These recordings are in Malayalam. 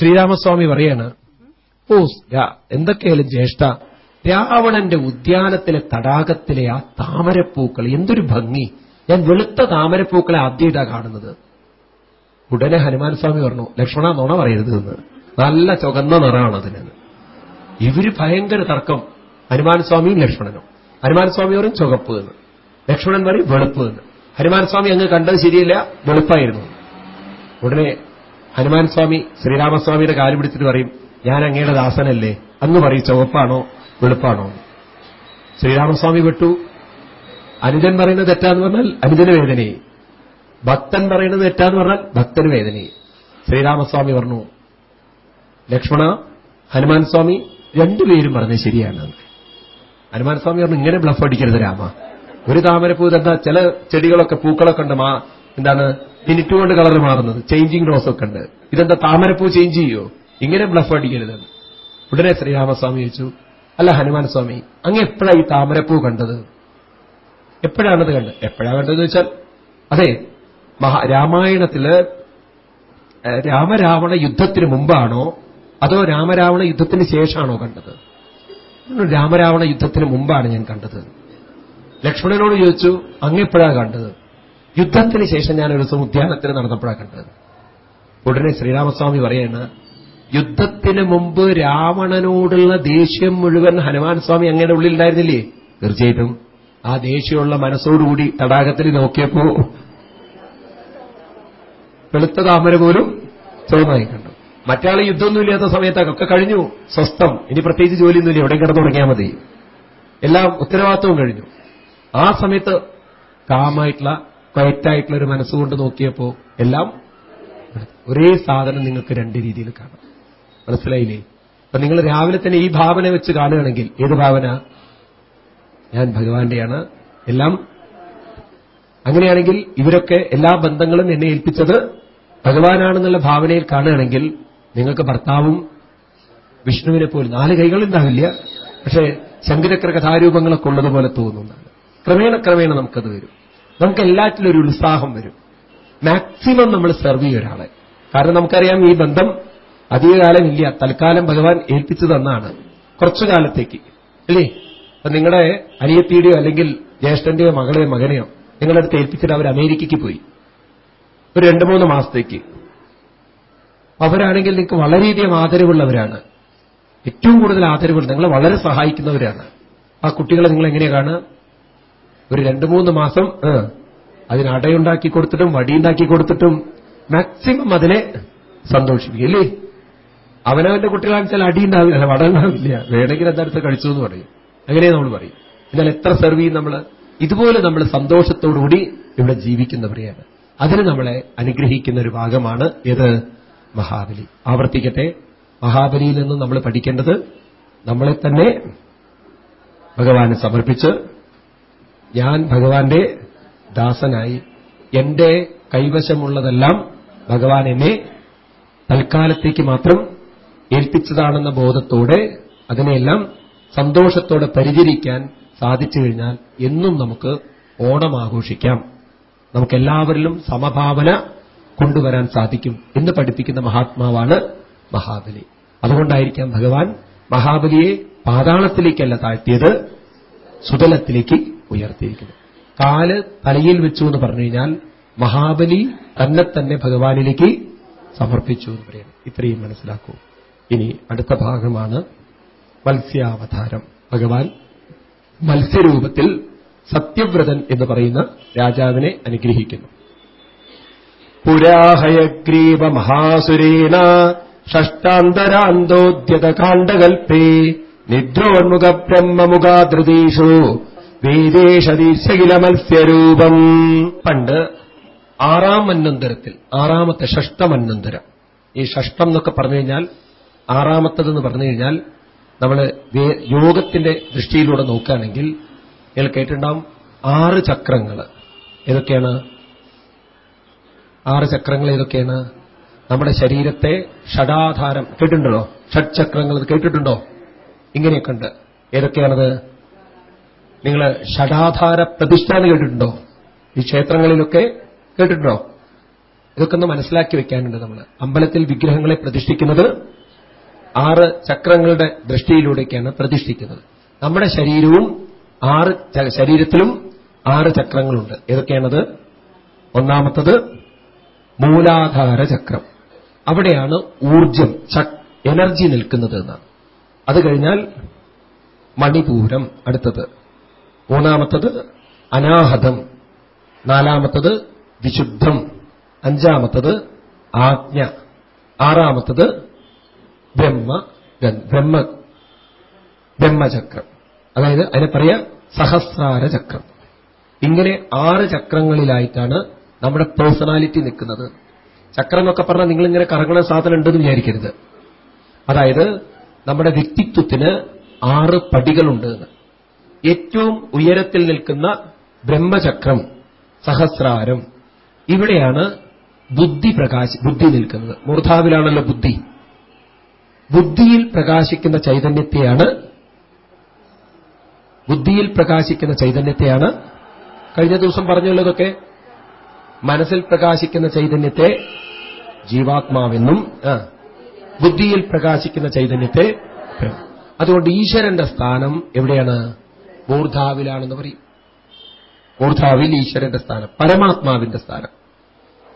ശ്രീരാമസ്വാമി പറയാണ് ഓ എന്തൊക്കെയാലും ജ്യേഷ്ഠ രാവണന്റെ ഉദ്യാനത്തിലെ തടാകത്തിലെ ആ താമരപ്പൂക്കൾ എന്തൊരു ഭംഗി. ഞാൻ വെളുത്ത താമരപ്പൂക്കളെ ആദ്യമായിട്ടാ കാണുന്നത്. ഉടനെ ഹനുമാൻ സ്വാമി പറഞ്ഞു ലക്ഷ്മണ നുണ പറയരുത് എന്ന്. നല്ല ചുകന്ന നിറമാണ് അതിന് ഇവർ ഭയങ്കര തർക്കം. ഹനുമാൻ സ്വാമിയും ലക്ഷ്മണനും. ഹനുമാൻ സ്വാമി പറയും ചുകപ്പ് എന്ന്. ലക്ഷ്മണൻ പറയും വെളുപ്പ് എന്ന്. ഹനുമാൻ സ്വാമി അങ്ങ് കണ്ടത് ശരിയില്ല വെളുപ്പായിരുന്നു. ഉടനെ ഹനുമാൻ സ്വാമി ശ്രീരാമസ്വാമിയുടെ കാൽ പിടിച്ചിട്ട് പറയും ഞാൻ അങ്ങയുടെ ദാസനല്ലേ. അന്ന് പറയും ചുവപ്പാണോ വെളുപ്പാണോ? ശ്രീരാമസ്വാമി വിട്ടു. അനുജൻ പറയുന്നത് തെറ്റാന്ന് പറഞ്ഞാൽ അനുജന് വേദനയെ. ഭക്തൻ പറയുന്നത് തെറ്റാന്ന് പറഞ്ഞാൽ ഭക്തന് വേദനയെ. ശ്രീരാമസ്വാമി പറഞ്ഞു ലക്ഷ്മണ ഹനുമാൻ സ്വാമി രണ്ടുപേരും പറഞ്ഞത് ശരിയാണ്. ഹനുമാൻ സ്വാമി പറഞ്ഞു ഇങ്ങനെ ബ്ലഫ് അടിക്കരുത് രാമ. ഒരു താമരപ്പൂ തന്ന ചില ചെടികളൊക്കെ പൂക്കളൊക്കെ ഉണ്ട് മാ എന്താണ് മിനിറ്റ് കൊണ്ട് കളർ മാറുന്നത്. ചേഞ്ചിങ് റോസ് ഒക്കെ ഉണ്ട്. ഇതെന്താ താമരപ്പൂ ചേഞ്ച് ചെയ്യോ? ഇങ്ങനെ ബ്ലഫ് അടിക്കരുത്. ഉടനെ ശ്രീരാമസ്വാമി ചോദിച്ചു അല്ല ഹനുമാൻ സ്വാമി അങ്ങ് എപ്പോഴാ ഈ താമരപ്പൂ കണ്ടത്? എപ്പോഴാണത് കണ്ടത്? എപ്പോഴാ കണ്ടതെന്ന് വെച്ചാൽ അതെ മഹാ രാമായണത്തിൽ രാമരാവണ യുദ്ധത്തിന് മുമ്പാണോ അതോ രാമരാവണ യുദ്ധത്തിന് ശേഷമാണോ കണ്ടത്? രാമരാവണ യുദ്ധത്തിന് മുമ്പാണ് ഞാൻ കണ്ടത്. ലക്ഷ്മണനോട് ചോദിച്ചു അങ്ങെപ്പോഴാ കണ്ടത്? യുദ്ധത്തിന് ശേഷം ഞാൻ ഒരു ദിവസം ഉദ്യാനത്തിന് നടന്നപ്പോഴാണ് കണ്ടത്. ഉടനെ ശ്രീരാമസ്വാമി പറയാണ് യുദ്ധത്തിന് മുമ്പ് രാവണനോടുള്ള ദേഷ്യം മുഴുവൻ ഹനുമാൻ സ്വാമി അങ്ങയുടെ ഉള്ളിലുണ്ടായിരുന്നില്ലേ? തീർച്ചയായിട്ടും. ആ ദേഷ്യമുള്ള മനസ്സോടുകൂടി തടാകത്തിൽ നോക്കിയപ്പോ വെളുത്ത താമര പോലും ചുവന്നായി കണ്ടു. മറ്റാളെ യുദ്ധമൊന്നുമില്ലാത്ത സമയത്തൊക്കെ കഴിഞ്ഞു. സ്വസ്ഥം. ഇനി പ്രത്യേകിച്ച് ജോലിയൊന്നുമില്ല. എവിടെ കിടന്നു തുടങ്ങിയാൽ മതി. എല്ലാം ഉത്തരവാദിത്വവും കഴിഞ്ഞു. ആ സമയത്ത് കാമായിട്ടുള്ള ക്വയറ്റായിട്ടുള്ള ഒരു മനസ്സുകൊണ്ട് നോക്കിയപ്പോ എല്ലാം ഒരേ സാധനം നിങ്ങൾക്ക് രണ്ട് രീതിയിൽ കാണാം. മനസ്സിലായില്ലേ? അപ്പൊ നിങ്ങൾ രാവിലെ തന്നെ ഈ ഭാവന വെച്ച് കാണുകയാണെങ്കിൽ ഏത് ഭാവന? ഞാൻ ഭഗവാന്റെയാണ്. എല്ലാം അങ്ങനെയാണെങ്കിൽ ഇവരൊക്കെ എല്ലാ ബന്ധങ്ങളും എന്നെ ഏൽപ്പിച്ചത് ഭഗവാനാണെന്നുള്ള ഭാവനയിൽ കാണുകയാണെങ്കിൽ നിങ്ങൾക്ക് ഭർത്താവും വിഷ്ണുവിനെ പോലും നാല് കൈകളുണ്ടാവില്ല പക്ഷേ ശങ്കരക്ര കഥാരൂപങ്ങളൊക്കെ ഉള്ളതുപോലെ തോന്നുന്നതാണ്. ക്രമേണ ക്രമേണ നമുക്കത് വരും. നമുക്ക് എല്ലാറ്റിലും ഒരു ഉത്സാഹം വരും. മാക്സിമം നമ്മൾ സെർവ് ചെയ്യും ഒരാളെ. കാരണം നമുക്കറിയാം ഈ ബന്ധം അധികകാലം ഇല്ല തൽക്കാലം ഭഗവാൻ ഏൽപ്പിച്ചു തന്നാണ് കുറച്ചു കാലത്തേക്ക്. അല്ലേ? അപ്പൊ നിങ്ങളുടെ അനിയത്തിയുടെയോ അല്ലെങ്കിൽ ജ്യേഷ്ഠന്റെയോ മകളെയോ മകനെയോ നിങ്ങളുടെ അടുത്ത് ഏൽപ്പിച്ചിട്ട് അവർ അമേരിക്കയ്ക്ക് പോയി. ഒരു രണ്ടു മൂന്ന് മാസത്തേക്ക്. അവരാണെങ്കിൽ നിങ്ങൾക്ക് വളരെയധികം ആദരവുള്ളവരാണ്. ഏറ്റവും കൂടുതൽ ആദരവുള്ള നിങ്ങളെ വളരെ സഹായിക്കുന്നവരാണ്. ആ കുട്ടികളെ നിങ്ങൾ എങ്ങനെയാണ് കാണുക? ഒരു രണ്ടു മൂന്ന് മാസം അതിന് അടയുണ്ടാക്കി കൊടുത്തിട്ടും വടിയുണ്ടാക്കി കൊടുത്തിട്ടും മാക്സിമം അതിനെ സന്തോഷിപ്പിക്കും അല്ലേ അവനവന്റെ കുട്ടികളാണെന്ന് വെച്ചാൽ അടി ഉണ്ടാവില്ല അല്ല വട ഉണ്ടാവില്ല വേണമെങ്കിൽ എന്താടുത്ത് കഴിച്ചു എന്ന് പറയും. അങ്ങനെ നമ്മൾ പറയും. എന്നാൽ എത്ര സെർവ് ചെയ്യും നമ്മൾ ഇതുപോലെ നമ്മൾ സന്തോഷത്തോടുകൂടി ഇവിടെ ജീവിക്കുന്നവരെയാണ് അതിന് നമ്മളെ അനുഗ്രഹിക്കുന്ന ഒരു ഭാഗമാണ് ഏത്? മഹാബലി. ആവർത്തിക്കട്ടെ. മഹാബലിയിൽ നിന്ന് നമ്മൾ പഠിക്കേണ്ടത് നമ്മളെ തന്നെ ഭഗവാന് സമർപ്പിച്ച് ഞാൻ ഭഗവാന്റെ ദാസനായി. എന്റെ കൈവശമുള്ളതെല്ലാം ഭഗവാൻ എന്നെ തൽക്കാലത്തേക്ക് മാത്രം ഏൽപ്പിച്ചതാണെന്ന ബോധത്തോടെ അതിനെയെല്ലാം സന്തോഷത്തോടെ പരിചരിക്കാൻ സാധിച്ചു കഴിഞ്ഞാൽ എന്നും നമുക്ക് ഓണം ആഘോഷിക്കാം. നമുക്കെല്ലാവരിലും സമഭാവന കൊണ്ടുവരാൻ സാധിക്കും എന്ന് പഠിപ്പിക്കുന്ന മഹാത്മാവാണ് മഹാബലി. അതുകൊണ്ടായിരിക്കാം ഭഗവാൻ മഹാബലിയെ പാതാളത്തിലേക്കല്ല താഴ്ത്തിയത് സുതലത്തിലേക്ക് ഉയർത്തിയിരിക്കുന്നു. കാൽ തലയിൽ വെച്ചു എന്ന് പറഞ്ഞു കഴിഞ്ഞാൽ മഹാബലി തന്നെ തന്നെ ഭഗവാനിലേക്ക് സമർപ്പിച്ചു എന്ന് പറയുന്നു ഇത്രയും മനസ്സിലാക്കൂ. ഇനി അടുത്ത ഭാഗമാണ് മത്സ്യാവതാരം. ഭഗവാൻ മത്സ്യരൂപത്തിൽ സത്യവ്രതൻ എന്ന് പറയുന്ന രാജാവിനെ അനുഗ്രഹിക്കുന്നു. പുരാഹയഗ്രീവ മഹാസുരേണ ഷഷ്ടാന്തരാന്തോദ്യത കാണ്ഡകൽപ്പേ നിദ്രോന്മുഖ ബ്രഹ്മമുഖാധൃതീഷു വേദേഷദീശകില മത്സ്യരൂപം പണ്ട് ആറാം മന്നന്തരത്തിൽ ആറാമത്തെ ഷഷ്ടമന്നന്തരം. ഈ ഷഷ്ടം എന്നൊക്കെ പറഞ്ഞു കഴിഞ്ഞാൽ ആറാമത്തതെന്ന് പറഞ്ഞു കഴിഞ്ഞാൽ നമ്മൾ യോഗത്തിന്റെ ദൃഷ്ടിയിലൂടെ നോക്കുകയാണെങ്കിൽ നിങ്ങൾ കേട്ടിട്ടുണ്ടാവും ആറ് ചക്രങ്ങൾ ഏതൊക്കെയാണ്? ആറ് ചക്രങ്ങൾ ഏതൊക്കെയാണ്? നമ്മുടെ ശരീരത്തെ ഷഡാധാരം കേട്ടിട്ടുണ്ടോ ഷഡ്ചക്രങ്ങൾ ചക്രങ്ങൾ കേട്ടിട്ടുണ്ടോ? ഇങ്ങനെയൊക്കെ ഉണ്ട്. ഏതൊക്കെയാണത്? നിങ്ങൾ ഷടാധാര പ്രതിഷ്ഠ എന്ന് കേട്ടിട്ടുണ്ടോ? ഈ ക്ഷേത്രങ്ങളിലൊക്കെ കേട്ടിട്ടുണ്ടോ? ഇതൊക്കെ ഒന്ന് മനസ്സിലാക്കി വെക്കാനുണ്ട് നമ്മൾ അമ്പലത്തിൽ വിഗ്രഹങ്ങളെ പ്രതിഷ്ഠിക്കുന്നത് ആറ് ചക്രങ്ങളുടെ ദൃഷ്ടിയിലൂടെയൊക്കെയാണ് പ്രതിഷ്ഠിക്കുന്നത്. നമ്മുടെ ശരീരവും ആറ് ശരീരത്തിലും ആറ് ചക്രങ്ങളുണ്ട്. ഏതൊക്കെയാണത്? ഒന്നാമത്തത് മൂലാധാര ചക്രം. അവിടെയാണ് ഊർജം എനർജി നിൽക്കുന്നത് എന്നാണ്. അത് കഴിഞ്ഞാൽ മണിപൂരം അടുത്തത്. മൂന്നാമത്തത് അനാഹതം. നാലാമത്തത് വിശുദ്ധം. അഞ്ചാമത്തത് ആജ്ഞ. ആറാമത്തത് ബ്രഹ്മ ബ്രഹ്മ ബ്രഹ്മചക്രം. അതായത് അതിനെ പറയാ സഹസ്രാര ചക്രം. ഇങ്ങനെ ആറ് ചക്രങ്ങളിലായിട്ടാണ് നമ്മുടെ പേഴ്സണാലിറ്റി നിൽക്കുന്നത്. ചക്രം എന്നൊക്കെ പറഞ്ഞാൽ നിങ്ങളിങ്ങനെ കറങ്ങണ സാധനം ഉണ്ടെന്ന് വിചാരിക്കരുത്. അതായത് നമ്മുടെ വ്യക്തിത്വത്തിന് ആറ് പടികളുണ്ട് ഏറ്റവും ഉയരത്തിൽ നിൽക്കുന്ന ബ്രഹ്മചക്രം സഹസ്രാരം ഇവിടെയാണ് ബുദ്ധി പ്രകാശി ബുദ്ധി നിൽക്കുന്നത്. മൂർധാവിലാണല്ലോ ബുദ്ധി. ബുദ്ധിയിൽ പ്രകാശിക്കുന്ന ചൈതന്യത്തെയാണ് ബുദ്ധിയിൽ പ്രകാശിക്കുന്ന ചൈതന്യത്തെയാണ് കഴിഞ്ഞ ദിവസം പറഞ്ഞുള്ളതൊക്കെ മനസ്സിൽ പ്രകാശിക്കുന്ന ചൈതന്യത്തെ ജീവാത്മാവെന്നും ബുദ്ധിയിൽ പ്രകാശിക്കുന്ന ചൈതന്യത്തെ അതുകൊണ്ട് ഈശ്വരന്റെ സ്ഥാനം എവിടെയാണ്? മൂർധാവിലാണെന്ന് പറയും. മൂർധാവിൽ ഈശ്വരന്റെ സ്ഥാനം പരമാത്മാവിന്റെ സ്ഥാനം.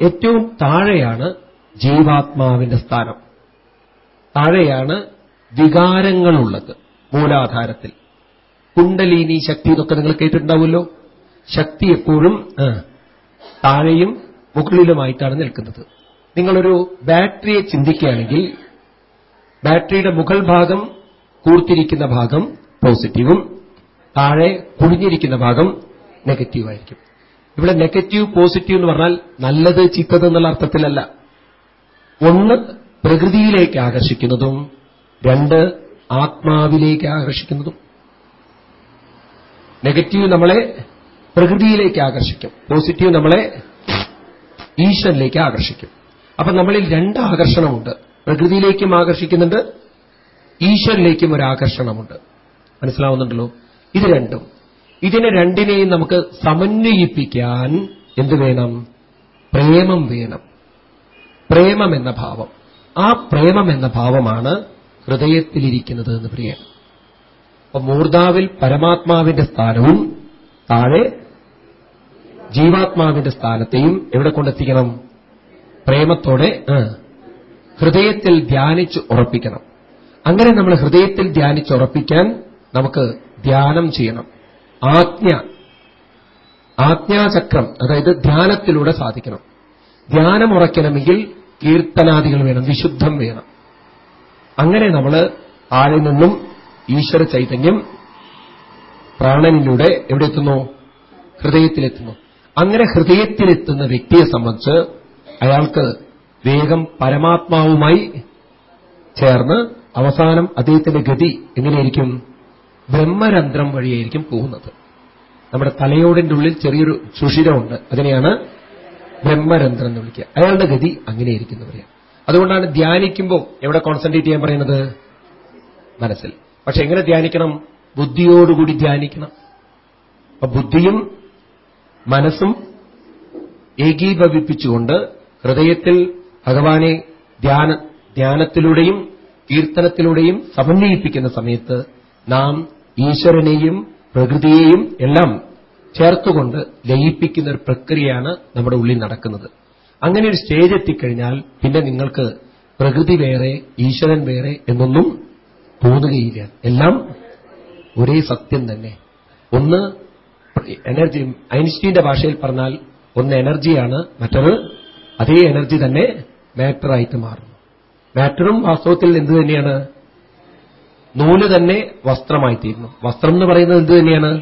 ഏറ്റവും താഴെയാണ് ജീവാത്മാവിന്റെ സ്ഥാനം. താഴെയാണ് വികാരങ്ങളുള്ളത് മൂലാധാരത്തിൽ. കുണ്ടലീനി ശക്തി ഇതൊക്കെ നിങ്ങൾ കേട്ടിട്ടുണ്ടാവുമല്ലോ? ശക്തി എപ്പോഴും താഴെയും മുകളിലുമായിട്ടാണ് നിൽക്കുന്നത്. നിങ്ങളൊരു ബാറ്ററിയെ ചിന്തിക്കുകയാണെങ്കിൽ ബാറ്ററിയുടെ മുകൾ ഭാഗം കൂർത്തിരിക്കുന്ന ഭാഗം പോസിറ്റീവും താഴെ കുഴിഞ്ഞിരിക്കുന്ന ഭാഗം നെഗറ്റീവായിരിക്കും ഇവിടെ നെഗറ്റീവ് പോസിറ്റീവ് എന്ന് പറഞ്ഞാൽ നല്ലത് ചീത്തത് എന്നുള്ള അർത്ഥത്തിലല്ല. ഒന്ന് പ്രകൃതിയിലേക്ക് ആകർഷിക്കുന്നതും രണ്ട് ആത്മാവിലേക്ക് ആകർഷിക്കുന്നതും. നെഗറ്റീവ് നമ്മളെ പ്രകൃതിയിലേക്ക് ആകർഷിക്കും. പോസിറ്റീവ് നമ്മളെ ഈശ്വരനിലേക്ക് ആകർഷിക്കും. അപ്പൊ നമ്മളിൽ രണ്ട് ആകർഷണമുണ്ട്. പ്രകൃതിയിലേക്കും ആകർഷിക്കുന്നുണ്ട് ഈശ്വരനിലേക്കും ഒരു ആകർഷണമുണ്ട്. മനസ്സിലാവുന്നുണ്ടല്ലോ? ഇത് രണ്ടും. ഇതിനെ രണ്ടിനെയും നമുക്ക് സമന്വയിപ്പിക്കാൻ എന്ത് വേണം? പ്രേമം വേണം. പ്രേമം എന്ന ഭാവം. ആ പ്രേമം എന്ന ഭാവമാണ് ഹൃദയത്തിലിരിക്കുന്നത് എന്ന് പ്രിയാണ് അപ്പൊ മൂർധാവിൽ പരമാത്മാവിന്റെ സ്ഥാനവും താഴെ ജീവാത്മാവിന്റെ സ്ഥാനത്തെയും എവിടെ കൊണ്ടെത്തിക്കണം? പ്രേമത്തോടെ ഹൃദയത്തിൽ ധ്യാനിച്ച് ഉറപ്പിക്കണം. അങ്ങനെ നമ്മൾ ഹൃദയത്തിൽ ധ്യാനിച്ച് ഉറപ്പിക്കാൻ നമുക്ക് ധ്യാനം ചെയ്യണം. ആജ്ഞ. ആജ്ഞാചക്രം അതായത് ധ്യാനത്തിലൂടെ സാധിക്കണം. ധ്യാനം ഉറയ്ക്കണമെങ്കിൽ കീർത്തനാദികൾ വേണം വിശുദ്ധം വേണം. അങ്ങനെ നമ്മൾ ആരിൽ നിന്നും ഈശ്വര ചൈതന്യം പ്രാണനിലൂടെ എവിടെ എത്തുന്നു ഹൃദയത്തിലെത്തുന്നു. അങ്ങനെ ഹൃദയത്തിലെത്തുന്ന വ്യക്തിയെ സംബന്ധിച്ച് അയാൾക്ക് വേഗം പരമാത്മാവുമായി ചേർന്ന് അവസാനം അദ്ദേഹത്തിന്റെ ഗതി എങ്ങനെയായിരിക്കും? ബ്രഹ്മരന്ധ്രം വഴിയായിരിക്കും പോകുന്നത്. നമ്മുടെ തലയോടിന്റെ ഉള്ളിൽ ചെറിയൊരു സുഷിരമുണ്ട്. അതിനെയാണ് ബ്രഹ്മരന്ധ്രം എന്ന് വിളിക്കുക. അയാളുടെ ഗതി അങ്ങനെയായിരിക്കുന്നു പറയാം. അതുകൊണ്ടാണ് ധ്യാനിക്കുമ്പോൾ എവിടെ കോൺസെൻട്രേറ്റ് ചെയ്യാൻ പറയുന്നത്? മനസ്സിൽ. പക്ഷെ എങ്ങനെ ധ്യാനിക്കണം? ബുദ്ധിയോടുകൂടി ധ്യാനിക്കണം. അപ്പൊ ബുദ്ധിയും മനസ്സും ഏകീഭവിപ്പിച്ചുകൊണ്ട് ഹൃദയത്തിൽ ഭഗവാനെ ധ്യാന ധ്യാനത്തിലൂടെയും കീർത്തനത്തിലൂടെയും സമന്വയിപ്പിക്കുന്ന സമയത്ത് നാം ഈശ്വരനെയും പ്രകൃതിയെയും എല്ലാം ചേർത്തുകൊണ്ട് ലയിപ്പിക്കുന്ന ഒരു പ്രക്രിയയാണ് നമ്മുടെ ഉള്ളിൽ നടക്കുന്നത്. അങ്ങനെ ഒരു സ്റ്റേജ് എത്തിക്കഴിഞ്ഞാൽ പിന്നെ നിങ്ങൾക്ക് പ്രകൃതി വേറെ ഈശ്വരൻ വേറെ എന്നൊന്നും തോന്നുകയില്ല. എല്ലാം ഒരേ സത്യം തന്നെ. ഒന്ന് എനർജി ഐൻസ്റ്റീന്റെ ഭാഷയിൽ പറഞ്ഞാൽ ഒന്ന് എനർജിയാണ് മറ്റൊരു അതേ എനർജി തന്നെ മാറ്ററായിട്ട് മാറുന്നു. മാറ്ററും വാസ്തവത്തിൽ എന്ത് തന്നെയാണ്? നൂൽ തന്നെ വസ്ത്രമായി തീരുന്നു വസ്ത്രം എന്ന് പറയുന്നത് എന്ത് തന്നെയാണ്?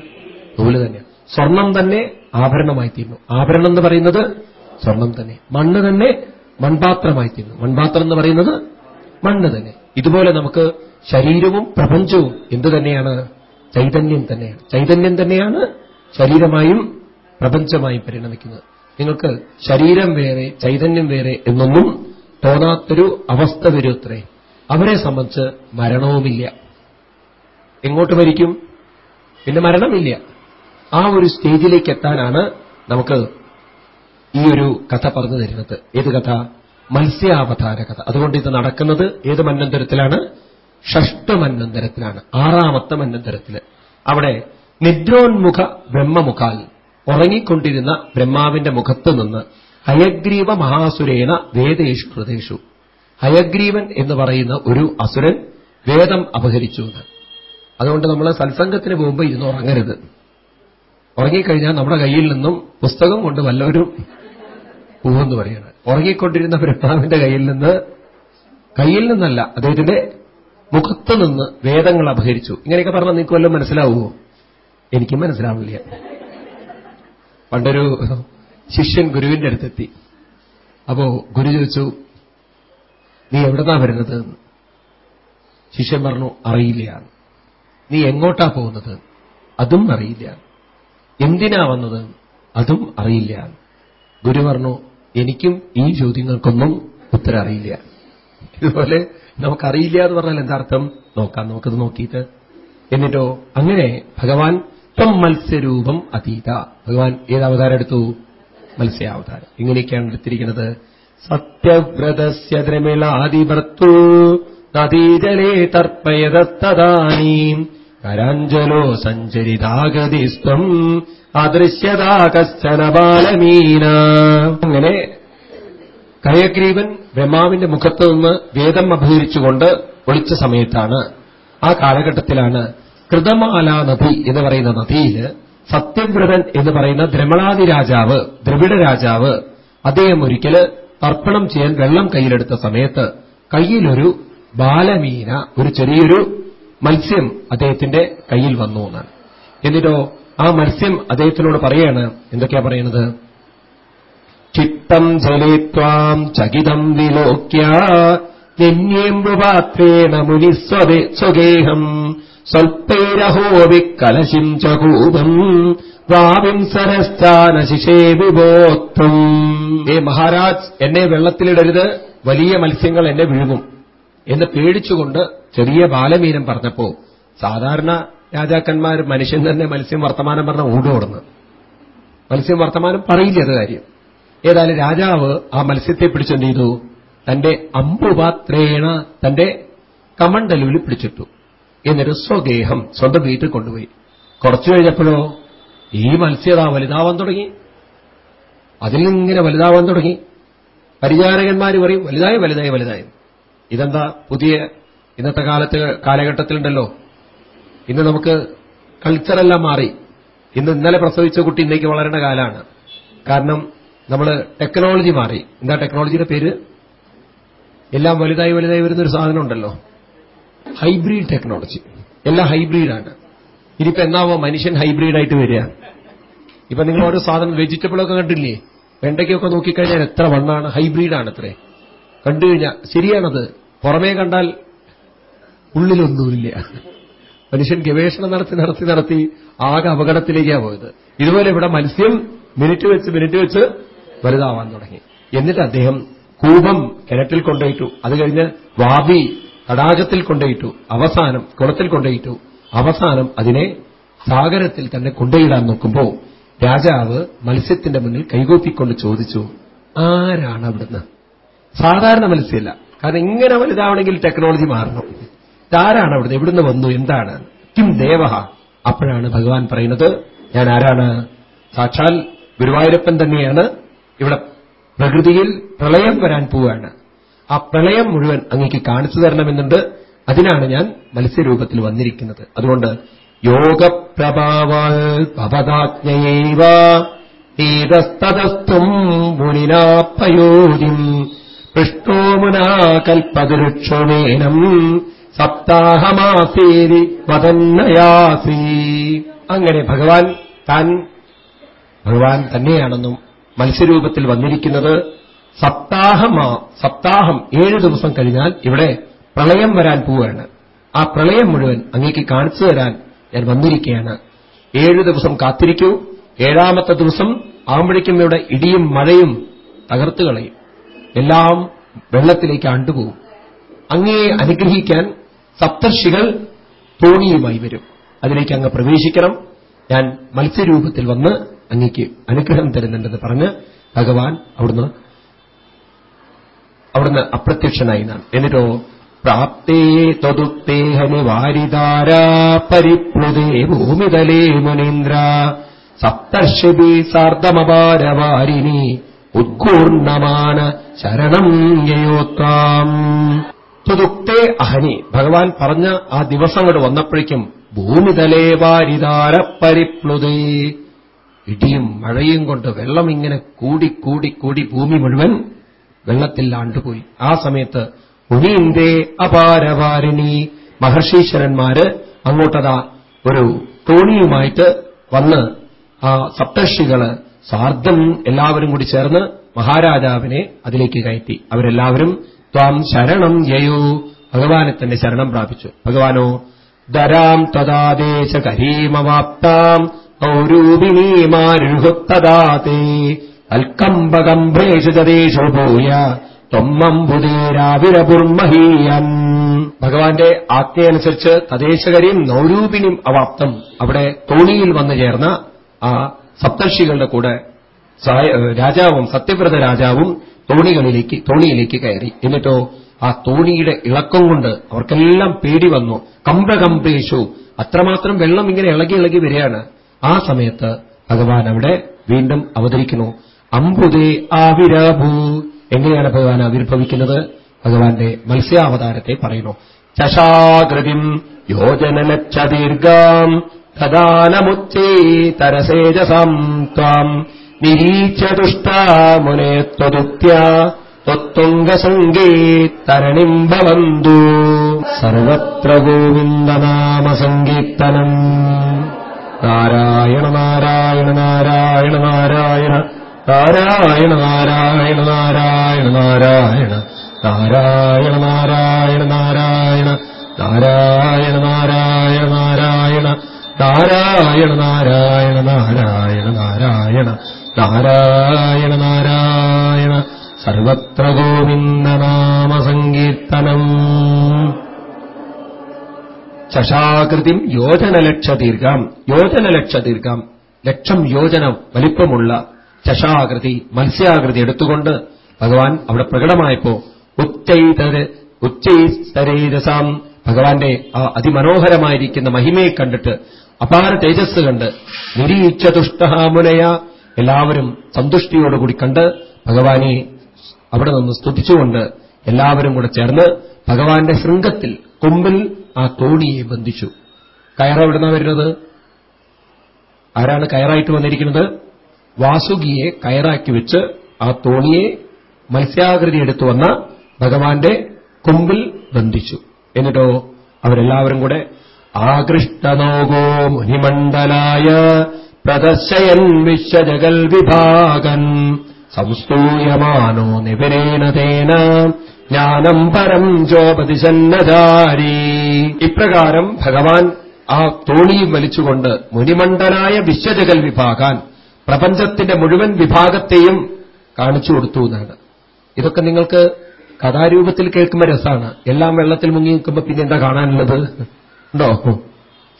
നൂൽ തന്നെയാണ്. സ്വർണം തന്നെ ആഭരണമായി തീരുന്നു ആഭരണം എന്ന് പറയുന്നത് സ്വർണം തന്നെ. മണ്ണ് തന്നെ മൺപാത്രമായി തീരുന്നു മൺപാത്രം എന്ന് പറയുന്നത് മണ്ണ് തന്നെ. ഇതുപോലെ നമുക്ക് ശരീരവും പ്രപഞ്ചവും എന്ത് തന്നെയാണ്? ചൈതന്യം തന്നെയാണ്. ചൈതന്യം തന്നെയാണ് ശരീരമായും പ്രപഞ്ചമായും പരിണമിക്കുന്നത്. നിങ്ങൾക്ക് ശരീരം വേറെ ചൈതന്യം വേറെ എന്നൊന്നും തോന്നാത്തൊരു അവസ്ഥ വരുത്രേ അവരെ സംബന്ധിച്ച് മരണവുമില്ല. എങ്ങോട്ട് മരിക്കും? പിന്നെ മരണമില്ല. ആ ഒരു സ്റ്റേജിലേക്ക് എത്താനാണ് നമുക്ക് ഈ ഒരു കഥ പറഞ്ഞു തരുന്നത്. ഏത് കഥ? മത്സ്യാവതാര കഥ. അതുകൊണ്ട് ഇത് നടക്കുന്നത് ഏത് മന്നന്തരത്തിലാണ്? ഷഷ്ട മന്നന്തരത്തിലാണ് ആറാമത്തെ മന്നന്തരത്തിൽ. അവിടെ നിദ്രോന്മുഖ ബ്രഹ്മമുഖാൽ ഉറങ്ങിക്കൊണ്ടിരുന്ന ബ്രഹ്മാവിന്റെ മുഖത്ത് നിന്ന് ഹയഗ്രീവ മഹാസുരേണ വേദേഷു ഹൃദയഷു ഹയഗ്രീവൻ എന്ന് പറയുന്ന ഒരു അസുരൻ വേദം അപഹരിച്ചു എന്ന്. അതുകൊണ്ട് നമ്മൾ സത്സംഗത്തിന് പോകുമ്പോൾ ഇരുന്ന് ഉറങ്ങരുത്. ഉറങ്ങിക്കഴിഞ്ഞാൽ നമ്മുടെ കയ്യിൽ നിന്നും പുസ്തകം കൊണ്ട് വല്ലവരും പോവെന്ന് പറയുന്നത് ഉറങ്ങിക്കൊണ്ടിരുന്ന ബ്രഹ്മാവിന്റെ കയ്യിൽ നിന്ന് കയ്യിൽ നിന്നല്ല അദ്ദേഹത്തിന്റെ മുഖത്ത് നിന്ന് വേദങ്ങൾ അപഹരിച്ചു. ഇങ്ങനെയൊക്കെ പറഞ്ഞാൽ നിങ്ങൾക്ക് വല്ലതും മനസ്സിലാവുമോ? എനിക്കും മനസ്സിലാവില്ല. പണ്ടൊരു ശിഷ്യൻ ഗുരുവിന്റെ അടുത്തെത്തി. അപ്പോ ഗുരു ചോദിച്ചു നീ എവിടെന്നാ വരുന്നത്? ശിഷ്യൻ പറഞ്ഞു അറിയില്ല. നീ എങ്ങോട്ടാ പോകുന്നത്? അതും അറിയില്ല. എന്തിനാ വന്നത്? അതും അറിയില്ല. ഗുരു പറഞ്ഞു എനിക്കും ഈ ചോദ്യങ്ങൾക്കൊന്നും ഉത്തരം അറിയില്ല ഇതുപോലെ നമുക്കറിയില്ല എന്ന് പറഞ്ഞാൽ എന്താർത്ഥം നോക്കാം നമുക്കത് നോക്കിയിട്ട്. എന്നിട്ടോ അങ്ങനെ ഭഗവാൻ ത്വം മത്സ്യരൂപം അതീത. ഭഗവാൻ ഏത് അവതാരം എടുത്തു? മത്സ്യാവതാരം. ഇങ്ങനെയൊക്കെയാണ് എടുത്തിരിക്കുന്നത്. സത്യവ്രതസ്യ ദ്രമിളാദിഭർത്തു നദീജലേ തർപ്പയതത്തദാനീം കരാഞ്ജലോ സഞ്ചരിതാഗതിസ്ത്വം അദൃശ്യതാ കശ്ചന ബാലമീന. അങ്ങനെ കയഗ്രീവൻ ബ്രഹ്മാവിന്റെ മുഖത്ത് നിന്ന് വേദം അപഹരിച്ചുകൊണ്ട് ഒളിച്ച സമയത്താണ് ആ കാലഘട്ടത്തിലാണ് കൃതമാല നദി എന്ന് പറയുന്ന നദിയിൽ സത്യവ്രതൻ എന്ന് പറയുന്ന ദ്രമളാദി രാജാവ് ദ്രവിഡ രാജാവ് അദ്ദേഹം ഒരിക്കൽ തർപ്പണം ചെയ്യാൻ വെള്ളം കയ്യിലെടുത്ത സമയത്ത് കയ്യിലൊരു ബാലമീന ഒരു ചെറിയൊരു മത്സ്യം അദ്ദേഹത്തിന്റെ കയ്യിൽ വന്നു എന്നാണ്. എന്നിട്ടോ ആ മത്സ്യം അദ്ദേഹത്തിനോട് പറയാണ് എന്തൊക്കെയാ പറയുന്നത് ചിത്തം ജലിത്വാം ചകിതം വിലോക്യ നിന്യേമ്പുപാത്രേണ മുനി സ്വഗേഹം. സ്വൽപ്പൈരഹോവി കലശിം ചകൂപം വാവിം സരസ്ഥാനശിഷേ വിഭോത്വം ഏ മഹാരാജ് എന്നെ വെള്ളത്തിലിടരുത് വലിയ മത്സ്യങ്ങൾ എന്നെ വിഴുങ്ങും എന്ന് പേടിച്ചുകൊണ്ട് ചെറിയ ബാലമീനം പറഞ്ഞപ്പോ സാധാരണ രാജാക്കന്മാർ മനുഷ്യൻ തന്നെ മത്സ്യം വർത്തമാനം പറഞ്ഞ ഓടോടുന്നു മത്സ്യം വർത്തമാനം പറയില്ല അത് കാര്യം. ഏതായാലും രാജാവ് ആ മത്സ്യത്തെ പിടിച്ചെന്ത് ചെയ്തു തന്റെ അമ്പുപാത്രേണ തന്റെ കമണ്ടലുവിൽ പിടിച്ചിട്ടു. എന്നിട്ട് സ്വഗേഹം സ്വന്തം വീട്ടിൽ കൊണ്ടുപോയി. കുറച്ചു കഴിഞ്ഞപ്പോഴോ ഈ മത്സ്യത വലുതാവാൻ തുടങ്ങി. അതിൽ നിന്നിങ്ങനെ വലുതാവാൻ തുടങ്ങി. പരിചാരകന്മാർ പറയും വലുതായി വലുതായി വലുതായി. ഇതെന്താ പുതിയ ഇന്നത്തെ കാലത്ത് കാലഘട്ടത്തിലുണ്ടല്ലോ. ഇന്ന് നമുക്ക് കൾച്ചറെല്ലാം മാറി. ഇന്ന് ഇന്നലെ പ്രസവിച്ച കുട്ടി ഇന്നേക്ക് വളരേണ്ട കാലമാണ് കാരണം നമ്മൾ ടെക്നോളജി മാറി. എന്താ ടെക്നോളജിയുടെ പേര്? എല്ലാം വലുതായി വലുതായി വരുന്നൊരു സാധനം ഉണ്ടല്ലോ ഹൈബ്രിഡ് ടെക്നോളജി എല്ലാം ഹൈബ്രിഡാണ് ഇനിയിപ്പോ എന്നാവോ മനുഷ്യൻ ഹൈബ്രിഡായിട്ട് വരിക? ഇപ്പൊ നിങ്ങൾ ഓരോ സാധനം വെജിറ്റബിളൊക്കെ കണ്ടില്ലേ? വെണ്ടയ്ക്കൊക്കെ നോക്കിക്കഴിഞ്ഞാൽ എത്ര വണ്ണാണ് ഹൈബ്രിഡാണ് അത്രേ. കണ്ടുകഴിഞ്ഞാൽ ശരിയാണത്. പുറമേ കണ്ടാൽ ഉള്ളിലൊന്നുമില്ല. മനുഷ്യൻ ഗവേഷണം നടത്തി നടത്തി നടത്തി ആകെ അപകടത്തിലേക്കാണ് പോയത്. ഇതുപോലെ ഇവിടെ മത്സ്യം മിനിറ്റ് വെച്ച് മിനിറ്റ് വെച്ച് വലുതാവാൻ തുടങ്ങി. എന്നിട്ട് അദ്ദേഹം കൂപം കിണറ്റിൽ കൊണ്ടുപോയിട്ടു. അത് കഴിഞ്ഞ് വാബി തടാകത്തിൽ കൊണ്ടേയിട്ടു അവസാനം കുളത്തിൽ കൊണ്ടേയിട്ടു അവസാനം അതിനെ സാഗരത്തിൽ തന്നെ കൊണ്ടുപോയിടാൻ നോക്കുമ്പോൾ രാജാവ് മത്സ്യത്തിന്റെ മുന്നിൽ കൈകൂപ്പിക്കൊണ്ട് ചോദിച്ചു ആരാണ് അവിടുന്ന്? സാധാരണ മത്സ്യമല്ല. കാരണം ഇങ്ങനെ വലുതാവണമെങ്കിൽ ടെക്നോളജി മാറണം. ഇതാരാണ് അവിടുന്ന്? എവിടുന്ന് വന്നു? എന്താണ്? കിം ദേവഹ. അപ്പോഴാണ് ഭഗവാൻ പറയുന്നത് ഞാൻ ആരാണ്? സാക്ഷാൽ ഗുരുവായൂരപ്പൻ തന്നെയാണ്. ഇവിടെ പ്രകൃതിയിൽ പ്രളയം വരാൻ പോവുകയാണ് ആ പ്രളയം മുഴുവൻ അങ്ങേക്ക് കാണിച്ചു തരണമെന്നുണ്ട്. അതിനാണ് ഞാൻ മത്സ്യരൂപത്തിൽ വന്നിരിക്കുന്നത്. അതുകൊണ്ട് യോഗപ്രഭാവാൽ ഭവതാജ്ഞയൈവ ഏതസ്തതസ്തും മുനിനാപ്പയോജിം പൃഷ്ടോ മുനാ സപ്താഹമാസേരി വതന്നയാസി അങ്ങനെ ഭഗവാൻ താൻ ഭഗവാൻ തന്നെയാണെന്നും മത്സ്യരൂപത്തിൽ വന്നിരിക്കുന്നത് സപ്താഹമാ സപ്താഹം ഏഴ് ദിവസം കഴിഞ്ഞാൽ ഇവിടെ പ്രളയം വരാൻ പോവുകയാണ്. ആ പ്രളയം മുഴുവൻ അങ്ങേക്ക് കാണിച്ചു തരാൻ ഞാൻ വന്നിരിക്കുകയാണ്. ഏഴു ദിവസം കാത്തിരിക്കൂ. ഏഴാമത്തെ ദിവസം ആകുമ്പോഴേക്കും ഇവിടെ ഇടിയും മഴയും തകർത്തു കളയും. എല്ലാം വെള്ളത്തിലേക്ക് ആണ്ടുപോകും അങ്ങയെ അനുഗ്രഹിക്കാൻ സപ്തർഷികൾ തോണിയുമായി വരും. അതിലേക്ക് അങ്ങ് പ്രവേശിക്കണം. ഞാൻ മത്സ്യരൂപത്തിൽ വന്ന് അങ്ങയ്ക്ക് അനുഗ്രഹം തരുന്നുണ്ടെന്ന് പറഞ്ഞ് ഭഗവാൻ അവിടുന്ന് അവിടുന്ന് അപ്രത്യക്ഷനായി എന്നാണ്. എന്നിട്ടോ പ്രാപ്തേ ത്വതുക്തേഹനി വാരിതാരാ പരിപ്ലുതേ ഭൂമിതലേ മുനീന്ദ്ര. സപ്തർഷി സാർദ്ധമപാരവാരിണി ഉദ്ഘൂർണമാന ശരണം യയോത്വാം ത്വതുക്തേ അഹനി. ഭഗവാൻ പറഞ്ഞ ആ ദിവസം കൊണ്ട് വന്നപ്പോഴേക്കും ഭൂമിതലേ വാരിതാര പരിപ്ലുതേ. ഇടിയും മഴയും കൊണ്ട് വെള്ളം ഇങ്ങനെ കൂടി കൂടി കൂടി ഭൂമി മുഴുവൻ വെള്ളത്തിൽ ആണ്ടുപോയി. ആ സമയത്ത് മുനീന്തേ അപാരവാരിണി. മഹർഷീശ്വരന്മാര് അങ്ങോട്ടതാ ഒരു തോണിയുമായിട്ട് വന്ന് ആ സപ്തർഷികൾ സാർദ്ധം എല്ലാവരും കൂടി ചേർന്ന് മഹാരാജാവിനെ അതിലേക്ക് കയറ്റി. അവരെല്ലാവരും ത്വാം ശരണം യയോ. ഭഗവാനെ തന്നെ ശരണം പ്രാപിച്ചു. ഭഗവാനോ ദരാം തദാദേശ കരീമവാപ്താം ൗരൂപിണീമാരുഹുത്തദാതേ അൽക്കംബകംഭ്രേഷു ചതേഷു ഭൂയ ഭഗവാന്റെ ആജ്ഞയനുസരിച്ച് തദ്ദേശകരിയും നൗരൂപിണിയും അവാപ്തം അവിടെ തോണിയിൽ വന്നു ചേർന്ന ആ സപ്തർഷികളുടെ കൂടെ രാജാവും സത്യവ്രത രാജാവും തോണികളിലേക്ക് തോണിയിലേക്ക് കയറി. എന്നിട്ടോ ആ തോണിയുടെ ഇളക്കം കൊണ്ട് അവർക്കെല്ലാം പേടി വന്നു. കമ്പകമ്പേശു അത്രമാത്രം വെള്ളം ഇങ്ങനെ ഇളകി ഇളകി വരികയാണ്. ആ സമയത്ത് ഭഗവാൻ അവിടെ വീണ്ടും അവതരിക്കുന്നു. അമ്പുതേ ആവിരാഭൂ. എങ്ങനെയാണ് ഭഗവാൻ ആവിർഭവിക്കുന്നത്? ഭഗവാന്റെ മത്സ്യാവതാരത്തെ പറയുന്നു. ചശാകൃതിം യോജനലക്ഷദീർഘാം തദാനമുച്ചേ തരസേജസം ത്വാം. നിരീച്ചതുഷ്ടാമുനെ ത്വതുക്യ ത്വത്തുംഗസംഗേ തരണിം ഭവന്തു. സർവത്ര ഗോവിന്ദനാമസങ്കീർത്തനം നാരായണ നാരായണ നാരായണ നാരായണ നാരായണ നാരായണ നാരായണ നാരായണ. നാരായണ നാരായണ നാരായണ. നാരായണ നാരായണ നാരായണ. നാരായണ നാരായണ നാരായണ നാരായണ. നാരായണ നാരായണ. സർവത്ര ഗോവിന്ദനാമസങ്കീർത്തനം ലക്ഷ യോജനലക്ഷദീർഘം. ലക്ഷം യോജന വലിപ്പമുള്ള ചഷാകൃതി മത്സ്യാകൃതി എടുത്തുകൊണ്ട് ഭഗവാൻ അവിടെ പ്രകടമായപ്പോ ഉച്ചൈതര ഉച്ചൈസ്തരേജസാം ഭഗവാന്റെ ആ അതിമനോഹരമായിരിക്കുന്ന മഹിമയെ കണ്ടിട്ട് അപാര തേജസ് കണ്ട് നിരീക്ഷതുഷ്ടഹാമുനയ എല്ലാവരും സന്തുഷ്ടിയോടുകൂടി കണ്ട് ഭഗവാനെ അവിടെ നിന്ന് സ്തുതിച്ചുകൊണ്ട് എല്ലാവരും കൂടെ ചേർന്ന് ഭഗവാന്റെ ശൃംഗത്തിൽ കൊമ്പിൽ ആ തോണിയെ ബന്ധിച്ചു. കയറ വരുന്നത്? ആരാണ് കയറായിട്ട് വന്നിരിക്കുന്നത്? വാസുകിയെ കയറാക്കി വെച്ച് ആ തോണിയെ മത്സ്യാകൃതി എടുത്തു വന്ന ഭഗവാന്റെ കൊമ്പിൽ ബന്ധിച്ചു. എന്നിട്ടോ അവരെല്ലാവരും കൂടെ ആകൃഷ്ടനോകോ മുനിമണ്ഡലായ പ്രദർശയൻ വിശ്വജഗൽ വിഭാഗൻ. സംസ്തൂയമാനോ നിവരേണതേന ജ്ഞാനം പരം ചോപതിശന്നചാരി ഇപ്രകാരം ഭഗവാൻ ആ തോണിയും വലിച്ചുകൊണ്ട് മുനിമണ്ഡലായ വിശ്വജഗൽ വിഭാഗാൻ പ്രപഞ്ചത്തിന്റെ മുഴുവൻ വിഭാഗത്തെയും കാണിച്ചു കൊടുത്തു എന്നാണ്. ഇതൊക്കെ നിങ്ങൾക്ക് കഥാരൂപത്തിൽ കേൾക്കുമ്പോൾ രസമാണ് എല്ലാം വെള്ളത്തിൽ മുങ്ങി നിൽക്കുമ്പോൾ പിന്നെ എന്താ കാണാനുള്ളത്? ഉണ്ടോ?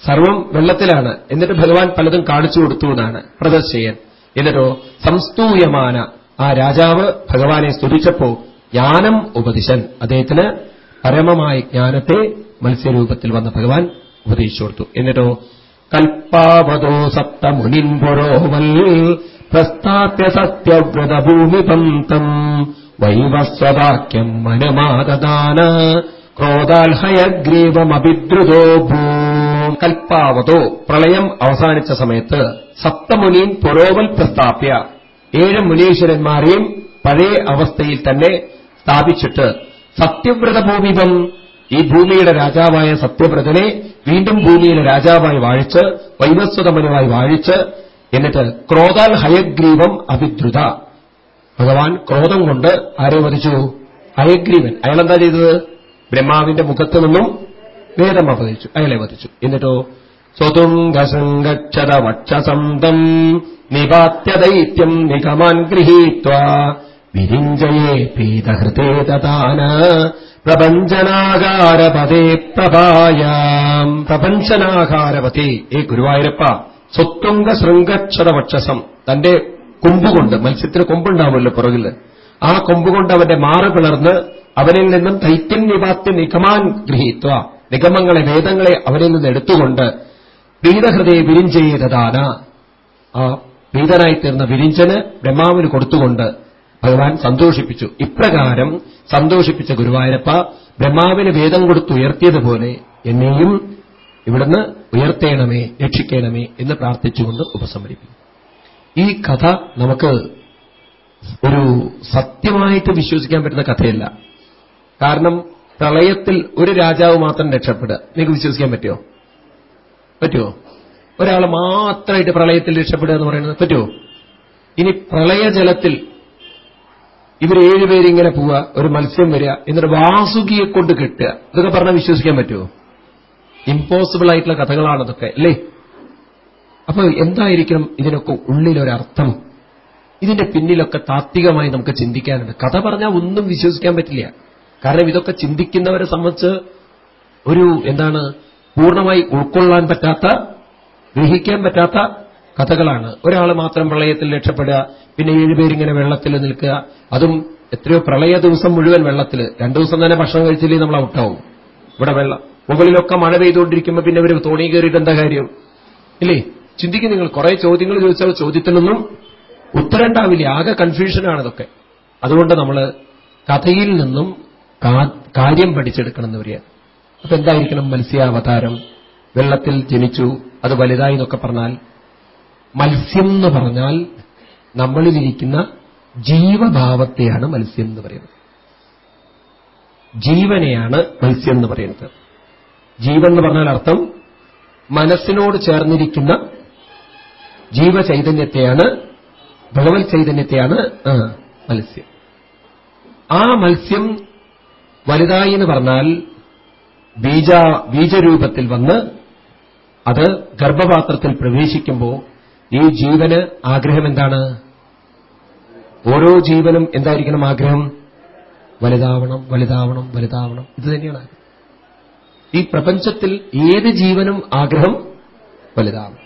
സർവം വെള്ളത്തിലാണ്. എന്നിട്ട് ഭഗവാൻ പലതും കാണിച്ചു കൊടുത്തു എന്നാണ് പ്രദർശയൻ. എന്നിട്ടോ സംസ്തൂയമാന. ആ രാജാവ് ഭഗവാനെ സ്തുതിച്ചപ്പോ ജ്ഞാനം ഉപദിശൻ. അദ്ദേഹത്തിന് പരമമായ ജ്ഞാനത്തെ മത്സ്യരൂപത്തിൽ വന്ന ഭഗവാൻ ഉപദേശിച്ചു കൊടുത്തു. എന്നിട്ടോ കൽപ്പാവതോ സപ്തമുനിൻ പുരോവൽ പ്രസ്ഥാപ്യ സത്യവ്രതഭൂമിപന്തം വൈവസ്വവാക്യം മനമാദാന ക്രോധാൽഹയഗ്രീവമഭിദ്രുതോ ഭൂ. കൽപ്പാവതോ പ്രളയം അവസാനിച്ച സമയത്ത് സപ്തമുനിൻ പുരോവൽ പ്രസ്ഥാപ്യ ഏഴ് മുനീശ്വരന്മാരെയും പഴയ അവസ്ഥയിൽ തന്നെ സ്ഥാപിച്ചിട്ട് സത്യവ്രത ഭൂമിപം ഈ ഭൂമിയുടെ രാജാവായ സത്യവ്രതനെ വീണ്ടും ഭൂമിയിലെ രാജാവായി വാഴിച്ച് വൈവസ്വതമനുമായി വാഴിച്ച് എന്നിട്ട് ക്രോധാൽ ഹയഗ്രീവം അഭിദ്രുത. ഭഗവാൻ ക്രോധം കൊണ്ട് ആരെ വധിച്ചു? ഹയഗ്രീവൻ. അയാളെന്താ ചെയ്തത്? ബ്രഹ്മാവിന്റെ മുഖത്ത് നിന്നും വേദം അപതിച്ചു അയാളെ വധിച്ചു. എന്നിട്ടോ? സ്വതുംഗശൃംഗക്ഷത വക്ഷസന്തം നിപാത്യദൈത്യം നിഗമാൻ ഗൃഹീത്വ. വിരിഞ്ജയേ പീതഹൃതേ തഥാന. പ്രപഞ്ചനാകാരപതേ പ്രഭായാം. പ്രപഞ്ചനാകാരപതേ ഏ ഗുരുവായൂരപ്പ സ്വത്വംഗ ശൃംഗക്ഷത വക്ഷസം തന്റെ കൊമ്പുകൊണ്ട് മത്സ്യത്തിന് കൊമ്പുണ്ടാവുമല്ലോ പുറകിൽ ആ കൊമ്പുകൊണ്ട് അവന്റെ മാറ് പിളർന്ന് അവനിൽ നിന്നും തൈത്യൻ നിപാത്യ നിഗമാൻ ഗൃഹീത്വ. നിഗമങ്ങളെ വേദങ്ങളെ അവനിൽ നിന്ന് എടുത്തുകൊണ്ട് പ്രീതഹൃദയ വിരിഞ്ചെയ്തതാന ആ പ്രീതനായിത്തീർന്ന വിരിഞ്ചന് ബ്രഹ്മാവിന് കൊടുത്തുകൊണ്ട് ഭഗവാൻ സന്തോഷിപ്പിച്ചു. ഇപ്രകാരം സന്തോഷിപ്പിച്ച ഗുരുവായൂരപ്പ ബ്രഹ്മാവിന് വേദം കൊടുത്ത് ഉയർത്തിയതുപോലെ എന്നെയും ഇവിടുന്ന് ഉയർത്തേണമേ രക്ഷിക്കണമേ എന്ന് പ്രാർത്ഥിച്ചുകൊണ്ട് ഉപസംഹരിപ്പിക്കും ഈ കഥ നമുക്ക് ഒരു സത്യമായിട്ട് വിശ്വസിക്കാൻ പറ്റുന്ന കഥയല്ല. കാരണം പ്രളയത്തിൽ ഒരു രാജാവ് മാത്രം രക്ഷപ്പെടുക. നിങ്ങൾക്ക് വിശ്വസിക്കാൻ പറ്റുമോ പറ്റുമോ ഒരാൾ മാത്രമായിട്ട് പ്രളയത്തിൽ രക്ഷപ്പെടുക എന്ന് പറയുന്നത് പറ്റുമോ ഇനി പ്രളയജലത്തിൽ ഇവർ ഏഴുപേരിങ്ങനെ പോവുക ഒരു മത്സ്യം വരിക എന്നിട്ട് വാസുകിയെ കൊണ്ട് കെട്ടുക. ഇതൊക്കെ പറഞ്ഞാൽ വിശ്വസിക്കാൻ പറ്റുമോ? ഇമ്പോസിബിൾ ആയിട്ടുള്ള കഥകളാണ് അതൊക്കെ അല്ലേ? അപ്പൊ എന്തായിരിക്കണം ഇതിനൊക്കെ ഉള്ളിലൊരർത്ഥം? ഇതിന്റെ പിന്നിലൊക്കെ താത്വികമായി നമുക്ക് ചിന്തിക്കാനുണ്ട്. കഥ പറഞ്ഞാൽ ഒന്നും വിശ്വസിക്കാൻ പറ്റില്ല. കാരണം ഇതൊക്കെ ചിന്തിക്കുന്നവരെ സംബന്ധിച്ച് ഒരു എന്താണ് പൂർണമായി ഉൾക്കൊള്ളാൻ പറ്റാത്ത ഗ്രഹിക്കാൻ പറ്റാത്ത കഥകളാണ്. ഒരാൾ മാത്രം പ്രളയത്തിൽ രക്ഷപ്പെടുക പിന്നെ ഏഴുപേരിങ്ങനെ വെള്ളത്തിൽ നിൽക്കുക. അതും എത്രയോ പ്രളയ ദിവസം മുഴുവൻ വെള്ളത്തിൽ രണ്ടു ദിവസം തന്നെ ഭക്ഷണം കഴിച്ചില്ലേ നമ്മൾ ഔട്ടാവും ഇവിടെ വെള്ളം മുകളിലൊക്കെ മഴ പെയ്തുകൊണ്ടിരിക്കുമ്പോൾ പിന്നെ ഒരു തോണി കയറിയിട്ട് എന്താ കാര്യം? ഇല്ലേ? ചിന്തിക്കും നിങ്ങൾ. കുറെ ചോദ്യങ്ങൾ ചോദിച്ചാൽ ചോദ്യത്തിനൊന്നും ഉത്തരം ഉണ്ടാവില്ല ആകെ കൺഫ്യൂഷനാണ് ഇതൊക്കെ. അതുകൊണ്ട് നമ്മൾ കഥയിൽ നിന്നും കാര്യം പഠിച്ചെടുക്കണം എന്ന് പറയുക. അപ്പൊ എന്തായിരിക്കണം മത്സ്യാവതാരം. വെള്ളത്തിൽ ജനിച്ചു. അത് വലുതായി എന്നൊക്കെ പറഞ്ഞാൽ മത്സ്യം എന്ന് പറഞ്ഞാൽ നമ്മളിലിരിക്കുന്ന ജീവഭാവത്തെയാണ് മത്സ്യം എന്ന് പറയുന്നത്. ജീവനെയാണ് മത്സ്യം എന്ന് പറയുന്നത്. ജീവൻ എന്ന് പറഞ്ഞാൽ അർത്ഥം മനസ്സിനോട് ചേർന്നിരിക്കുന്ന ജീവചൈതന്യത്തെയാണ് ഭഗവത് ചൈതന്യത്തെയാണ് മത്സ്യം. ആ മത്സ്യം വലുതായി എന്ന് പറഞ്ഞാൽ ബീജ ബീജരൂപത്തിൽ വന്ന് അത് ഗർഭപാത്രത്തിൽ പ്രവേശിക്കുമ്പോൾ ഈ ജീവന് ആഗ്രഹം എന്താണ്? ഓരോ ജീവനും എന്തായിരിക്കണം ആഗ്രഹം? വലുതാവണം വലുതാവണം വലുതാവണം. ഇത് തന്നെയാണ് ഈ പ്രപഞ്ചത്തിൽ ഏത് ജീവനും ആഗ്രഹം വലുതാവണം.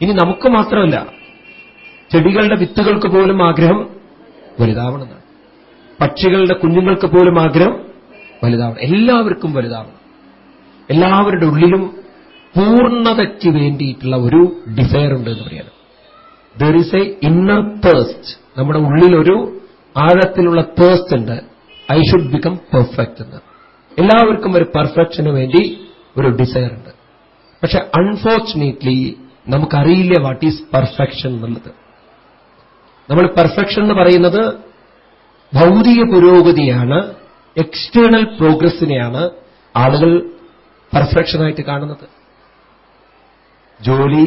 ഇനി നമുക്ക് മാത്രമല്ല ചെടികളുടെ വിത്തുകൾക്ക് പോലും ആഗ്രഹം വലുതാവണമെന്നാണ്. പക്ഷികളുടെ കുഞ്ഞുങ്ങൾക്ക് പോലും ആഗ്രഹം വലുതാവണം. എല്ലാവർക്കും വലുതാവണം. എല്ലാവരുടെ ഉള്ളിലും പൂർണതയ്ക്ക് വേണ്ടിയിട്ടുള്ള ഒരു ഡിസയർ ഉണ്ട് എന്ന് പറയാം there is a inner thirst നമ്മുടെ ഉള്ളിലൊരു ആഴത്തിലുള്ള തേഴ്സ്റ്റ് ഉണ്ട്. ഐ ഷുഡ് ബിക്കം പെർഫെക്റ്റ് എന്ന്. എല്ലാവർക്കും ഒരു പെർഫെക്ഷന് വേണ്ടി ഒരു ഡിസയർ ഉണ്ട്. പക്ഷെ അൺഫോർച്ചുനേറ്റ്ലി നമുക്കറിയില്ല വാട്ട് ഈസ് പെർഫെക്ഷൻ എന്നുള്ളത്. നമ്മൾ പെർഫെക്ഷൻ എന്ന് പറയുന്നത് ഭൗതിക പുരോഗതിയാണ് എക്സ്റ്റേണൽ പ്രോഗ്രസിനെയാണ് ആളുകൾ പെർഫെക്ഷനായിട്ട് കാണുന്നത്. ജോലി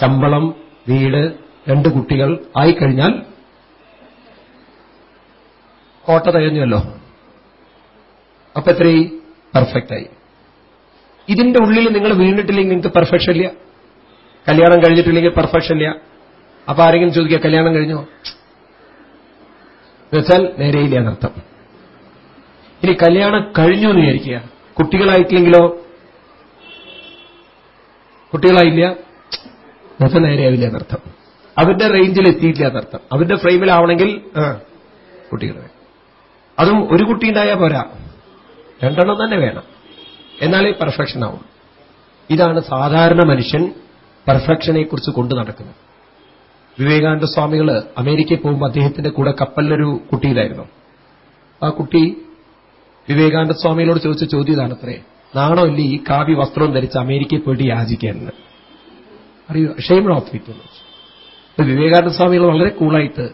ശമ്പളം വീട് രണ്ട് കുട്ടികൾ ആയിക്കഴിഞ്ഞാൽ കോട്ട തയഞ്ഞുവല്ലോ അപ്പൊ എത്രയായി? പെർഫെക്റ്റായി ഇതിന്റെ ഉള്ളിൽ നിങ്ങൾ വീണിട്ടില്ലെങ്കിൽ നിങ്ങൾക്ക് പെർഫെക്ഷൻ ഇല്ല. കല്യാണം കഴിഞ്ഞിട്ടില്ലെങ്കിൽ പെർഫെക്ഷൻ ഇല്ല. അപ്പൊ ആരെങ്കിലും ചോദിക്കുക കല്യാണം കഴിഞ്ഞോ? എന്നുവെച്ചാൽ നേരെയില്ല എന്നർത്ഥം ഇനി കല്യാണം കഴിഞ്ഞു എന്ന് വിചാരിക്കുക. കുട്ടികളായിട്ടില്ലെങ്കിലോ? കുട്ടികളായില്ല. എന്നുവെച്ചാൽ നേരെയാവില്ല എന്നർത്ഥം അവരുടെ റേഞ്ചിൽ എത്തിയിട്ടില്ല എന്നർത്ഥം അവരുടെ ഫ്രെയിമിലാവണമെങ്കിൽ കുട്ടികൾ അതും ഒരു കുട്ടി ഉണ്ടായാൽ പോരാ. രണ്ടെണ്ണം തന്നെ വേണം. എന്നാലേ പെർഫെക്ഷൻ ആവും. ഇതാണ് സാധാരണ മനുഷ്യൻ പെർഫെക്ഷനെക്കുറിച്ച് കൊണ്ടു നടക്കുന്നത്. വിവേകാനന്ദ സ്വാമികൾ അമേരിക്കയിൽ പോകുമ്പോൾ അദ്ദേഹത്തിന്റെ കൂടെ കപ്പലിലൊരു കുട്ടിയിലായിരുന്നു ആ കുട്ടി വിവേകാനന്ദ സ്വാമികളോട് ചോദിച്ച ചോദ്യം ഇതാണത്രേ. നാണോ ഇല്ലേ ഈ കാവ്യ വസ്ത്രം ധരിച്ച് അമേരിക്കയിൽ പോയിട്ട് യാചിക്കാനെന്ന്? അറിയോ ഷെയ്മൺ ഓഫ് ഇറ്റ് വിവേകാനന്ദ സ്വാമികൾ വളരെ കൂളായിട്ട്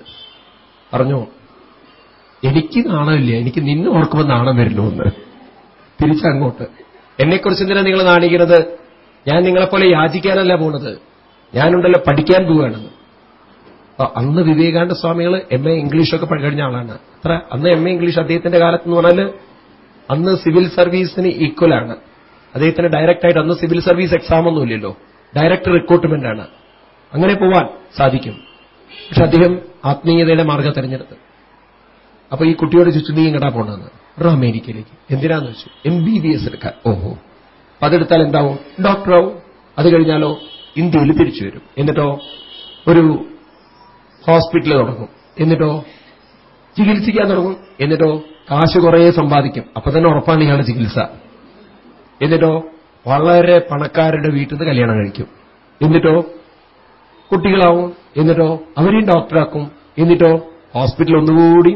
പറഞ്ഞു എനിക്ക് നാണമില്ല എനിക്ക് നിന്നെ ഓർക്കുമ്പോൾ നാണം വരുന്നു എന്ന് തിരിച്ചങ്ങോട്ട് എന്നെക്കുറിച്ച് എന്തിനാ നിങ്ങൾ നാണിക്കുന്നത്? ഞാൻ നിങ്ങളെപ്പോലെ യാചിക്കാനല്ല പോണത്. ഞാനുണ്ടല്ലോ പഠിക്കാൻ പോവുകയാണെന്ന് അപ്പൊ അന്ന് വിവേകാനന്ദ സ്വാമികൾ എം എ ഇംഗ്ലീഷൊക്കെ കഴിഞ്ഞ ആളാണ്. അത്ര അന്ന് എം എ ഇംഗ്ലീഷ് അദ്ദേഹത്തിന്റെ കാലത്ത് എന്ന് പറഞ്ഞാൽ അന്ന് സിവിൽ സർവീസിന് ഈക്വലാണ് അദ്ദേഹത്തിന് ഡയറക്റ്റായിട്ട് അന്ന് സിവിൽ സർവീസ് എക്സാം ഒന്നുമില്ലല്ലോ ഡയറക്റ്റ് റിക്രൂട്ട്മെന്റ് ആണ്. അങ്ങനെ പോവാൻ സാധിക്കും. പക്ഷെ അദ്ദേഹം ആത്മീയതയുടെ മാർഗം തെരഞ്ഞെടുത്ത്. അപ്പൊ ഈ കുട്ടിയോട് ചോദിച്ചു നീ ഇങ്ങടാ പോണെന്ന്? ഒരു അമേരിക്കയിലേക്ക്. എന്തിനാന്ന് വെച്ചു എം ബി ബി എസ് എടുക്കാൻ. ഓഹോ. അതെടുത്താൽ എന്താവും? ഡോക്ടറാവും അത് കഴിഞ്ഞാലോ ഇന്ത്യയിൽ തിരിച്ചു വരും. എന്നിട്ടോ? ഒരു ഹോസ്പിറ്റൽ തുടങ്ങും. എന്നിട്ടോ? ചികിത്സിക്കാൻ തുടങ്ങും. എന്നിട്ടോ? കാശ് കുറേ സമ്പാദിക്കും. അപ്പൊ തന്നെ ഉറപ്പാണ് ഇയാളുടെ ചികിത്സ. എന്നിട്ടോ? വളരെ പണക്കാരുടെ വീട്ടിൽ നിന്ന് കല്യാണം കഴിക്കും. എന്നിട്ടോ? കുട്ടികളാവും എന്നിട്ടോ അവരെയും ഡോക്ടറാക്കും എന്നിട്ടോ ഹോസ്പിറ്റൽ ഒന്നുകൂടി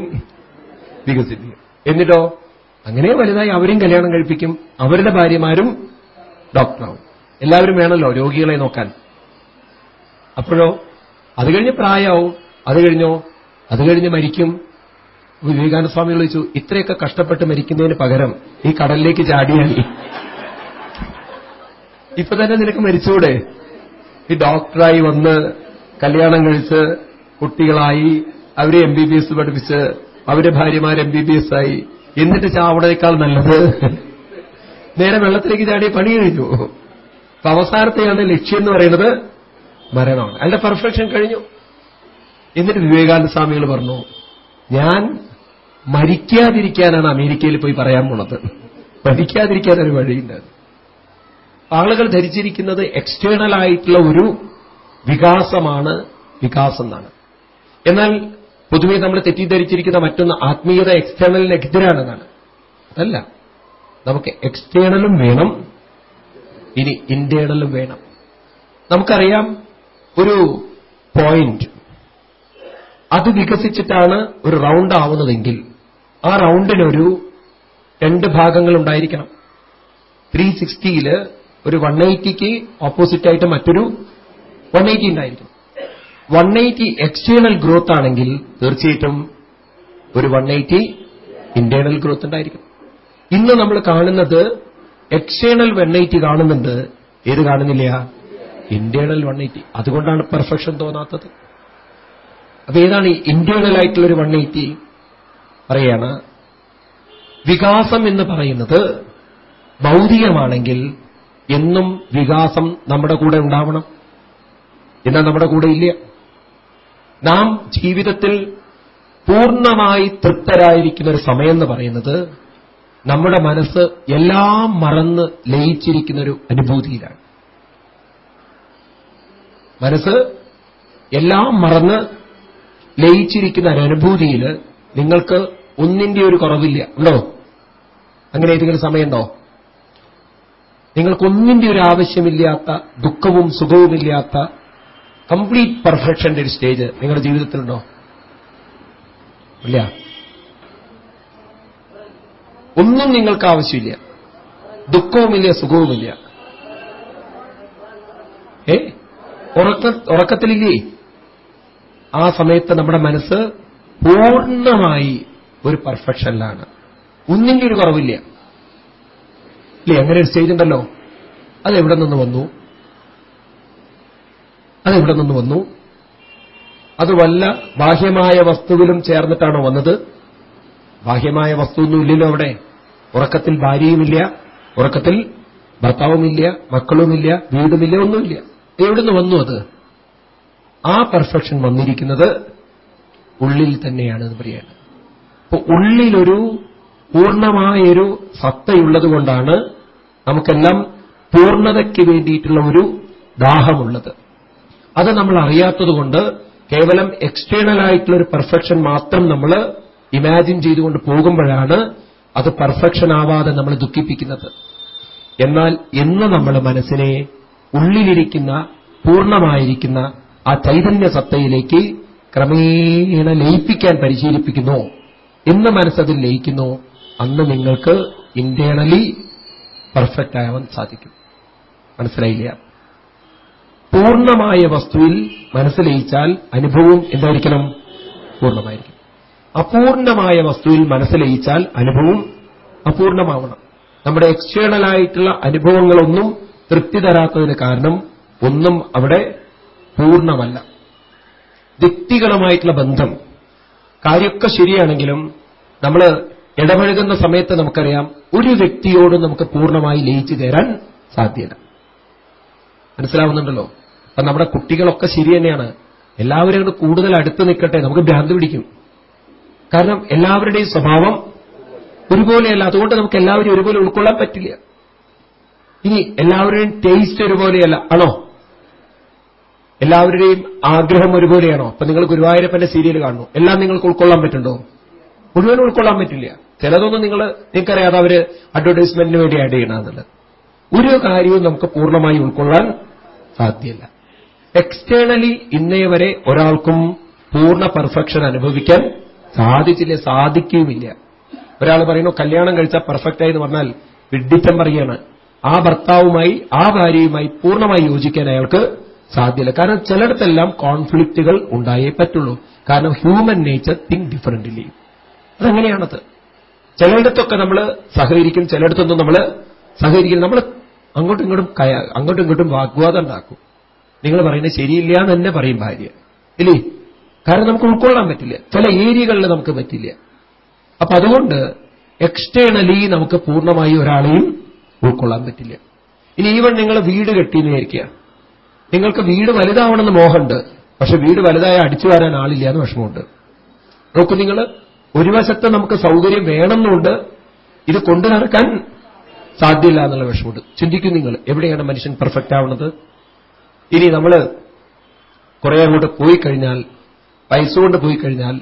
വികസിപ്പിക്കും. എന്നിട്ടോ അങ്ങനെ വലുതായി അവരെയും കല്യാണം കഴിപ്പിക്കും. അവരുടെ ഭാര്യമാരും ഡോക്ടറാവും. എല്ലാവരും വേണമല്ലോ രോഗികളെ നോക്കാൻ. അപ്പോഴോ അത് കഴിഞ്ഞ് പ്രായമാവും. അത് കഴിഞ്ഞോ അത് കഴിഞ്ഞ് മരിക്കും. വിവേകാനന്ദ സ്വാമി ചോദിച്ചു ഇത്രയൊക്കെ കഷ്ടപ്പെട്ട് മരിക്കുന്നതിന് പകരം ഈ കടലിലേക്ക് ചാടിയാൽ? ഇപ്പൊ തന്നെ നിനക്ക് മരിച്ചുകൂടെ ഈ ഡോക്ടറായി വന്ന് കല്യാണം കഴിച്ച് കുട്ടികളായി അവരെ എം ബി ബി എസ് പഠിപ്പിച്ച് അവരെ ഭാര്യമാർ എം ബി ബി എസ് ആയി. എന്നിട്ട് ചാവണേക്കാൾ നല്ലത്? നേരെ വെള്ളത്തിലേക്ക് ചാടി പണി കഴിഞ്ഞു. അപ്പൊ അവസാനത്തെയാണ് ലക്ഷ്യം എന്ന് പറയുന്നത് മരണമാണ്. അയാളുടെ പെർഫെക്ഷൻ കഴിഞ്ഞു. എന്നിട്ട് വിവേകാനന്ദ സ്വാമികൾ പറഞ്ഞു ഞാൻ മരിക്കാതിരിക്കാനാണ് അമേരിക്കയിൽ പോയി പറയാൻ പോണത്. മരിക്കാതിരിക്കാൻ ഒരു വഴിയുണ്ട്. ആളുകൾ ധരിച്ചിരിക്കുന്നത് എക്സ്റ്റേണൽ ആയിട്ടുള്ള ഒരു വികാസമാണ് വികാസം എന്നാണ് എന്നാൽ പൊതുവെ നമ്മൾ തെറ്റിദ്ധരിച്ചിരിക്കുന്ന മറ്റൊന്ന് ആത്മീയത എക്സ്റ്റേണലിനെതിരാണെന്നാണ് അതല്ല. നമുക്ക് എക്സ്റ്റേണലും വേണം. ഇനി ഇന്റേണലും വേണം. നമുക്കറിയാം ഒരു പോയിന്റ് അത് വികസിച്ചിട്ടാണ് ഒരു റൗണ്ട് ആവുന്നതെങ്കിൽ ആ റൗണ്ടിനൊരു രണ്ട് ഭാഗങ്ങൾ ഉണ്ടായിരിക്കണം. ത്രീ സിക്സ്റ്റിയിൽ ഒരു വൺ എയ്റ്റിക്ക് ഓപ്പോസിറ്റായിട്ട് മറ്റൊരു വൺ എയ്റ്റി ഉണ്ടായിരിക്കും. വൺ എയ്റ്റി എക്സ്റ്റേണൽ ഗ്രോത്ത് ആണെങ്കിൽ തീർച്ചയായിട്ടും ഒരു വൺ എയ്റ്റി ഇന്റേണൽ ഗ്രോത്ത് ഉണ്ടായിരിക്കും. ഇന്ന് നമ്മൾ കാണുന്നത് എക്സ്റ്റേണൽ വൺ എയ്റ്റി കാണുന്നുണ്ട്. ഏത് കാണുന്നില്ല? ഇന്റേണൽ വൺ എയ്റ്റി അതുകൊണ്ടാണ് പെർഫെക്ഷൻ തോന്നാത്തത്. അപ്പൊ ഏതാണ് ഇന്റേണൽ ആയിട്ടുള്ള ഒരു വൺ എയ്റ്റി പറയാണ് വികാസം എന്ന് പറയുന്നത് ഭൗതികമാണെങ്കിൽ എന്നും വികാസം നമ്മുടെ കൂടെ ഉണ്ടാവണം. എന്നാൽ നമ്മുടെ കൂടെ ഇല്ല. നാം ജീവിതത്തിൽ പൂർണമായി തൃപ്തരായിരിക്കുന്ന ഒരു സമയം എന്ന് പറയുന്നത് നമ്മുടെ മനസ്സ് എല്ലാം മറന്ന് ലയിച്ചിരിക്കുന്ന ഒരു അനുഭൂതിയിലാണ്. മനസ്സ് എല്ലാം മറന്ന് ലയിച്ചിരിക്കുന്ന ഒരു അനുഭൂതിയിൽ നിങ്ങൾക്ക് ഒന്നിന്റെ ഒരു കുറവില്ല. ഉണ്ടോ? അങ്ങനെ ഏതെങ്കിലും സമയമുണ്ടോ? നിങ്ങൾക്കൊന്നിന്റെ ഒരു ആവശ്യമില്ലാത്ത ദുഃഖവും സുഖവുമില്ലാത്ത കംപ്ലീറ്റ് പെർഫെക്ഷന്റെ ഒരു സ്റ്റേജ് നിങ്ങളുടെ ജീവിതത്തിലുണ്ടോ? ഇല്ല. ഒന്നും നിങ്ങൾക്ക് ആവശ്യമില്ല. ദുഃഖവുമില്ല സുഖവുമില്ല. ഏ? ഉറക്ക ഉറക്കത്തിലില്ലേ? ആ സമയത്ത് നമ്മുടെ മനസ്സ് പൂർണമായി ഒരു പെർഫെക്ഷനിലാണ് ഒന്നിന്റെ ഒരു കുറവില്ല. ഇല്ലേ അങ്ങനെ ഒരു സ്റ്റേജ് ഉണ്ടല്ലോ? അതെവിടെ നിന്ന് വന്നു? അതെവിടെ നിന്ന് വന്നു? അത് വല്ല ബാഹ്യമായ വസ്തുവിലും ചേർന്നിട്ടാണോ വന്നത്? ബാഹ്യമായ വസ്തുവൊന്നുമില്ലല്ലോ അവിടെ. ഉറക്കത്തിൽ ഭാര്യയുമില്ല ഉറക്കത്തിൽ ഭർത്താവുമില്ല മക്കളുമില്ല വീടുമില്ല ഒന്നുമില്ല. എവിടുന്ന് വന്നു അത്? ആ പെർഫെക്ഷൻ വന്നിരിക്കുന്നത് ഉള്ളിൽ തന്നെയാണ് എന്ന് പറയാണ്. അപ്പൊ ഉള്ളിലൊരു പൂർണമായൊരു സത്തയുള്ളത് കൊണ്ടാണ് നമുക്കെല്ലാം പൂർണതയ്ക്ക് വേണ്ടിയിട്ടുള്ള ഒരു ദാഹമുള്ളത്. അത് നമ്മൾ അറിയാത്തതുകൊണ്ട് കേവലം എക്സ്റ്റേണൽ ആയിട്ടുള്ള ഒരു പെർഫെക്ഷൻ മാത്രം നമ്മൾ ഇമാജിൻ ചെയ്തുകൊണ്ട് പോകുമ്പോഴാണ് അത് പെർഫെക്ഷൻ ആവാതെ നമ്മൾ ദുഃഖിപ്പിക്കുന്നത്. എന്നാൽ എന്ന് നമ്മൾ മനസ്സിനെ ഉള്ളിലിരിക്കുന്ന പൂർണമായിരിക്കുന്ന ആ ചൈതന്യ സത്തയിലേക്ക് ക്രമേണ ലയിപ്പിക്കാൻ പരിശീലിപ്പിക്കുന്നു. എന്ന് മനസ്സതിൽ ലയിക്കുന്നു. അന്ന് നിങ്ങൾക്ക് ഇന്റേണലി പെർഫെക്റ്റ് ആവാൻ സാധിക്കും. മനസ്സിലായില്ല? പൂർണമായ വസ്തുവിൽ മനസ്സിലയിച്ചാൽ അനുഭവവും എന്തായിരിക്കണം? പൂർണമായിരിക്കും. അപൂർണമായ വസ്തുവിൽ മനസ്സിലയിച്ചാൽ അനുഭവം അപൂർണമാവണം. നമ്മുടെ എക്സ്റ്റേണലായിട്ടുള്ള അനുഭവങ്ങളൊന്നും തൃപ്തി തരാത്തതിന് കാരണം ഒന്നും അവിടെ പൂർണമല്ല. വ്യക്തികളുമായിട്ടുള്ള ബന്ധം. കാര്യമൊക്കെ ശരിയാണെങ്കിലും നമ്മൾ ഇടപഴകുന്ന സമയത്ത് നമുക്കറിയാം ഒരു വ്യക്തിയോടും നമുക്ക് പൂർണമായി ലയിച്ചു ചേരാൻ സാധ്യത. മനസ്സിലാവുന്നുണ്ടല്ലോ? അപ്പൊ നമ്മുടെ കുട്ടികളൊക്കെ ശരി തന്നെയാണ്. എല്ലാവരും കൂടെ കൂടുതൽ അടുത്ത് നിൽക്കട്ടെ നമുക്ക് ഭ്രാന്ത് പിടിക്കും. കാരണം എല്ലാവരുടെയും സ്വഭാവം ഒരുപോലെയല്ല. അതുകൊണ്ട് നമുക്ക് എല്ലാവരും ഒരുപോലെ ഉൾക്കൊള്ളാൻ പറ്റില്ല. ഇനി എല്ലാവരുടെയും ടേസ്റ്റ് ഒരുപോലെയല്ല ആണോ? എല്ലാവരുടെയും ആഗ്രഹം ഒരുപോലെയാണോ? അപ്പൊ നിങ്ങൾ ഗുരുവായൂരപ്പന്റെ സീരിയൽ കാണുന്നു. എല്ലാം നിങ്ങൾക്ക് ഉൾക്കൊള്ളാൻ പറ്റുണ്ടോ മുഴുവൻ ഉൾക്കൊള്ളാൻ പറ്റില്ല. ചിലതൊന്നും നിങ്ങൾ നിങ്ങൾക്കറിയാതെ അവർ അഡ്വർടൈസ്മെന്റിന് വേണ്ടി ആഡ് ചെയ്യണമെന്നുള്ളത് ഒരു കാര്യവും നമുക്ക് പൂർണമായി ഉൾക്കൊള്ളാൻ സാധ്യമല്ല എക്സ്റ്റേണലി ഇന്നേ വരെ ഒരാൾക്കും പൂർണ പെർഫെക്ഷൻ അനുഭവിക്കാൻ സാധിച്ചില്ല സാധിക്കുകയുമില്ല. ഒരാൾ പറയുന്നു കല്യാണം കഴിച്ചാൽ പെർഫെക്റ്റായി എന്ന് പറഞ്ഞാൽ വിഡ്ഢിത്തം പറയുകയാണ് ആ ഭർത്താവുമായി ആ ഭാര്യയുമായി പൂർണമായി യോജിക്കാൻ അയാൾക്ക് സാധ്യമല്ല കാരണം ചിലയിടത്തെല്ലാം കോൺഫ്ലിക്റ്റുകൾ ഉണ്ടായേ പറ്റുള്ളൂ. കാരണം ഹ്യൂമൻ നേച്ചർ തിങ്ക് ഡിഫറന്റ്ലി അതങ്ങനെയാണത്. ചിലയിടത്തൊക്കെ നമ്മൾ സഹകരിക്കും ചിലയിടത്തൊന്നും നമ്മൾ സഹകരിക്കും നമ്മൾ അങ്ങോട്ടും ഇങ്ങോട്ടും അങ്ങോട്ടും ഇങ്ങോട്ടും വാഗ്വാദം ഉണ്ടാക്കും. നിങ്ങൾ പറയുന്നത് ശരിയില്ല എന്ന് തന്നെ പറയും ഭാര്യ. ഇല്ലേ? കാരണം നമുക്ക് ഉൾക്കൊള്ളാൻ പറ്റില്ല. ചില ഏരിയകളിൽ നമുക്ക് പറ്റില്ല. അപ്പൊ അതുകൊണ്ട് എക്സ്റ്റേണലി നമുക്ക് പൂർണമായി ഒരാളെയും ഉൾക്കൊള്ളാൻ പറ്റില്ല. ഇനി ഈവൻ നിങ്ങൾ വീട് കെട്ടിയെന്നായിരിക്കുക നിങ്ങൾക്ക് വീട് വലുതാവണമെന്ന് മോഹമുണ്ട്. പക്ഷെ വീട് വലുതായ അടിച്ചു വരാൻ ആളില്ല എന്ന് വിഷമമുണ്ട്. നോക്കൂ നിങ്ങൾ ഒരു വശത്ത് നമുക്ക് സൗകര്യം വേണമെന്നുണ്ട് ഇത് കൊണ്ടു നടക്കാൻ സാധ്യമില്ല എന്നുള്ള വിഷമമുണ്ട്. ചിന്തിക്കും നിങ്ങൾ എവിടെയാണ് മനുഷ്യൻ പെർഫെക്റ്റ് ആവുന്നത്? ഇനി നമ്മൾ കുറെ അങ്ങോട്ട് പോയി കഴിഞ്ഞാൽ പൈസ കൊണ്ട് പോയി കഴിഞ്ഞാൽ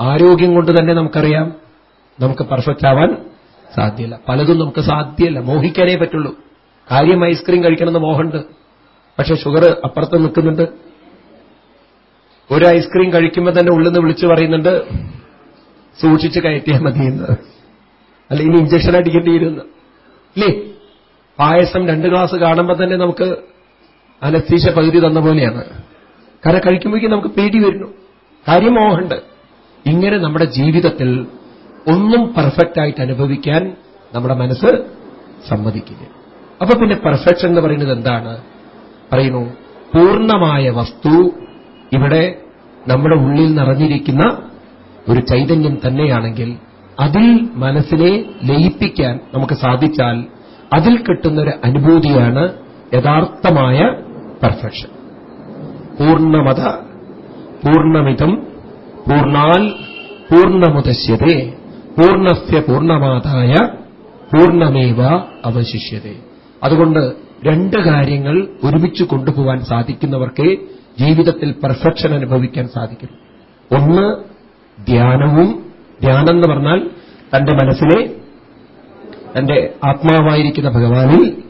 ആരോഗ്യം കൊണ്ട് തന്നെ നമുക്കറിയാം നമുക്ക് പെർഫെക്റ്റ് ആവാൻ സാധ്യമല്ല. പലതും നമുക്ക് സാധ്യമല്ല മോഹിക്കാനേ പറ്റുള്ളൂ. കാര്യം ഐസ്ക്രീം കഴിക്കണമെന്ന് മോഹമുണ്ട് പക്ഷെ ഷുഗർ അപ്പുറത്ത് നിൽക്കുന്നുണ്ട്. ഒരു ഐസ്ക്രീം കഴിക്കുമ്പോൾ തന്നെ ഉള്ളിൽ നിന്ന് വിളിച്ചു പറയുന്നുണ്ട് സൂക്ഷിച്ച് കയറ്റിയാൽ മതിയെന്ന് അല്ല ഇനി ഇഞ്ചക്ഷൻ അടിക്കേണ്ടി വരുമെന്ന്. അല്ലേ പായസം രണ്ട് ഗ്ലാസ് കാണുമ്പോൾ തന്നെ നമുക്ക് അനസ്തീശ പകുതി തന്ന പോലെയാണ്. കാരണം കഴിക്കുമ്പോഴേക്കും നമുക്ക് പേടി വരുന്നു. കാര്യം മോഹമുണ്ട് ഇങ്ങനെ നമ്മുടെ ജീവിതത്തിൽ ഒന്നും പെർഫെക്റ്റ് ആയിട്ട് അനുഭവിക്കാൻ നമ്മുടെ മനസ്സ് സമ്മതിക്കില്ല. അപ്പൊ പിന്നെ പെർഫെക്ഷൻ എന്ന് പറയുന്നത് എന്താണ്? പറയുന്നു പൂർണമായ വസ്തു ഇവിടെ നമ്മുടെ ഉള്ളിൽ നിറഞ്ഞിരിക്കുന്ന ഒരു ചൈതന്യം തന്നെയാണെങ്കിൽ അതിൽ മനസ്സിനെ ലയിപ്പിക്കാൻ നമുക്ക് സാധിച്ചാൽ അതിൽ കിട്ടുന്ന ഒരു അനുഭൂതിയാണ് യഥാർത്ഥമായ പെർഫെക്ഷൻ പൂർണമത പൂർണമിതം പൂർണാൽ പൂർണമുദശ്യതേ പൂർണസ്യ പൂർണമാതായ പൂർണമേവ അവശിഷ്യതേ. അതുകൊണ്ട് രണ്ട് കാര്യങ്ങൾ ഒരുമിച്ച് കൊണ്ടുപോകാൻ സാധിക്കുന്നവർക്കേ ജീവിതത്തിൽ പെർഫെക്ഷൻ അനുഭവിക്കാൻ സാധിക്കും. ഒന്ന് ധ്യാനവും ധ്യാനം എന്ന് പറഞ്ഞാൽ തന്റെ മനസ്സിനെ തന്റെ ആത്മാവായിരിക്കുന്ന ഭഗവാനിൽ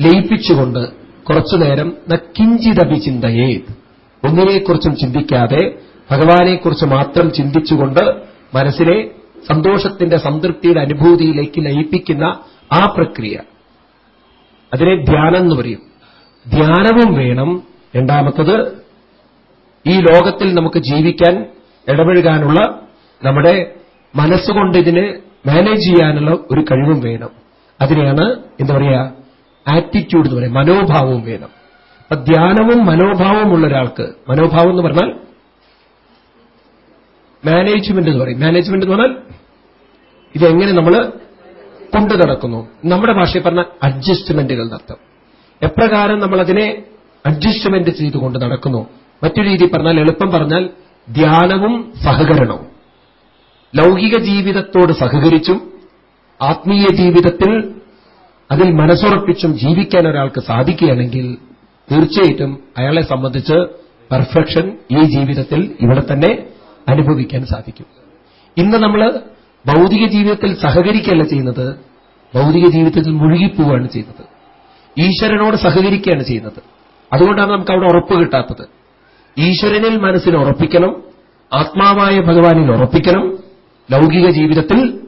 ലയിപ്പിച്ചുകൊണ്ട് കുറച്ചുനേരം നക്കിഞ്ചിതപി ചിന്തയേ. ഒന്നിനെക്കുറിച്ചും ചിന്തിക്കാതെ ഭഗവാനെക്കുറിച്ച് മാത്രം ചിന്തിച്ചുകൊണ്ട് മനസ്സിനെ സന്തോഷത്തിന്റെ സംതൃപ്തിയുടെ അനുഭൂതിയിലേക്ക് ലയിപ്പിക്കുന്ന ആ പ്രക്രിയ. അതിനെ ധ്യാനം എന്ന് പറയും. ധ്യാനവും വേണം. രണ്ടാമത്തത് ഈ ലോകത്തിൽ നമുക്ക് ജീവിക്കാൻ ഇടപഴകാനുള്ള നമ്മുടെ മനസ്സുകൊണ്ട് ഇതിനെ മാനേജ് ചെയ്യാനുള്ള ഒരു കഴിവും വേണം. അതിനെയാണ് എന്താ പറയുക ആറ്റിറ്റ്യൂഡ് എന്ന് പറയുക മനോഭാവവും വേണം. അപ്പൊ ധ്യാനവും മനോഭാവവും ഉള്ള ഒരാൾക്ക് മനോഭാവം എന്ന് പറഞ്ഞാൽ മാനേജ്മെന്റ് എന്ന് പറയും. മാനേജ്മെന്റ് എന്ന് പറഞ്ഞാൽ ഇതെങ്ങനെ നമ്മൾ കൊണ്ടു നടക്കുന്നു? നമ്മുടെ ഭാഷയിൽ പറഞ്ഞ അഡ്ജസ്റ്റ്മെന്റുകൾ നടത്തും എപ്രകാരം നമ്മൾ അതിനെ അഡ്ജസ്റ്റ്മെന്റ് ചെയ്തുകൊണ്ട് നടക്കുന്നു? മറ്റൊരു രീതി പറഞ്ഞാൽ എളുപ്പം പറഞ്ഞാൽ ധ്യാനവും സഹകരണവും. ലൗകിക ജീവിതത്തോട് സഹകരിച്ചും ആത്മീയ ജീവിതത്തിൽ അതിൽ മനസ്സുറപ്പിച്ചും ജീവിക്കാൻ ഒരാൾക്ക് സാധിക്കുകയാണെങ്കിൽ തീർച്ചയായിട്ടും അയാളെ സംബന്ധിച്ച് പെർഫെക്ഷൻ ഈ ജീവിതത്തിൽ ഇവിടെ തന്നെ അനുഭവിക്കാൻ സാധിക്കും. ഇന്ന് നമ്മൾ ഭൗതിക ജീവിതത്തിൽ സഹകരിക്കുകയല്ല ചെയ്യുന്നത് ഭൗതിക ജീവിതത്തിൽ മുഴുകിപ്പോവുകയാണ് ചെയ്യുന്നത്. ഈശ്വരനോട് സഹകരിക്കുകയാണ് ചെയ്യുന്നത്. അതുകൊണ്ടാണ് നമുക്ക് അവിടെ ഉറപ്പ് കിട്ടാത്തത്. ഈശ്വരനിൽ മനസ്സിൽ ഉറപ്പിക്കണം ആത്മാവായ ഭഗവാനിൽ ഉറപ്പിക്കണം ലൗകിക ജീവിതത്തിൽ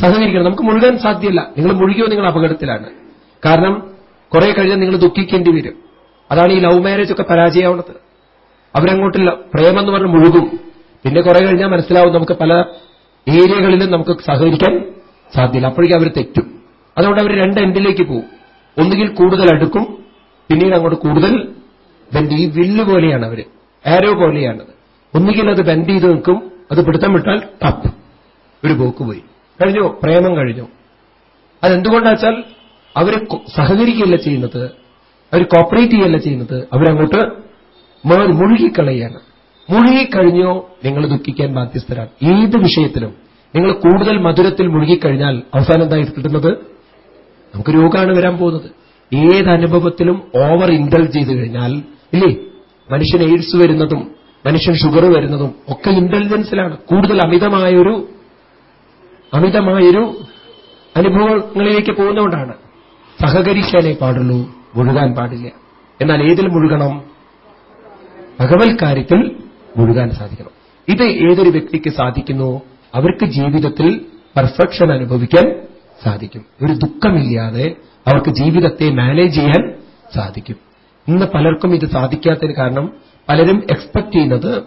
സഹകരിക്കണം. നമുക്ക് മുഴുകാൻ സാധ്യമല്ല. നിങ്ങൾ മുഴുകിയോ നിങ്ങൾ അപകടത്തിലാണ്. കാരണം കുറെ കഴിഞ്ഞാൽ നിങ്ങൾ ദുഃഖിക്കേണ്ടി വരും. അതാണ് ഈ ലവ് മാരേജ് ഒക്കെ പരാജയമാവുന്നത്. അവരങ്ങോട്ടില്ല പ്രേമെന്ന് പറഞ്ഞ് മുഴുകും. പിന്നെ കുറെ കഴിഞ്ഞാൽ മനസ്സിലാവും നമുക്ക് പല ഏരിയകളിലും നമുക്ക് സഹകരിക്കാൻ സാധ്യല്ല. അപ്പോഴേക്കും അവർ തെറ്റും. അതുകൊണ്ട് അവർ രണ്ട് എൻഡിലേക്ക് പോകും. ഒന്നുകിൽ കൂടുതൽ അടുക്കും പിന്നീട് അങ്ങോട്ട് കൂടുതൽ ബെൻഡ് ഈ വില്ല് പോലെയാണ് അവർ ആരോ പോലെയാണ് ഒന്നുകിൽ അത് ബെൻഡ് ചെയ്ത് നിൽക്കും അത് പിടുത്തം വിട്ടാൽ ടപ്പ് ഒരു പോക്ക് പോയി. കഴിഞ്ഞു? പ്രേമം കഴിഞ്ഞു? അതെന്തുകൊണ്ടാച്ചാൽ അവർ സഹകരിക്കുകയല്ല ചെയ്യുന്നത്. അവർ കോപ്പറേറ്റ് ചെയ്യല്ല ചെയ്യുന്നത്. അവരങ്ങോട്ട് മുഴുകിക്കളയാണ്. മുഴുകിക്കഴിഞ്ഞോ നിങ്ങൾ ദുഃഖിക്കാൻ ബാധ്യസ്ഥരാണ്. ഏത് വിഷയത്തിലും നിങ്ങൾ കൂടുതൽ മധുരത്തിൽ മുഴുകിക്കഴിഞ്ഞാൽ അവസാനം എന്തായി കിട്ടുന്നത്? നമുക്ക് രോഗമാണ് വരാൻ പോകുന്നത്. ഏത് അനുഭവത്തിലും ഓവർ ഇൻഡൾജ് ചെയ്ത് കഴിഞ്ഞാൽ ഇല്ലേ? മനുഷ്യൻ എയ്ഡ്സ് വരുന്നതും മനുഷ്യൻ ഷുഗർ വരുന്നതും ഒക്കെ ഇന്റലിജൻസിലാണ് കൂടുതൽ അമിതമായൊരു അമിതമായൊരു അനുഭവങ്ങളിലേക്ക് പോകുന്നതുകൊണ്ടാണ്. സഹകരിക്കാനേ പാടുള്ളൂ മുഴുകാൻ പാടില്ല. എന്നാൽ ഏതിൽ മുഴുകണം? ഭഗവത് കാര്യത്തിൽ മുഴുകാൻ സാധിക്കണം. ഇത് ഏതൊരു വ്യക്തിക്ക് സാധിക്കുന്നു? അവർക്ക് ജീവിതത്തിൽ പെർഫെക്ഷൻ അനുഭവിക്കാൻ സാധിക്കും. ഒരു ദുഃഖമില്ലാതെ അവർക്ക് ജീവിതത്തെ മാനേജ് ചെയ്യാൻ സാധിക്കും. ഇന്ന് പലർക്കും ഇത് സാധിക്കാത്തതിന് കാരണം പലരും എക്സ്പെക്ട് ചെയ്യുന്നത്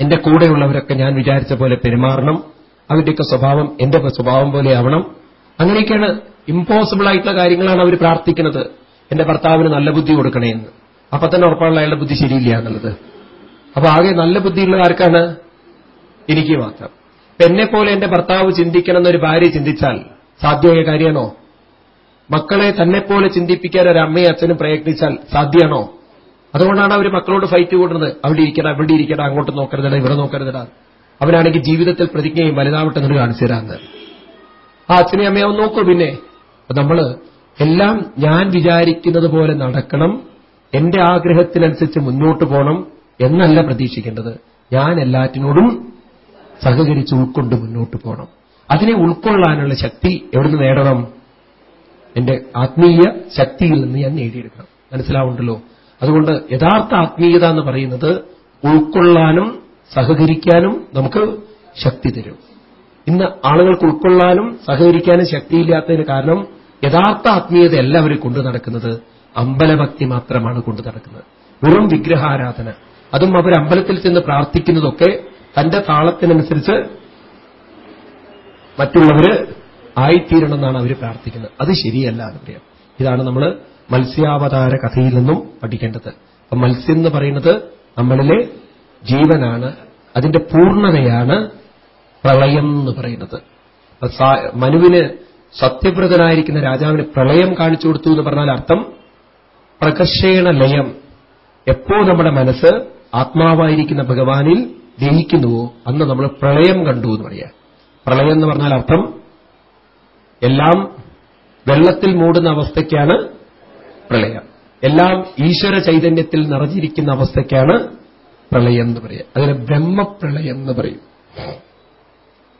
എന്റെ കൂടെയുള്ളവരൊക്കെ ഞാൻ വിചാരിച്ച പോലെ പെരുമാറണം അവരുടെയൊക്കെ സ്വഭാവം എന്റെ സ്വഭാവം പോലെ ആവണം. അങ്ങനെയൊക്കെയാണ് ഇമ്പോസിബിൾ ആയിട്ടുള്ള കാര്യങ്ങളാണ് അവർ പ്രാർത്ഥിക്കുന്നത്. എന്റെ ഭർത്താവിന് നല്ല ബുദ്ധി കൊടുക്കണേ എന്ന്. അപ്പൊ തന്നെ ഉറപ്പാണല്ലോ അയാളുടെ ബുദ്ധി ശരിയില്ല എന്നുള്ളത്. അപ്പൊ ആകെ നല്ല ബുദ്ധിയുള്ള ആർക്കാണ്? എനിക്ക് മാത്രം. എന്നെ പോലെ എന്റെ ഭർത്താവ് ചിന്തിക്കണം എന്നൊരു ഭാര്യ ചിന്തിച്ചാൽ സാധ്യമായ കാര്യമാണോ? മക്കളെ തന്നെപ്പോലെ ചിന്തിപ്പിക്കാൻ ഒരു അമ്മയും അച്ഛനും പ്രയത്നിച്ചാൽ സാധ്യമാണോ? അതുകൊണ്ടാണ് അവർ മക്കളോട് ഫൈറ്റ് കൂടുന്നത്. അവിടെ ഇരിക്കടാ ഇവിടെ ഇരിക്കടാ അങ്ങോട്ട് നോക്കരുതടാ ഇവിടെ നോക്കരുതടാ. അവനാണെങ്കിൽ ജീവിതത്തിൽ പ്രതിജ്ഞയും വലുതാവട്ടെ എന്ന് കാണിച്ചു തരാന്ന് ആ അച്ഛനെ അമ്മയാവും നോക്കൂ പിന്നെ. നമ്മൾ എല്ലാം ഞാൻ വിചാരിക്കുന്നത് പോലെ നടക്കണം. എന്റെ ആഗ്രഹത്തിനനുസരിച്ച് മുന്നോട്ട് പോകണം എന്നല്ല പ്രതീക്ഷിക്കേണ്ടത്. ഞാൻ എല്ലാറ്റിനോടും സഹകരിച്ച് ഉൾക്കൊണ്ട് മുന്നോട്ട് പോകണം അതിനെ ഉൾക്കൊള്ളാനുള്ള ശക്തി എവിടുന്ന് നേടണം? എന്റെ ആത്മീയ ശക്തിയിൽ നിന്ന് ഞാൻ നേടിയെടുക്കണം. മനസ്സിലാവുണ്ടല്ലോ? അതുകൊണ്ട് യഥാർത്ഥ ആത്മീയത എന്ന് പറയുന്നത് ഉൾക്കൊള്ളാനും സഹകരിക്കാനും നമുക്ക് ശക്തി തരും. ഇന്ന് ആളുകൾക്ക് ഉൾക്കൊള്ളാനും സഹകരിക്കാനും ശക്തിയില്ലാത്തതിന് കാരണം യഥാർത്ഥ ആത്മീയത എല്ലാവരും കൊണ്ടു നടക്കുന്നത്. അമ്പലഭക്തി മാത്രമാണ് കൊണ്ടു നടക്കുന്നത്. വെറും വിഗ്രഹാരാധന. അതും അവർ അമ്പലത്തിൽ ചെന്ന് പ്രാർത്ഥിക്കുന്നതൊക്കെ തന്റെ താളത്തിനനുസരിച്ച് മറ്റുള്ളവര് ആയിത്തീരണമെന്നാണ് അവർ പ്രാർത്ഥിക്കുന്നത്. അത് ശരിയല്ല എന്ന് ഇതാണ് നമ്മൾ മത്സ്യാവതാര കഥയിൽ നിന്നും പഠിക്കേണ്ടത്. അപ്പൊ മത്സ്യം എന്ന് പറയുന്നത് നമ്മളിലെ ജീവനാണ് അതിന്റെ പൂർണതയാണ് പ്രളയം എന്ന് പറയുന്നത്. മനുവിന് സത്യവ്രതനായിരിക്കുന്ന രാജാവിന് പ്രളയം കാണിച്ചു കൊടുത്തു എന്ന് പറഞ്ഞാൽ അർത്ഥം പ്രകർഷേണ ലയം. എപ്പോ നമ്മുടെ മനസ്സ് ആത്മാവായിരിക്കുന്ന ഭഗവാനിൽ ലയിക്കുന്നുവോ അന്ന് നമ്മൾ പ്രളയം കണ്ടു എന്ന് പറയാം. പ്രളയം എന്ന് പറഞ്ഞാൽ അർത്ഥം എല്ലാം വെള്ളത്തിൽ മൂടുന്ന അവസ്ഥയ്ക്കാണ് പ്രളയം. എല്ലാം ഈശ്വര ചൈതന്യത്തിൽ നിറഞ്ഞിരിക്കുന്ന അവസ്ഥയ്ക്കാണ് പ്രളയം എന്ന് പറയുക അതിന് ബ്രഹ്മപ്രളയം എന്ന് പറയും.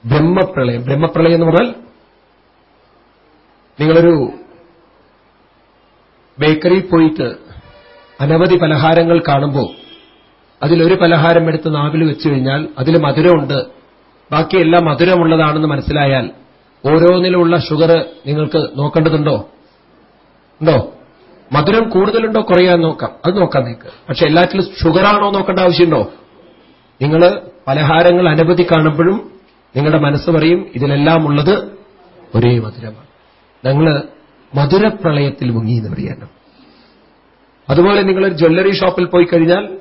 ബ്രഹ്മപ്രളയം. ബ്രഹ്മപ്രളയം എന്ന് പറഞ്ഞാൽ നിങ്ങളൊരു ബേക്കറിയിൽ പോയിട്ട് അനവധി പലഹാരങ്ങൾ കാണുമ്പോൾ അതിലൊരു പലഹാരം എടുത്ത് നാവിൽ വെച്ചു കഴിഞ്ഞാൽ അതിൽ മധുരമുണ്ട്. ബാക്കിയെല്ലാം മധുരമുള്ളതാണെന്ന് മനസ്സിലായാൽ ഓരോന്നിലുമുള്ള ഷുഗർ നിങ്ങൾക്ക് നോക്കേണ്ടതുണ്ടോ? ഉണ്ടോ? മധുരം കൂടുതലുണ്ടോ കുറയാൻ നോക്കാം. അത് നോക്കാം നിങ്ങൾക്ക്. പക്ഷെ എല്ലാറ്റിലും ഷുഗറാണോ നോക്കേണ്ട ആവശ്യമുണ്ടോ? നിങ്ങൾ പലഹാരങ്ങൾ അനവധി കാണുമ്പോഴും നിങ്ങളുടെ മനസ്സ് പറയും ഇതിലെല്ലാം ഉള്ളത് ഒരേ മധുരമാണ്. നിങ്ങൾ മധുരപ്രളയത്തിൽ മുങ്ങി എന്ന് പറയാനോ അതുപോലെ നിങ്ങൾ ജ്വല്ലറി ഷോപ്പിൽ പോയി കഴിഞ്ഞാൽ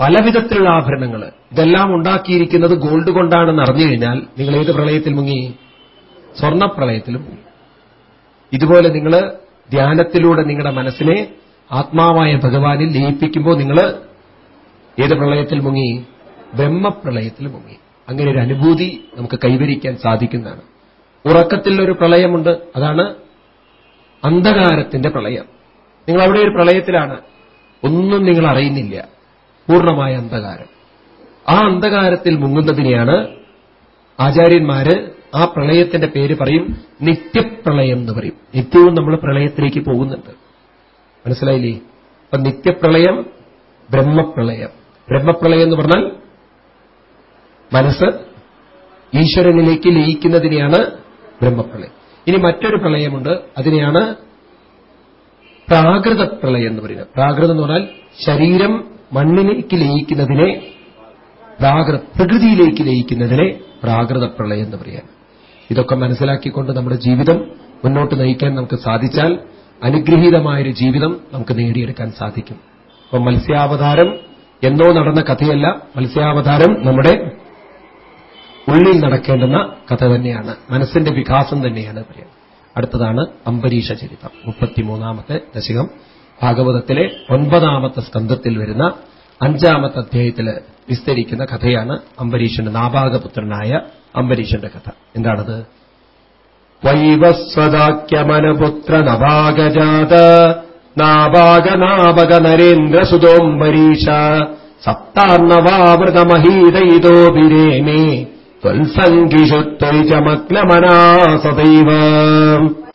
പലവിധത്തിലുള്ള ആഭരണങ്ങൾ ഇതെല്ലാം ഉണ്ടാക്കിയിരിക്കുന്നത് ഗോൾഡ് കൊണ്ടാണെന്ന് അറിഞ്ഞു കഴിഞ്ഞാൽ നിങ്ങൾ ഏത് പ്രളയത്തിൽ മുങ്ങി? സ്വർണപ്രളയത്തിലും മുങ്ങി. ഇതുപോലെ നിങ്ങൾ ധ്യാനത്തിലൂടെ നിങ്ങളുടെ മനസ്സിനെ ആത്മാവായ ഭഗവാനിൽ ലയിപ്പിക്കുമ്പോൾ നിങ്ങൾ ഏത് പ്രളയത്തിൽ മുങ്ങി? ബ്രഹ്മപ്രളയത്തിൽ മുങ്ങി. അങ്ങനെ ഒരു അനുഭൂതി നമുക്ക് കൈവരിക്കാൻ സാധിക്കുന്നതാണ്. ഉറക്കത്തിൽ ഒരു പ്രളയമുണ്ട്. അതാണ് അന്ധകാരത്തിന്റെ പ്രളയം. നിങ്ങൾ അവിടെ ഒരു പ്രളയത്തിലാണ്. ഒന്നും നിങ്ങൾ അറിയുന്നില്ല. പൂർണമായ അന്ധകാരം. ആ അന്ധകാരത്തിൽ മുങ്ങുന്നതിനെയാണ് ആചാര്യന്മാര് ആ പ്രളയത്തിന്റെ പേര് പറയും നിത്യപ്രളയം എന്ന് പറയും. നിത്യവും നമ്മൾ പ്രളയത്തിലേക്ക് പോകുന്നുണ്ട്. മനസ്സിലായില്ലേ? അപ്പൊ നിത്യപ്രളയം ബ്രഹ്മപ്രളയം. ബ്രഹ്മപ്രളയം എന്ന് പറഞ്ഞാൽ മനസ്സ് ഈശ്വരനിലേക്ക് ലയിക്കുന്നതിനെയാണ് ബ്രഹ്മപ്രളയം. ഇനി മറ്റൊരു പ്രളയമുണ്ട്. അതിനെയാണ് പ്രാകൃത പ്രളയം എന്ന് പറയുന്നത്. പ്രാകൃതം എന്ന് പറഞ്ഞാൽ ശരീരം മണ്ണിലേക്ക് ലയിക്കുന്നതിനെ പ്രാകൃത പ്രകൃതിയിലേക്ക് ലയിക്കുന്നതിനെ പ്രാകൃത പ്രളയം എന്ന് പറയാം. ഇതൊക്കെ മനസ്സിലാക്കിക്കൊണ്ട് നമ്മുടെ ജീവിതം മുന്നോട്ട് നയിക്കാൻ നമുക്ക് സാധിച്ചാൽ അനുഗ്രഹീതമായൊരു ജീവിതം നമുക്ക് നേടിയെടുക്കാൻ സാധിക്കും. അപ്പം മത്സ്യാവതാരം എന്നോ നടന്ന കഥയല്ല മത്സ്യാവതാരം നമ്മുടെ ഉള്ളിൽ നടക്കേണ്ടുന്ന കഥ തന്നെയാണ് മനസ്സിന്റെ വികാസം തന്നെയാണ് പറയാം. അടുത്തതാണ് അംബരീഷ ചരിതം മുപ്പത്തിമൂന്നാമത്തെ ദശകം. ഭാഗവതത്തിലെ ഒൻപതാമത്തെ സ്കന്ധത്തിൽ വരുന്ന അഞ്ചാമത്തെ അധ്യായത്തിൽ വിസ്തരിക്കുന്ന കഥയാണ് അംബരീഷന്റെ നാഭാഗപുത്രനായ അംബരീഷന്റെ കഥ. എന്താണത്? വൈവസ്വദാക്യമനപുത്ര നവാഗജാത നാഭാഗനാഭക നരേന്ദ്രസുതോംബരീഷ സപ്താർണവാവൃതമഹീതയിതോ ബിരേമേ ത്വൽസംഗിഷുത്വൈചമഗ്നമനാസദൈവ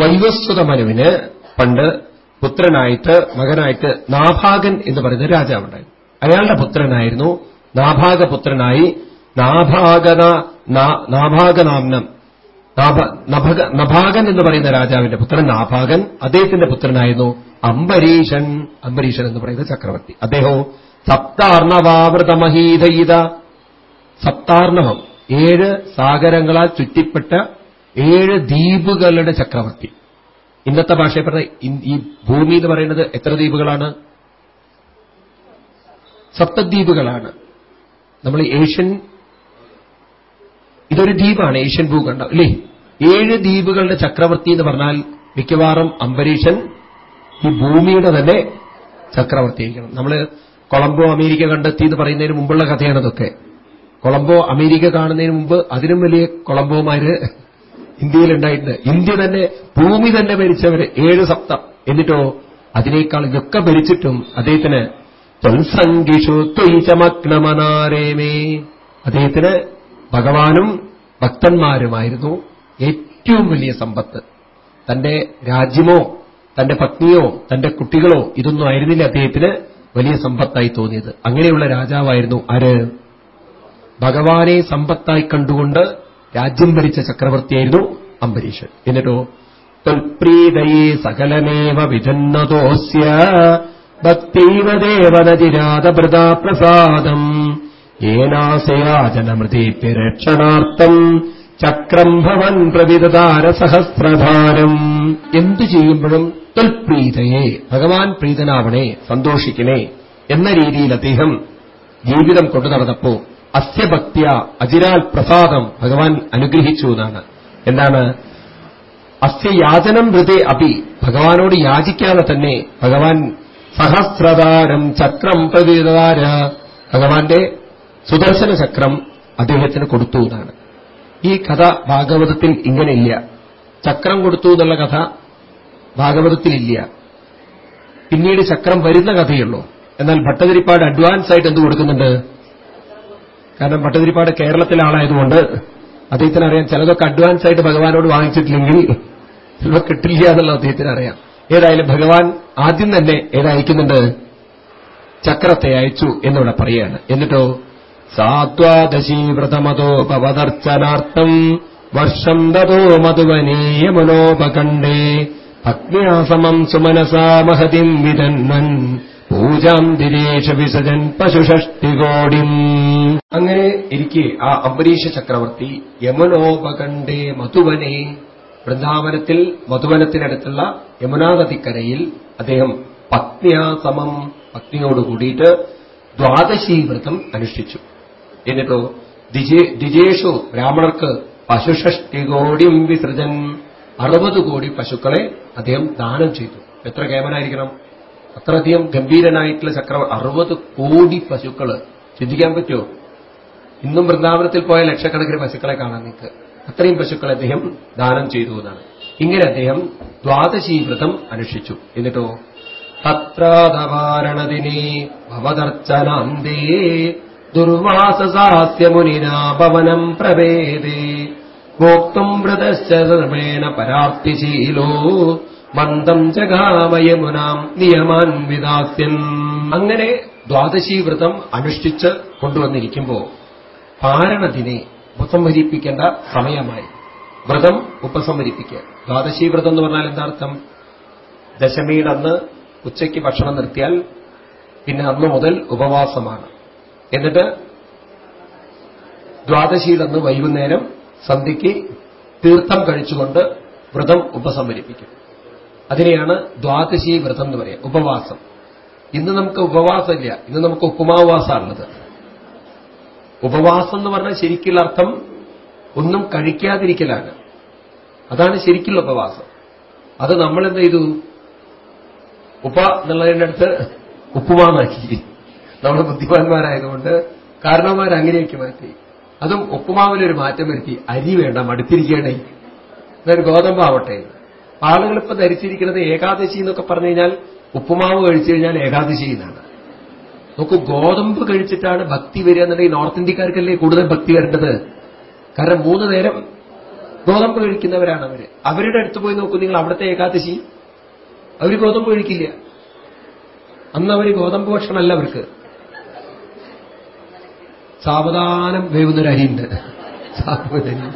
വൈവസ്വത മനുവിന് പണ്ട് പുത്രനായിട്ട് മകനായിട്ട് നാഭാഗൻ എന്ന് പറയുന്ന രാജാവുണ്ടായി. അയാളുടെ പുത്രനായിരുന്നു നാഭാഗപുത്രനായി നാഭാഗന നാഭാഗനാമ്നം. നഭാഗൻ എന്ന് പറയുന്ന രാജാവിന്റെ പുത്രൻ നാഭാഗൻ അദ്ദേഹത്തിന്റെ പുത്രനായിരുന്നു അംബരീഷൻ അംബരീഷൻ എന്ന് പറയുന്ന ചക്രവർത്തി. അദ്ദേഹവും സപ്താർണവാവൃതമഹീതയിത. സപ്താർണവം. ഏഴ് സാഗരങ്ങളാൽ ചുറ്റിപ്പെട്ട ഏഴ് ദ്വീപുകളുടെ ചക്രവർത്തി. ഇന്നത്തെ ഭാഷയെ പറഞ്ഞ ഈ ഭൂമി എന്ന് പറയുന്നത് എത്ര ദ്വീപുകളാണ്? സപ്തദ്വീപുകളാണ്. നമ്മൾ ഏഷ്യൻ ഇതൊരു ദ്വീപാണ് ഏഷ്യൻ ഭൂഖണ്ഡം. അല്ലേ ഏഴ് ദ്വീപുകളുടെ ചക്രവർത്തി എന്ന് പറഞ്ഞാൽ മിക്കവാറും അംബരീഷൻ ഈ ഭൂമിയുടെ തന്നെ ചക്രവർത്തിയായിരിക്കണം. നമ്മൾ കൊളംബോ അമേരിക്ക കണ്ടെത്തി എന്ന് പറയുന്നതിന് മുമ്പുള്ള കഥയാണതൊക്കെ. കൊളംബോ അമേരിക്ക കാണുന്നതിന് മുമ്പ് അതിനും വലിയ കൊളംബോമാര് ഇന്ത്യയിലുണ്ടായിട്ടുണ്ട് ഇന്ത്യ തന്നെ ഭൂമി തന്നെ ഭരിച്ചവര് ഏഴ് സപ്തം. എന്നിട്ടോ അതിനേക്കാൾ ഇതൊക്കെ ഭരിച്ചിട്ടും അദ്ദേഹത്തിന് ത്വൽസംഗിഷു ത്വൈചമഗ്നമനാരേമേ അദ്ദേഹത്തിന് ഭഗവാനും ഭക്തന്മാരുമായിരുന്നു ഏറ്റവും വലിയ സമ്പത്ത്. തന്റെ രാജ്യമോ തന്റെ പത്നിയോ തന്റെ കുട്ടികളോ ഇതൊന്നും ആയിരുന്നില്ല അദ്ദേഹത്തിന് വലിയ സമ്പത്തായി തോന്നിയത്. അങ്ങനെയുള്ള രാജാവായിരുന്നു ആര്? ഭഗവാനെ സമ്പത്തായി കണ്ടുകൊണ്ട് രാജ്യം ഭരിച്ച ചക്രവർത്തിയായിരുന്നു അംബരീഷൻ എന്നിട്ടോ ത്വൽപ്രീതയെ സകലമേവ വിധന്നതോസ്യ ഭക്തീവ ദേവനതിരാതഭൃതാ പ്രസാദം ഏനാസയാജനമൃതീപ്യ രക്ഷണാർത്ഥം ചക്രം ഭവൻ പ്രവിതതാര സഹസ്രധാരം എന്തു ചെയ്യുമ്പോഴും തൽപ്രീതയെ ഭഗവാൻ പ്രീതനാവണേ സന്തോഷിക്കണേ എന്ന രീതിയിൽ അദ്ദേഹം ജീവിതം കൊണ്ടു നടന്നപ്പോ അസ്യഭക്തിയ അജിരാൽ പ്രസാദം ഭഗവാൻ അനുഗ്രഹിച്ചു എന്നാണ്. എന്താണ്? അസ്യ യാചനം ഹൃദയ അപി ഭഗവാനോട് യാചിക്കാതെ തന്നെ ഭഗവാൻ സഹസ്രതാരം ചക്രം പ്രതിതാര ഭഗവാന്റെ സുദർശന ചക്രം അദ്ദേഹത്തിന് കൊടുത്തു എന്നാണ്. ഈ കഥ ഭാഗവതത്തിൽ ഇങ്ങനെയില്ല. ചക്രം കൊടുത്തു എന്നുള്ള കഥ ഭാഗവതത്തിലില്ല. പിന്നീട് ചക്രം വരുന്ന കഥയുള്ളൂ. എന്നാൽ ഭട്ടതിരിപ്പാട് അഡ്വാൻസ് ആയിട്ട് എന്ത് കൊടുക്കുന്നുണ്ട്? കാരണം ഭട്ടതിരിപ്പാട് കേരളത്തിലെ ആളായതുകൊണ്ട് അദ്ദേഹത്തിന് അറിയാം ചിലതൊക്കെ അഡ്വാൻസ് ആയിട്ട് ഭഗവാനോട് വാങ്ങിച്ചിട്ടില്ലെങ്കിൽ ചിലപ്പോൾ കിട്ടില്ല എന്നുള്ള അദ്ദേഹത്തിന് അറിയാം ഏതായാലും ഭഗവാൻ ആദ്യം തന്നെ ഏതയക്കുന്നുണ്ട് ചക്രത്തെ അയച്ചു എന്നിവിടെ പറയാണ് എന്നിട്ടോ? സാത്വാദശീ വ്രതമതോ ഭവദർച്ചനാർത്ഥം വർഷം തതോ മധുവനീയമനോപകണ്ഡേ ഭഗ്ന്യാസമം സുമനസാ മഹതിം വിതന്നൻ പൂജാം ദിരേഷ വിസജൻ പശുഷഷ്ടികോടിം. അങ്ങനെ ഇരിക്കെ ആ അംബരീഷ ചക്രവർത്തി യമുനോപകണ്ഠേ മധുവനെ. വൃന്ദാവനത്തിൽ മധുവനത്തിനടുത്തുള്ള യമുനാനദിക്കരയിൽ അദ്ദേഹം പത്നിയാസമം പത്നിയോട് കൂടിയിട്ട് വ്രതം അനുഷ്ഠിച്ചു. എന്നിട്ടോ ദ്വിജേഷു ബ്രാഹ്മണർക്ക് പശുഷഷ്ടികോടിയും വിസൃജൻ. അറുപത് കോടി പശുക്കളെ അദ്ദേഹം ദാനം ചെയ്തു. എത്ര കേമനായിരിക്കണം? അത്രയധികം ഗംഭീരനായിട്ടുള്ള ചക്ര അറുപത് കോടി പശുക്കൾ ചിന്തിക്കാൻ പറ്റുമോ? ഇന്നും വൃന്ദാവനത്തിൽ പോയ ലക്ഷക്കണക്കിന് പശുക്കളെ കാണാൻ നിങ്ങൾക്ക്. അത്രയും പശുക്കളെ അദ്ദേഹം ദാനം ചെയ്തു എന്നാണ്. ഇങ്ങനെ അദ്ദേഹം ദ്വാദശി വ്രതം അനുഷ്ഠിച്ചു. എന്നിട്ടോ? തത്രാതവാരണദിനെ ഭവതർച്ചനാന്തേ ദുർവാസസാസ്യമുനിനാ പ്രവേദേ. ഭോക്തും വ്രതശ്ചർവേണ പരാർത്തിശീലോ മന്ദം ജഗാമയമുനാം നിയമാൻ വിദാസ്യൻ. അങ്ങനെ ദ്വാദശി വ്രതം അനുഷ്ഠിച്ച് കൊണ്ടുവന്നിരിക്കുമ്പോ പാരണത്തിനെ ഉപസംഹരിപ്പിക്കേണ്ട സമയമായി. വ്രതം ഉപസംഹരിപ്പിക്കുക. ദ്വാദശി വ്രതം എന്ന് പറഞ്ഞാൽ എന്താർത്ഥം? ദശമിയുടെ ഉച്ചയ്ക്ക് ഭക്ഷണം നിർത്തിയാൽ പിന്നെ അന്ന് മുതൽ ഉപവാസമാണ്. എന്നിട്ട് ദ്വാദശിയിലന്ന് വൈകുന്നേരം സന്ധ്യയ്ക്ക് തീർത്ഥം കഴിച്ചുകൊണ്ട് വ്രതം ഉപസംഹരിപ്പിക്കും. അതിനെയാണ് ദ്വാദശി വ്രതം എന്ന് പറയുക ഉപവാസം. ഇന്ന് നമുക്ക് ഉപവാസമില്ല. ഇന്ന് നമുക്ക് ഉപ്പുമാവാസമാണുള്ളത് ഉപവാസം എന്ന് പറഞ്ഞാൽ ശരിക്കുള്ള അർത്ഥം ഒന്നും കഴിക്കാതിരിക്കലാണ്. അതാണ് ശരിക്കുള്ള ഉപവാസം. അത് നമ്മൾ എന്ത് ചെയ്തു? ഉപ്പ എന്നുള്ളതിന്റെ അടുത്ത് ഉപ്പുമാനാക്കി നമ്മൾ ബുദ്ധിമാന്മാരായതുകൊണ്ട് കാരണവന്മാർ അങ്ങനെയൊക്കെ മാറ്റി. അതും ഉപ്പുമാവിലൊരു മാറ്റം വരുത്തി. അരി വേണ്ട മടുത്തിരിക്കണേ എന്നൊരു ഗോതമ്പാവട്ടെ. ആളുകൾ ഇപ്പൊ ധരിച്ചിരിക്കുന്നത് ഏകാദശി എന്നൊക്കെ പറഞ്ഞു കഴിഞ്ഞാൽ ഉപ്പുമാവ് കഴിച്ചു കഴിഞ്ഞാൽ ഏകാദശി എന്നാണ്. നോക്കൂ ഗോതമ്പ് കഴിച്ചിട്ടാണ് ഭക്തി വരിക എന്നുണ്ടെങ്കിൽ നോർത്ത് ഇന്ത്യക്കാർക്കല്ലേ കൂടുതൽ ഭക്തി വരേണ്ടത്? കാരണം മൂന്ന് നേരം ഗോതമ്പ് കഴിക്കുന്നവരാണ് അവർ. അവരുടെ അടുത്ത് പോയി നോക്കൂ നിങ്ങൾ അവിടുത്തെ ഏകാദശി? അവർ ഗോതമ്പ് കഴിക്കില്ല. അന്ന് അവർ ഗോതമ്പ് ഭക്ഷണമല്ല അവർക്ക്. സാവധാനം വേവുന്നൊരു അരിയുണ്ട്. സാവധാനി.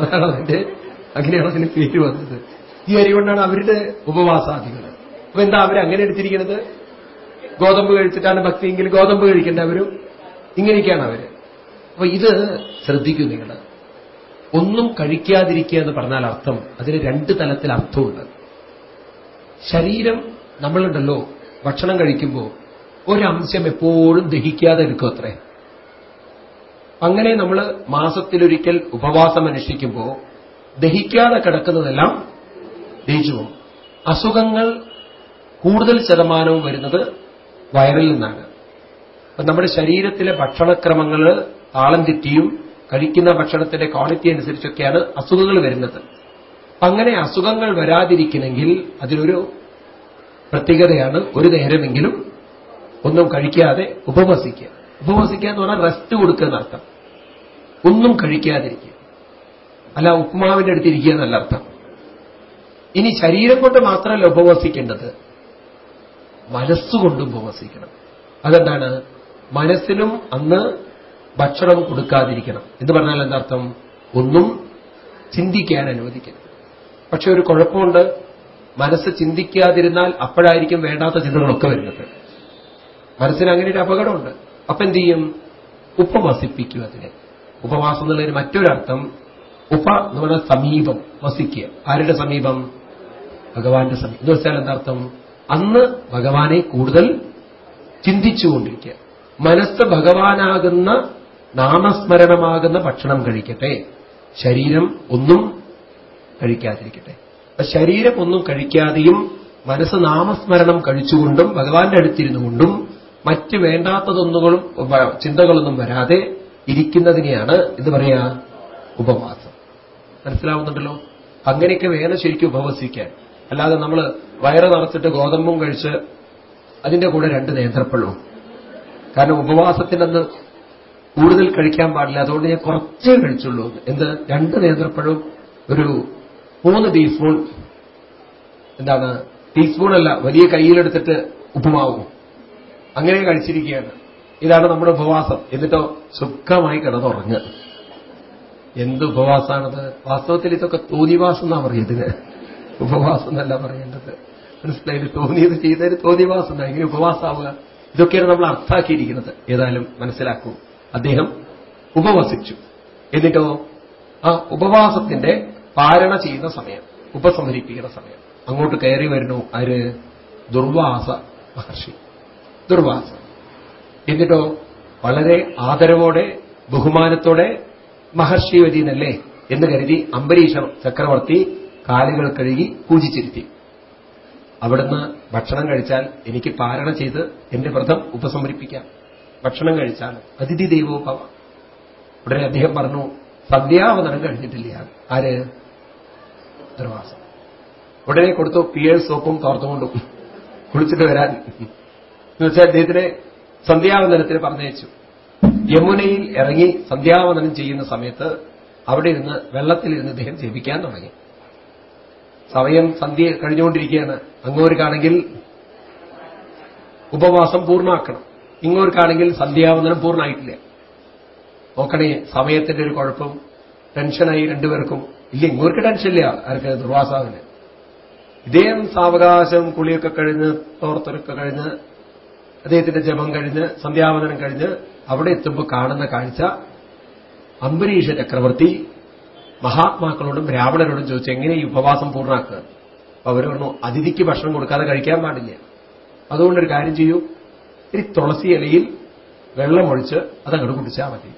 അതാണ് അതിന്റെ അങ്ങനെയാണ് അതിന് പേര് വന്നത്. ഈ അരി കൊണ്ടാണ് അവരുടെ ഉപവാസാദികൾ. അപ്പൊ എന്താ അവരങ്ങനെ എടുത്തിരിക്കുന്നത്? ഗോതമ്പ് കഴിച്ചിട്ടാണ് ഭക്തിയെങ്കിൽ ഗോതമ്പ് കഴിക്കേണ്ട അവരും ഇങ്ങനെയൊക്കെയാണ് അവർ. അപ്പൊ ഇത് ശ്രദ്ധിക്കൂ നിങ്ങൾ. ഒന്നും കഴിക്കാതിരിക്കുക എന്ന് പറഞ്ഞാൽ അർത്ഥം അതിന് രണ്ട് തലത്തിൽ അർത്ഥമുണ്ട്. ശരീരം നമ്മളുണ്ടല്ലോ ഭക്ഷണം കഴിക്കുമ്പോൾ ഒരംശം എപ്പോഴും ദഹിക്കാതെ എടുക്കും അത്രേ. അങ്ങനെ നമ്മൾ മാസത്തിലൊരിക്കൽ ഉപവാസം അനുഷ്ഠിക്കുമ്പോൾ ദഹിക്കാതെ കിടക്കുന്നതെല്ലാം ദഹിച്ചു പോകും. അസുഖങ്ങൾ കൂടുതൽ ശതമാനവും വരുന്നത് വയറിൽ നിന്നാണ്. നമ്മുടെ ശരീരത്തിലെ ഭക്ഷണക്രമങ്ങൾ താളം തെറ്റിയും കഴിക്കുന്ന ഭക്ഷണത്തിന്റെ ക്വാളിറ്റി അനുസരിച്ചൊക്കെയാണ് അസുഖങ്ങൾ വരുന്നത്. അങ്ങനെ അസുഖങ്ങൾ വരാതിരിക്കണമെങ്കിൽ അതിനൊരു പ്രത്യേകതയാണ് ഒരു നേരമെങ്കിലും ഒന്നും കഴിക്കാതെ ഉപവസിക്കുക. ഉപവസിക്കുക എന്ന് പറഞ്ഞാൽ റെസ്റ്റ് കൊടുക്കുക എന്നർത്ഥം. ഒന്നും കഴിക്കാതിരിക്കുക. അല്ല ഉപ്മാവിന്റെ അടുത്തിരിക്കുക എന്നല്ല അർത്ഥം. ഇനി ശരീരം കൊണ്ട് മാത്രമല്ല ഉപവസിക്കേണ്ടത്. മനസ്സുകൊണ്ടും ഉപവസിക്കണം. അതെന്താണ്? മനസ്സിനും അന്ന് ഭക്ഷണം കൊടുക്കാതിരിക്കണം. എന്ന് പറഞ്ഞാൽ എന്താർത്ഥം ഒന്നും ചിന്തിക്കാൻ അനുവദിക്കണം പക്ഷെ ഒരു കുഴപ്പമുണ്ട്. മനസ്സ് ചിന്തിക്കാതിരുന്നാൽ അപ്പോഴായിരിക്കും വേണ്ടാത്ത ചിന്തകളൊക്കെ വരുന്നത്. മനസ്സിന് അങ്ങനെ ഒരു അപകടമുണ്ട്. അപ്പൊ എന്ത് ചെയ്യും ഉപവസിപ്പിക്കും അതിനെ. ഉപവാസം എന്നുള്ളതിന് മറ്റൊരർത്ഥം ഉപ എന്ന് പറഞ്ഞാൽ സമീപം വസിക്കുക. ആരുടെ സമീപം? ഭഗവാന്റെ സമീപം. എന്ന് വെച്ചാൽ എന്താർത്ഥം? അന്ന് ഭഗവാനെ കൂടുതൽ ചിന്തിച്ചുകൊണ്ടിരിക്കുക. മനസ്സ് ഭഗവാനാകുന്ന നാമസ്മരണമാകുന്ന ഭക്ഷണം കഴിക്കട്ടെ. ശരീരം ഒന്നും കഴിക്കാതിരിക്കട്ടെ. ശരീരം ഒന്നും കഴിക്കാതെയും മനസ്സ് നാമസ്മരണം കഴിച്ചുകൊണ്ടും ഭഗവാന്റെ അടുത്തിരുന്നു കൊണ്ടും മറ്റ് വേണ്ടാത്തതൊന്നുകളും ചിന്തകളൊന്നും വരാതെ ഇരിക്കുന്നതിനെയാണ് ഇത് പറയാ ഉപവാസം. മനസ്സിലാവുന്നുണ്ടല്ലോ? അങ്ങനെയൊക്കെ വേണം ശരിക്കും ഉപവസിക്കാൻ. അല്ലാതെ നമ്മൾ വയറ് നിറച്ചിട്ട് ഗോതമ്പും കഴിച്ച് അതിന്റെ കൂടെ രണ്ട് നേന്ത്രപ്പഴവും. കാരണം ഉപവാസത്തിനന്ന് കൂടുതൽ കഴിക്കാൻ പാടില്ല. അതുകൊണ്ട് ഞാൻ കുറച്ചേ കഴിച്ചുള്ളൂ. എന്ത്? രണ്ട് നേന്ത്രപ്പഴവും ഒരു മൂന്ന് ടീസ്പൂൺ എന്താണ്? ടീസ്പൂൺ അല്ല വലിയ കയ്യിലെടുത്തിട്ട് ഉപ്പുമാവും. അങ്ങനെ കഴിച്ചിരിക്കുകയാണ്. ഇതാണ് നമ്മുടെ ഉപവാസം. എന്നിട്ടോ സുഖമായി കിടന്നുറങ്ങുക. എന്ത് ഉപവാസമാണത് വാസ്തവത്തിൽ ഇതൊക്കെ തോന്നിവാസം എന്നാ പറയുന്നതിന് ഉപവാസം എന്നല്ല പറയേണ്ടത്. മനസ്സിലായത് തോന്നിയത് ചെയ്തതിന് തോന്നിവാസം എന്നാ? ഇങ്ങനെ ഉപവാസമാവുക ഇതൊക്കെയാണ് നമ്മൾ അർത്ഥാക്കിയിരിക്കുന്നത് ഏതായാലും മനസ്സിലാക്കൂ. അദ്ദേഹം ഉപവസിച്ചു. എന്നിട്ടോ? ആ ഉപവാസത്തിന്റെ പാരണ ചെയ്യുന്ന സമയം ഉപസംഹരിപ്പിക്കുന്ന സമയം. അങ്ങോട്ട് കയറി വരുന്നു ആര്? ദുർവാസ മഹർഷി. ദുർവാസ. എന്നിട്ടോ? വളരെ ആദരവോടെ ബഹുമാനത്തോടെ മഹർഷി വരീനല്ലേ എന്ന് കരുതി അംബരീഷ ചക്രവർത്തി കാലുകൾ കഴുകി പൂജിച്ചിരുത്തി. അവിടുന്ന് ഭക്ഷണം കഴിച്ചാൽ എനിക്ക് പാരണ ചെയ്ത് എന്റെ വ്രതം ഉപസമരിപ്പിക്കാം ഭക്ഷണം കഴിച്ചാൽ അതിഥി ദൈവോഭവ. ഉടനെ അദ്ദേഹം പറഞ്ഞു സന്ധ്യാവതനം കഴിഞ്ഞിട്ടില്ല. ആര്? ദുർവാസം ഉടനെ കൊടുത്തു പിയേഴ് സോപ്പും തോർത്തുകൊണ്ടും കുളിച്ചിട്ട് വരാൻ. എന്നുവെച്ചാൽ അദ്ദേഹത്തിനെ സന്ധ്യാവന്തനത്തിന് പറഞ്ഞയച്ചു. യമുനയിൽ ഇറങ്ങി സന്ധ്യാവന്തനം ചെയ്യുന്ന സമയത്ത് അവിടെ ഇരുന്ന് വെള്ളത്തിലിരുന്ന് ദേഹം ജപിക്കാൻ തുടങ്ങി. സമയം സന്ധ്യ കഴിഞ്ഞുകൊണ്ടിരിക്കുകയാണ്. അങ്ങോർക്കാണെങ്കിൽ ഉപവാസം പൂർണമാക്കണം. ഇങ്ങോർക്കാണെങ്കിൽ സന്ധ്യാവന്തനം പൂർണമായിട്ടില്ല. നോക്കണേ സമയത്തിന്റെ ഒരു കുഴപ്പം ടെൻഷനായി രണ്ടുപേർക്കും ഇല്ല. ഇങ്ങോർക്ക് ടെൻഷനില്ല ആർക്ക് ദുർവാസാവിന്. ഇദ്ദേഹം സാവകാശം കുളിയൊക്കെ കഴിഞ്ഞ് തോർത്തൊരുക്കെ കഴിഞ്ഞ് അദ്ദേഹത്തിന്റെ ജപം കഴിഞ്ഞ് സന്ധ്യാവതനം കഴിഞ്ഞ് അവിടെ എത്തുമ്പോൾ കാണുന്ന കാഴ്ച അംബരീഷ ചക്രവർത്തി മഹാത്മാക്കളോടും ബ്രാഹ്മണരോടും ചോദിച്ചു എങ്ങനെ ഈ ഉപവാസം പൂർണമാക്കുക? അപ്പൊ അവർ പറഞ്ഞു അതിഥിക്ക് ഭക്ഷണം കൊടുക്കാതെ കഴിക്കാൻ പാടില്ല. അതുകൊണ്ടൊരു കാര്യം ചെയ്യൂ. ഈ തുളസി ഇലയിൽ വെള്ളമൊഴിച്ച് അതങ്ങോട്ട് കുടിച്ചാൽ മതി.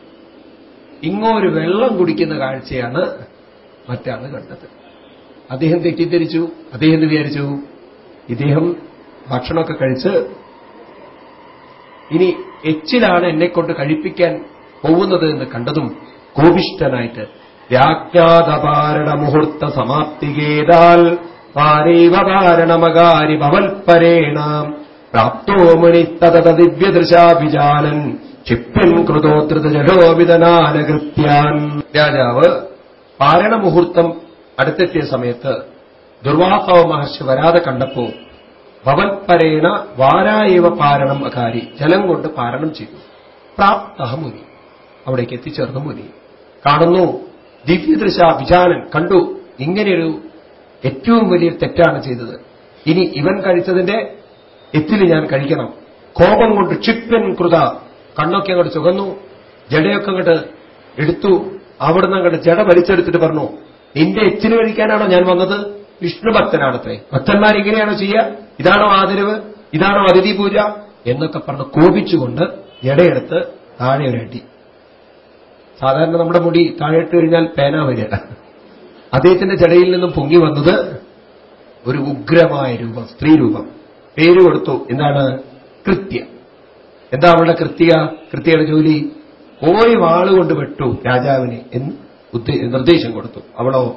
ഇങ്ങോരു വെള്ളം കുടിക്കുന്ന കാഴ്ചയാണ് മറ്റാൾ കണ്ടത്. അദ്ദേഹം തെറ്റിദ്ധരിച്ചു. അദ്ദേഹം വിചാരിച്ചു? ഇദ്ദേഹം ഭക്ഷണമൊക്കെ കഴിച്ച് ഇനി എച്ചിലാണ് എന്നെ കൊണ്ട് കഴിപ്പിക്കാൻ പോകുന്നത് എന്ന് കണ്ടതും കോപിഷ്ടനായിട്ട് വ്യാഖ്യാതപാരണ മുഹൂർത്ത സമാപ്തികേതാൽ പാരീവകാരണമകാരി ഭവൽപരേണ പ്രാപ്തോ മുനിത്തത ദിവ്യദൃശാഭിജാനൻ ക്ഷിപ്യൻ കൃതോധൃതജലോവിതനാനകൃത്യാൻ രാജാവ് പാരണമുഹൂർത്തം അടുത്തെത്തിയ സമയത്ത് ദുർവാസവ മഹർഷി വരാതെ കണ്ടപ്പോ ഭവൽപരേണ വാരായവ പാരണം അകാരി. ജലം കൊണ്ട് പാരണം ചെയ്തു. പ്രാപ്ത മുനി. അവിടേക്ക് എത്തിച്ചേർന്നു മുനി. കാണുന്നു ദിവ്യദൃശ വിചാരൻ കണ്ടു. ഇങ്ങനെയൊരു ഏറ്റവും വലിയ തെറ്റാണ് ചെയ്തത്. ഇനി ഇവൻ കഴിച്ചതിന്റെ എത്തിൽ ഞാൻ കഴിക്കണം. കോപം കൊണ്ട് ക്ഷിപ്യൻ കൃത. കണ്ണൊക്കെ അങ്ങോട്ട് ചുകന്നു. ജടയൊക്കെ അങ്ങോട്ട് എടുത്തു. അവിടുന്ന് അങ്ങോട്ട് ജട വലിച്ചെടുത്തിട്ട് പറഞ്ഞു നിന്റെ എച്ചിന് കഴിക്കാനാണോ ഞാൻ വന്നത്? വിഷ്ണു ഭക്തനാണത്രേ ഭക്തന്മാർ ഇങ്ങനെയാണോ ചെയ്യുക? ഇതാണോ ആദരവ്? ഇതാണോ അതിഥി പൂജ? എന്നൊക്കെ പറഞ്ഞ് കോപിച്ചുകൊണ്ട് ജടയെടുത്ത് താഴെ ഒരടി സാധാരണ നമ്മുടെ മുടി താഴെട്ട് കഴിഞ്ഞാൽ പേന വരിക. അദ്ദേഹത്തിന്റെ ജടയിൽ നിന്നും പൊങ്ങി വന്നത് ഒരു ഉഗ്രമായ രൂപം സ്ത്രീരൂപം പേര് കൊടുത്തു. എന്താണ്? കൃത്യ. എന്താ അവളുടെ കൃത്യ? കൃത്യയുടെ ജോലി? പോയി വാളുകൊണ്ട് വെട്ടു രാജാവിനെ എന്ന് നിർദ്ദേശം കൊടുത്തു. അവളോ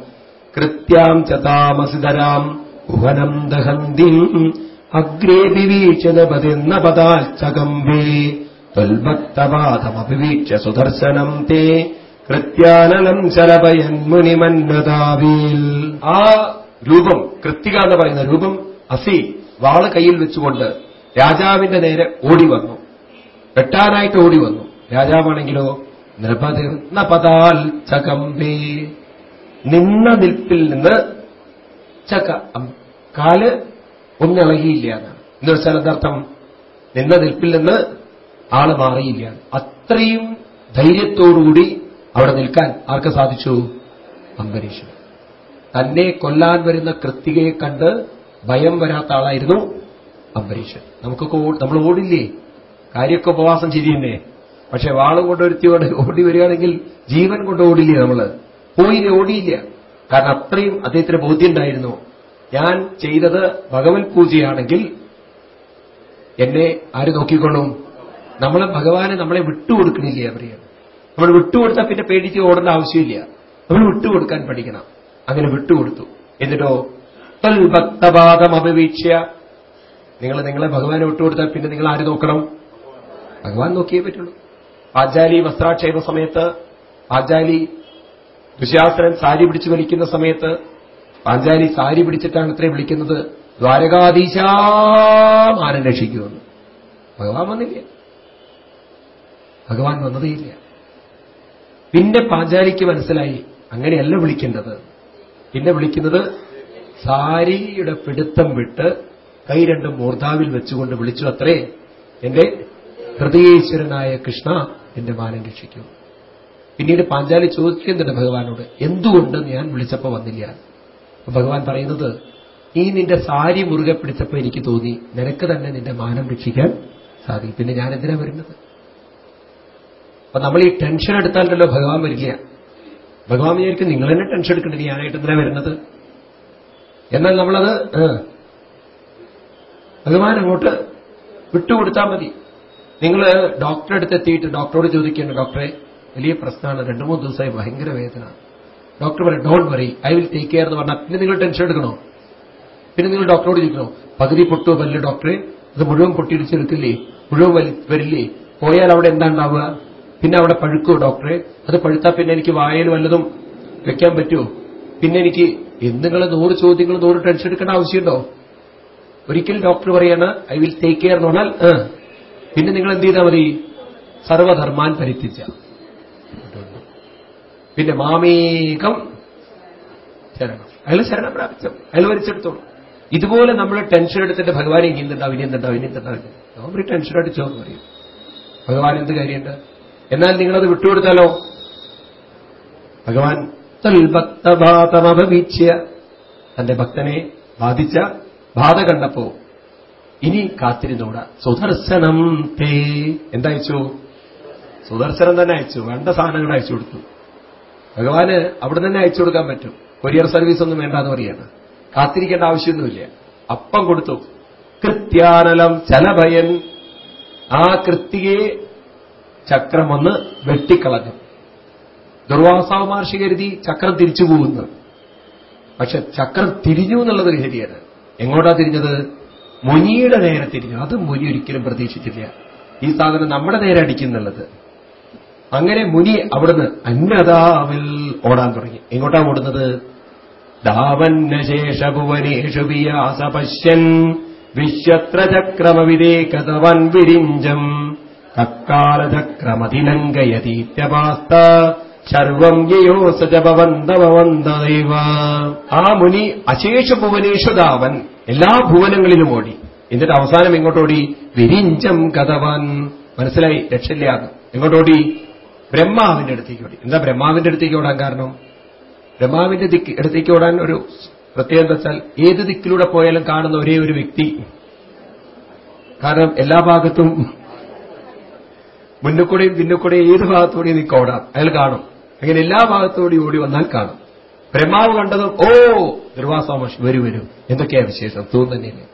കൃത്യാം ചതാമസിതരാം ഉഹനം ദഹന്തി. അഗ്രേ വിവീക്ഷണപതിർന്ന പദാൽച്ചകമ്പേ ത്വൽഭക്തപാദമഭിവീക്ഷ്യ സുദർശനം തേ. കൃത്യാനനം ശലഭയൻ മുനിമന്നതാവീൽ ആ രൂപം കൃത്തിക എന്ന് പറയുന്ന രൂപം അസി വാൾ കയ്യിൽ വെച്ചുകൊണ്ട് രാജാവിന്റെ നേരെ ഓടി വന്നു. വെട്ടാനായിട്ട് ഓടി വന്നു. രാജാവാണെങ്കിലോ നൃപതിർന്ന പദാൽ ചകമ്പേ നിന്ന നിൽപ്പിൽ നിന്ന് ചക്ക. കാൽ ഒന്നിളകിയില്ല എന്നാണ്. എന്ന് വെച്ചാൽ എന്താർത്ഥം? നിന്ന നിൽപ്പിൽ നിന്ന് ആൾ മാറിയില്ല. അത്രയും ധൈര്യത്തോടുകൂടി അവിടെ നിൽക്കാൻ ആർക്ക് സാധിച്ചു? അംബരീഷൻ തന്നെ കൊല്ലാൻ വരുന്ന കൃത്തികയെ കണ്ട് ഭയം വരാത്ത ആളായിരുന്നു അംബരീഷൻ നമുക്കൊക്കെ നമ്മൾ ഓടില്ലേ? കാര്യമൊക്കെ ഉപവാസം ചെയ്യുന്നേ പക്ഷെ വാളും കൊണ്ട് ഓടി വരികയാണെങ്കിൽ ജീവൻ കൊണ്ട് ഓടില്ലേ നമ്മൾ? പോയില്ല ഓടിയില്ല. കാരണം അത്രയും അദ്ദേഹത്തിന് ബോധ്യമുണ്ടായിരുന്നു. ഞാൻ ചെയ്തത് ഭഗവത് പൂജയാണെങ്കിൽ എന്നെ ആര് നോക്കിക്കൊള്ളും? നമ്മളെ ഭഗവാനെ നമ്മളെ വിട്ടുകൊടുക്കണില്ല അവരെയാണ് നമ്മൾ വിട്ടുകൊടുത്താൽ പിന്നെ പേടിച്ച് ഓടേണ്ട ആവശ്യമില്ല. നമ്മൾ വിട്ടുകൊടുക്കാൻ പഠിക്കണം. അങ്ങനെ വിട്ടുകൊടുത്തു. എന്നിട്ടോ തൽഭക്തപാദം അപവീക്ഷ നിങ്ങൾ നിങ്ങളെ ഭഗവാനെ വിട്ടുകൊടുത്താൽ പിന്നെ നിങ്ങൾ ആര് നോക്കണം? ഭഗവാൻ നോക്കിയേ പറ്റുള്ളൂ. ആചാരി വസ്ത്രാക്ഷേപ സമയത്ത് പാഞ്ചാലി ദുശാസനൻ സാരി പിടിച്ചു വലിക്കുന്ന സമയത്ത് പാഞ്ചാലി സാരി പിടിച്ചിട്ടാണ് ഇത്രയും വിളിക്കുന്നത്. ദ്വാരകാധീശാമാരൻ രക്ഷിക്കുമെന്ന്? ഭഗവാൻ വന്നില്ല. ഭഗവാൻ വന്നതേയില്ല. പിന്നെ പാഞ്ചാലിക്ക് മനസ്സിലായി അങ്ങനെയല്ല വിളിക്കേണ്ടത്. പിന്നെ വിളിക്കുന്നത് സാരിയുടെ പിടുത്തം വിട്ട് കൈ രണ്ടും മൂർധാവിൽ വെച്ചുകൊണ്ട് വിളിച്ചു അത്രേ. എന്റെ ഹൃദയേശ്വരനായ കൃഷ്ണ എന്റെ മാനം രക്ഷിക്കൂ. പിന്നീട് പാഞ്ചാലി ചോദിക്കുന്നുണ്ട് ഭഗവാനോട് എന്തുകൊണ്ട് ഞാൻ വിളിച്ചപ്പോ വന്നില്ല? ഭഗവാൻ പറയുന്നത് നീ നിന്റെ സാരി മുറുകെ പിടിച്ചപ്പോ എനിക്ക് തോന്നി നിനക്ക് തന്നെ നിന്റെ മാനം രക്ഷിക്കാൻ സാധിക്കും. പിന്നെ ഞാൻ എന്തിനാ വരുന്നത്? അപ്പൊ നമ്മൾ ഈ ടെൻഷൻ എടുത്താലല്ലോ ഭഗവാൻ വരില്ല ഭഗവാൻ വിചാരിക്കും നിങ്ങൾ തന്നെ ടെൻഷൻ എടുക്കേണ്ടത് ഞാനായിട്ട് എന്തിനാ വരുന്നത്? എന്നാൽ നമ്മളത് ഭഗവാൻ അങ്ങോട്ട് വിട്ടുകൊടുത്താൽ മതി. നിങ്ങൾ ഡോക്ടറെ അടുത്ത് എത്തിയിട്ട് ഡോക്ടറോട് ചോദിക്കേണ്ട ഡോക്ടറെ വലിയ പ്രശ്നമാണ്. രണ്ടു മൂന്ന് ദിവസമായി ഭയങ്കര വേദന. ഡോക്ടർ പറയും don't worry I will take care എന്ന് പറഞ്ഞാൽ പിന്നെ നിങ്ങൾ ടെൻഷൻ എടുക്കണോ? പിന്നെ നിങ്ങൾ ഡോക്ടറോട് ചോദിക്കണോ? പകുതി പൊട്ടുമോ വല്ല ഡോക്ടറെ? അത് മുഴുവൻ പൊട്ടിയിടിച്ചെടുക്കില്ലേ മുഴുവൻ വരില്ലേ? പോയാൽ അവിടെ എന്താ ഉണ്ടാവുക? പിന്നെ അവിടെ പഴുക്കോ ഡോക്ടറെ? അത് പഴുത്താൽ പിന്നെ എനിക്ക് വായയിൽ വല്ലതും വെക്കാൻ പറ്റുമോ പിന്നെ എനിക്ക് എന്തുങ്ങൾ നൂറ് ചോദ്യങ്ങൾ നൂറ് ടെൻഷൻ എടുക്കേണ്ട ആവശ്യമുണ്ടോ? ഒരിക്കൽ ഡോക്ടർ പറയണ ഐ വിൽ ടേക്ക് കെയർ എന്ന് പറഞ്ഞാൽ പിന്നെ നിങ്ങൾ എന്ത് ചെയ്താൽ മതി? സർവധർമാൻ പരിത്യജ പിന്നെ മാമേകം ശരണം. അയാൾ ശരണം പ്രാപിച്ചു. അയാൾ വലിച്ചെടുത്തോളൂ ഇതുപോലെ നമ്മൾ ടെൻഷൻ എടുത്തിട്ട് ഭഗവാനെ ഇനി എന്തുണ്ടാവും ഇനി എന്തുണ്ടാവും ഇനി എന്തുണ്ടാവും നമ്മൾ ടെൻഷൻ അടിച്ചോ എന്ന് പറയും. ഭഗവാൻ എന്ത് കാര്യമുണ്ട്? എന്നാൽ നിങ്ങളത് വിട്ടുകൊടുത്താലോ? ഭഗവാൻ തൽഭക്തഭാതമഭവീക്ഷ്യ തന്റെ ഭക്തനെ ബാധിച്ച ബാധ കണ്ടപ്പോ ഇനി കാത്തിരുന്നോട. സുദർശനം തേ. എന്തയച്ചു സുദർശനം തന്നെ അയച്ചു. വേണ്ട സാധനങ്ങൾ അയച്ചു കൊടുത്തു. ഭഗവാന് അവിടെ തന്നെ അയച്ചു കൊടുക്കാൻ പറ്റും. കൊരിയർ സർവീസ് ഒന്നും വേണ്ടെന്ന് പറയാണ്. കാത്തിരിക്കേണ്ട ആവശ്യമൊന്നുമില്ല. അപ്പം കൊടുത്തു. കൃത്യാനലം ചലഭയൻ ആ കൃത്യയെ ചക്രം ഒന്ന് വെട്ടിക്കളഞ്ഞു. ദുർവാസാവ് മഹർഷി കരുതി ചക്രം തിരിച്ചു പോകുന്നു. പക്ഷെ ചക്രം തിരിഞ്ഞു എന്നുള്ളത് ശരിയാണ് എങ്ങോട്ടാ തിരിഞ്ഞത്? മുനിയുടെ നേരെ തിരിഞ്ഞു. അത് മുനി ഒരിക്കലും പ്രതീക്ഷിച്ചില്ല ഈ സാധനം നമ്മുടെ നേരെ അടിക്കുന്നുള്ളത്. അങ്ങനെ മുനി അവിടുന്ന് അന്നദാവിൽ ഓടാൻ തുടങ്ങി. എങ്ങോട്ടാ ഓടുന്നത്? ധാവന്നശേഷഭുവനേഷു വിയാസ പശ്യൻ വിശ്വത്രചക്രമവിവേകതവൻ വിരിഞ്ചം. കക്കാലചക്രമതിലങ്കയതീത്യപാസ്ത സർവം യയോസജപവന്തവന്തദൈവ ആ മുനി അശേഷ ഭുവനേഷു ദാവൻ എല്ലാ ഭുവനങ്ങളിലും ഓടി. എന്നിട്ട് അവസാനം എങ്ങോട്ടോടി? വിരിഞ്ചം കഥവാൻ. മനസ്സിലായി? രക്ഷയില്ലാതെ എങ്ങോട്ടോടി? ബ്രഹ്മാവിന്റെ അടുത്തേക്ക് ഓടി. എന്താ ബ്രഹ്മാവിന്റെ അടുത്തേക്ക് ഓടാൻ കാരണം? ബ്രഹ്മാവിന്റെ ദിക്ക് അടുത്തേക്ക് ഓടാൻ ഒരു പ്രത്യേകത വെച്ചാൽ ഏത് ദിക്കിലൂടെ പോയാലും കാണുന്ന ഒരേ ഒരു വ്യക്തി. കാരണം എല്ലാ ഭാഗത്തും മുന്നുകൂടെയും പിന്നുകൂടെയും ഏത് ഭാഗത്തുകൂടെയും നിൽക്കുക ഓടാം. അയാൾ കാണും. അങ്ങനെ എല്ലാ ഭാഗത്തുകൂടി ഓടി വന്നാൽ കാണും. ബ്രഹ്മാവ് കണ്ടത് ഓ ദുർവാസാമഷ് വരൂ വരൂ. എന്തൊക്കെയാ വിശേഷം? തൂന്നന്നെയല്ലേ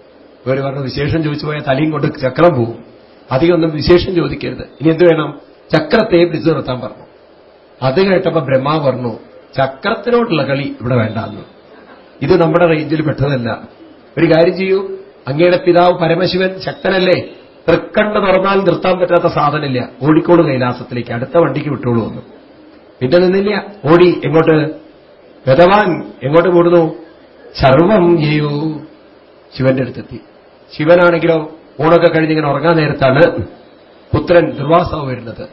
ഇവർ പറഞ്ഞ വിശേഷം ചോദിച്ചു പോയാൽ തലയും കൊണ്ട് ചക്രം പോവും. അധികം ഒന്നും വിശേഷം ചോദിക്കരുത്. ഇനി എന്ത് വേണം? ചക്രത്തെ പിടിച്ചു നിർത്താൻ പറഞ്ഞു. അത് കേട്ടപ്പോ ബ്രഹ്മാവ് പറഞ്ഞു ചക്രത്തിനോടുള്ള കളി ഇവിടെ വേണ്ടാന്ന്. ഇത് നമ്മുടെ റേഞ്ചിൽ പെട്ടതല്ല. ഒരു കാര്യം ചെയ്യൂ. അങ്ങയുടെ പിതാവ് പരമശിവൻ ശക്തനല്ലേ? തൃക്കണ്ണ് തുറന്നാൽ നിർത്താൻ പറ്റാത്ത സാധനമില്ല. ഓടിക്കോട് കൈലാസത്തിലേക്ക്. അടുത്ത വണ്ടിക്ക് വിട്ടോളൂ എന്ന്. പിന്നെ നിന്നില്ല. ഓടി എങ്ങോട്ട്? ഗതവാൻ എങ്ങോട്ട് കൂടുന്നു? സർവം ചെയ്യൂ ശിവന്റെ അടുത്തെത്തി. ശിവനാണെങ്കിലോ ഊണൊക്കെ കഴിഞ്ഞിങ്ങനെ ഉറങ്ങാൻ നേരത്താണ് പുത്രൻ ദുർവാസാവ് വരുന്നത്.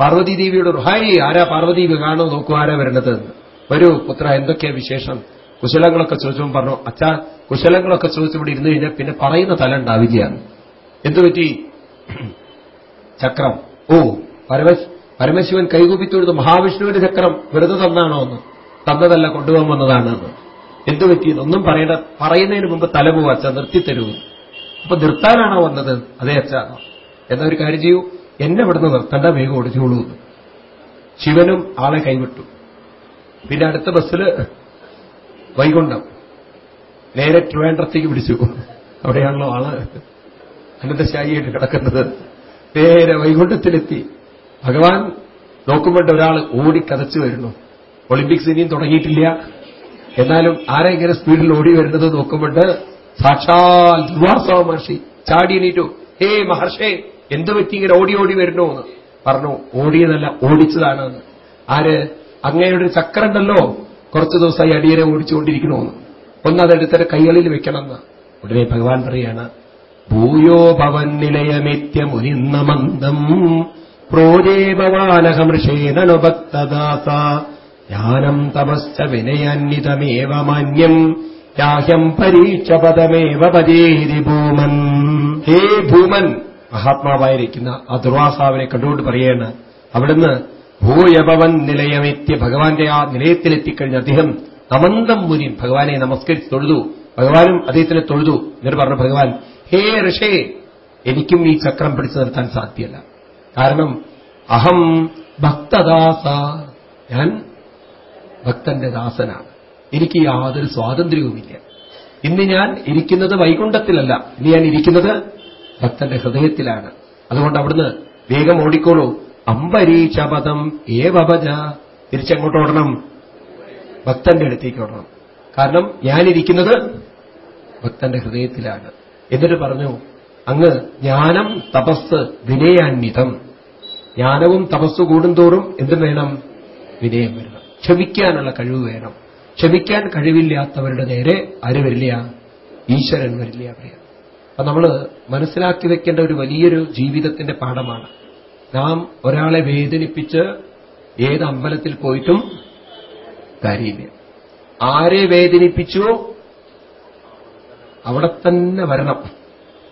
പാർവതി ദേവിയുടെ റുഹാരി ആരാ പാർവതി കാണോ നോക്കൂ ആരാ വരുന്നത് എന്ന്. വരൂ പുത്ര എന്തൊക്കെയാ വിശേഷം? കുശലങ്ങളൊക്കെ ചോദിച്ചു പറഞ്ഞു അച്ഛാ കുശലങ്ങളൊക്കെ ചോദിച്ചു ഇവിടെ ഇരുന്നു കഴിഞ്ഞാൽ പിന്നെ പറയുന്ന തല ഉണ്ടാവുകയാണ് എന്തുപറ്റി ചക്രം. ഓ പരമ പരമശിവൻ കൈകൂപ്പി മഹാവിഷ്ണുവിന്റെ ചക്രം വെറുതെ തന്നാണോ എന്ന്. തന്നതല്ല കൊണ്ടുപോകാൻ വന്നതാണ് എന്ന്. എന്തുപറ്റി ഒന്നും പറയേണ്ട പറയുന്നതിന് മുമ്പ് തല പോവാ അച്ഛ നിർത്തിത്തരൂ അപ്പൊ നിർത്താനാണോ വന്നത്? അതേ അച്ഛ. എന്നാ ഒരു കാര്യം ചെയ്യൂ. എന്നെ ഇവിടുന്ന് നിർത്തണ്ട വേഗം ഓടിച്ചോളൂ. ശിവനും ആളെ കൈവിട്ടു. പിന്നെ അടുത്ത ബസ്സിൽ വൈകുണ്ഠം. നേരെ ട്രിവാൻഡ്രത്തേക്ക് പിടിച്ചു. അവിടെയാണല്ലോ ആൾ. അനന്തശായിയായിട്ട് കിടക്കുന്നത്. നേരെ വൈകുണ്ഠത്തിലെത്തി. ഭഗവാൻ നോക്കുമ്പോൾ ഒരാൾ ഓടിക്കതച്ചു വരുന്നു. ഒളിമ്പിക്സ് ഇനിയും തുടങ്ങിയിട്ടില്ല. എന്നാലും ആരാ സ്പീഡിൽ ഓടി വരുന്നത് നോക്കുമ്പോൾ സാക്ഷാൽ ദുർവാസവ മഹർഷി ചാടി എണീറ്റു. ഹേ മഹർഷേ എന്തു പറ്റി? ഇങ്ങനെ ഓടി ഓടി വരണോ എന്ന് പറഞ്ഞു. ഓടിയതല്ല ഓടിച്ചതാണ് എന്ന്. ആര്? അങ്ങയുടെ ഒരു ചക്രണ്ടല്ലോ കുറച്ചു ദിവസമായി അടിയനെ ഓടിച്ചുകൊണ്ടിരിക്കണമെന്ന് ഒന്നതെടുത്തിട്ട് കൈകളിൽ വെക്കണമെന്ന് ഉടനെ ഭഗവാൻ പറയാണ് ഭൂയോ ഭവൻ നിലയമിത്യമുനിന്ന മന്ദം. പ്രോജേഭവാനഹമൃഷേനനുഭക്തദാസ ജ്ഞാനം തപശ്ച വിനയാന്വിതമേവ മാന്യം. യാഹ്യം പരീക്ഷ പദമേവ പതേരി ഭൂമൻ. ഹേ ഭൂമൻ! മഹാത്മാവായിരിക്കുന്ന ആ ദുർവാസാവിനെ കണ്ടുകൊണ്ട് പറയാണ് അവിടുന്ന് ഭൂയഭവൻ നിലയമെത്തിയ ഭഗവാന്റെ ആ നിലയത്തിലെത്തിക്കഴിഞ്ഞ അദ്ദേഹം നമന്തം മുരി ഭഗവാനെ നമസ്കരിച്ച് തൊഴുതു. ഭഗവാനും അദ്ദേഹത്തിനെ തൊഴുതു. എന്നിട്ട് പറഞ്ഞു ഭഗവാൻ ഹേ ഋഷേ എനിക്കും ഈ ചക്രം പിടിച്ചു നിർത്താൻ സാധ്യമല്ല കാരണം അഹം ഭക്തദാസ ഞാൻ ഭക്തന്റെ ദാസനാണ്. എനിക്ക് യാതൊരു സ്വാതന്ത്ര്യവുമില്ല. ഇന്ന് ഞാൻ ഇരിക്കുന്നത് വൈകുണ്ഠത്തിലല്ല. ഇന്ന് ഞാൻ ഇരിക്കുന്നത് ഭക്തന്റെ ഹൃദയത്തിലാണ്. അതുകൊണ്ട് അവിടുന്ന് വേഗം ഓടിക്കോളൂ. അമ്പരീക്ഷപദം ഏവഭജ. തിരിച്ചെങ്ങോട്ട് ഓടണം. ഭക്തന്റെ അടുത്തേക്ക് ഓടണം. കാരണം ഞാനിരിക്കുന്നത് ഭക്തന്റെ ഹൃദയത്തിലാണ്. എന്നിട്ട് പറഞ്ഞു അങ്ങ് ജ്ഞാനം തപസ് വിനയാന്വിതം. ജ്ഞാനവും തപസ് കൂടുന്തോറും എന്തും വേണം? വിനയം വരണം. ക്ഷമിക്കാനുള്ള കഴിവ് വേണം. ക്ഷമിക്കാൻ കഴിവില്ലാത്തവരുടെ നേരെ ആര് വരില്ല? ഈശ്വരൻ വരില്ല പറയാം. അപ്പൊ നമ്മൾ മനസ്സിലാക്കി വെക്കേണ്ട ഒരു വലിയൊരു ജീവിതത്തിന്റെ പാഠമാണ്. നാം ഒരാളെ വേദനിപ്പിച്ച് ഏത് അമ്പലത്തിൽ പോയിട്ടും കാര്യമില്ല. ആരെ വേദനിപ്പിച്ചുവോ അവിടെ തന്നെ വരണം.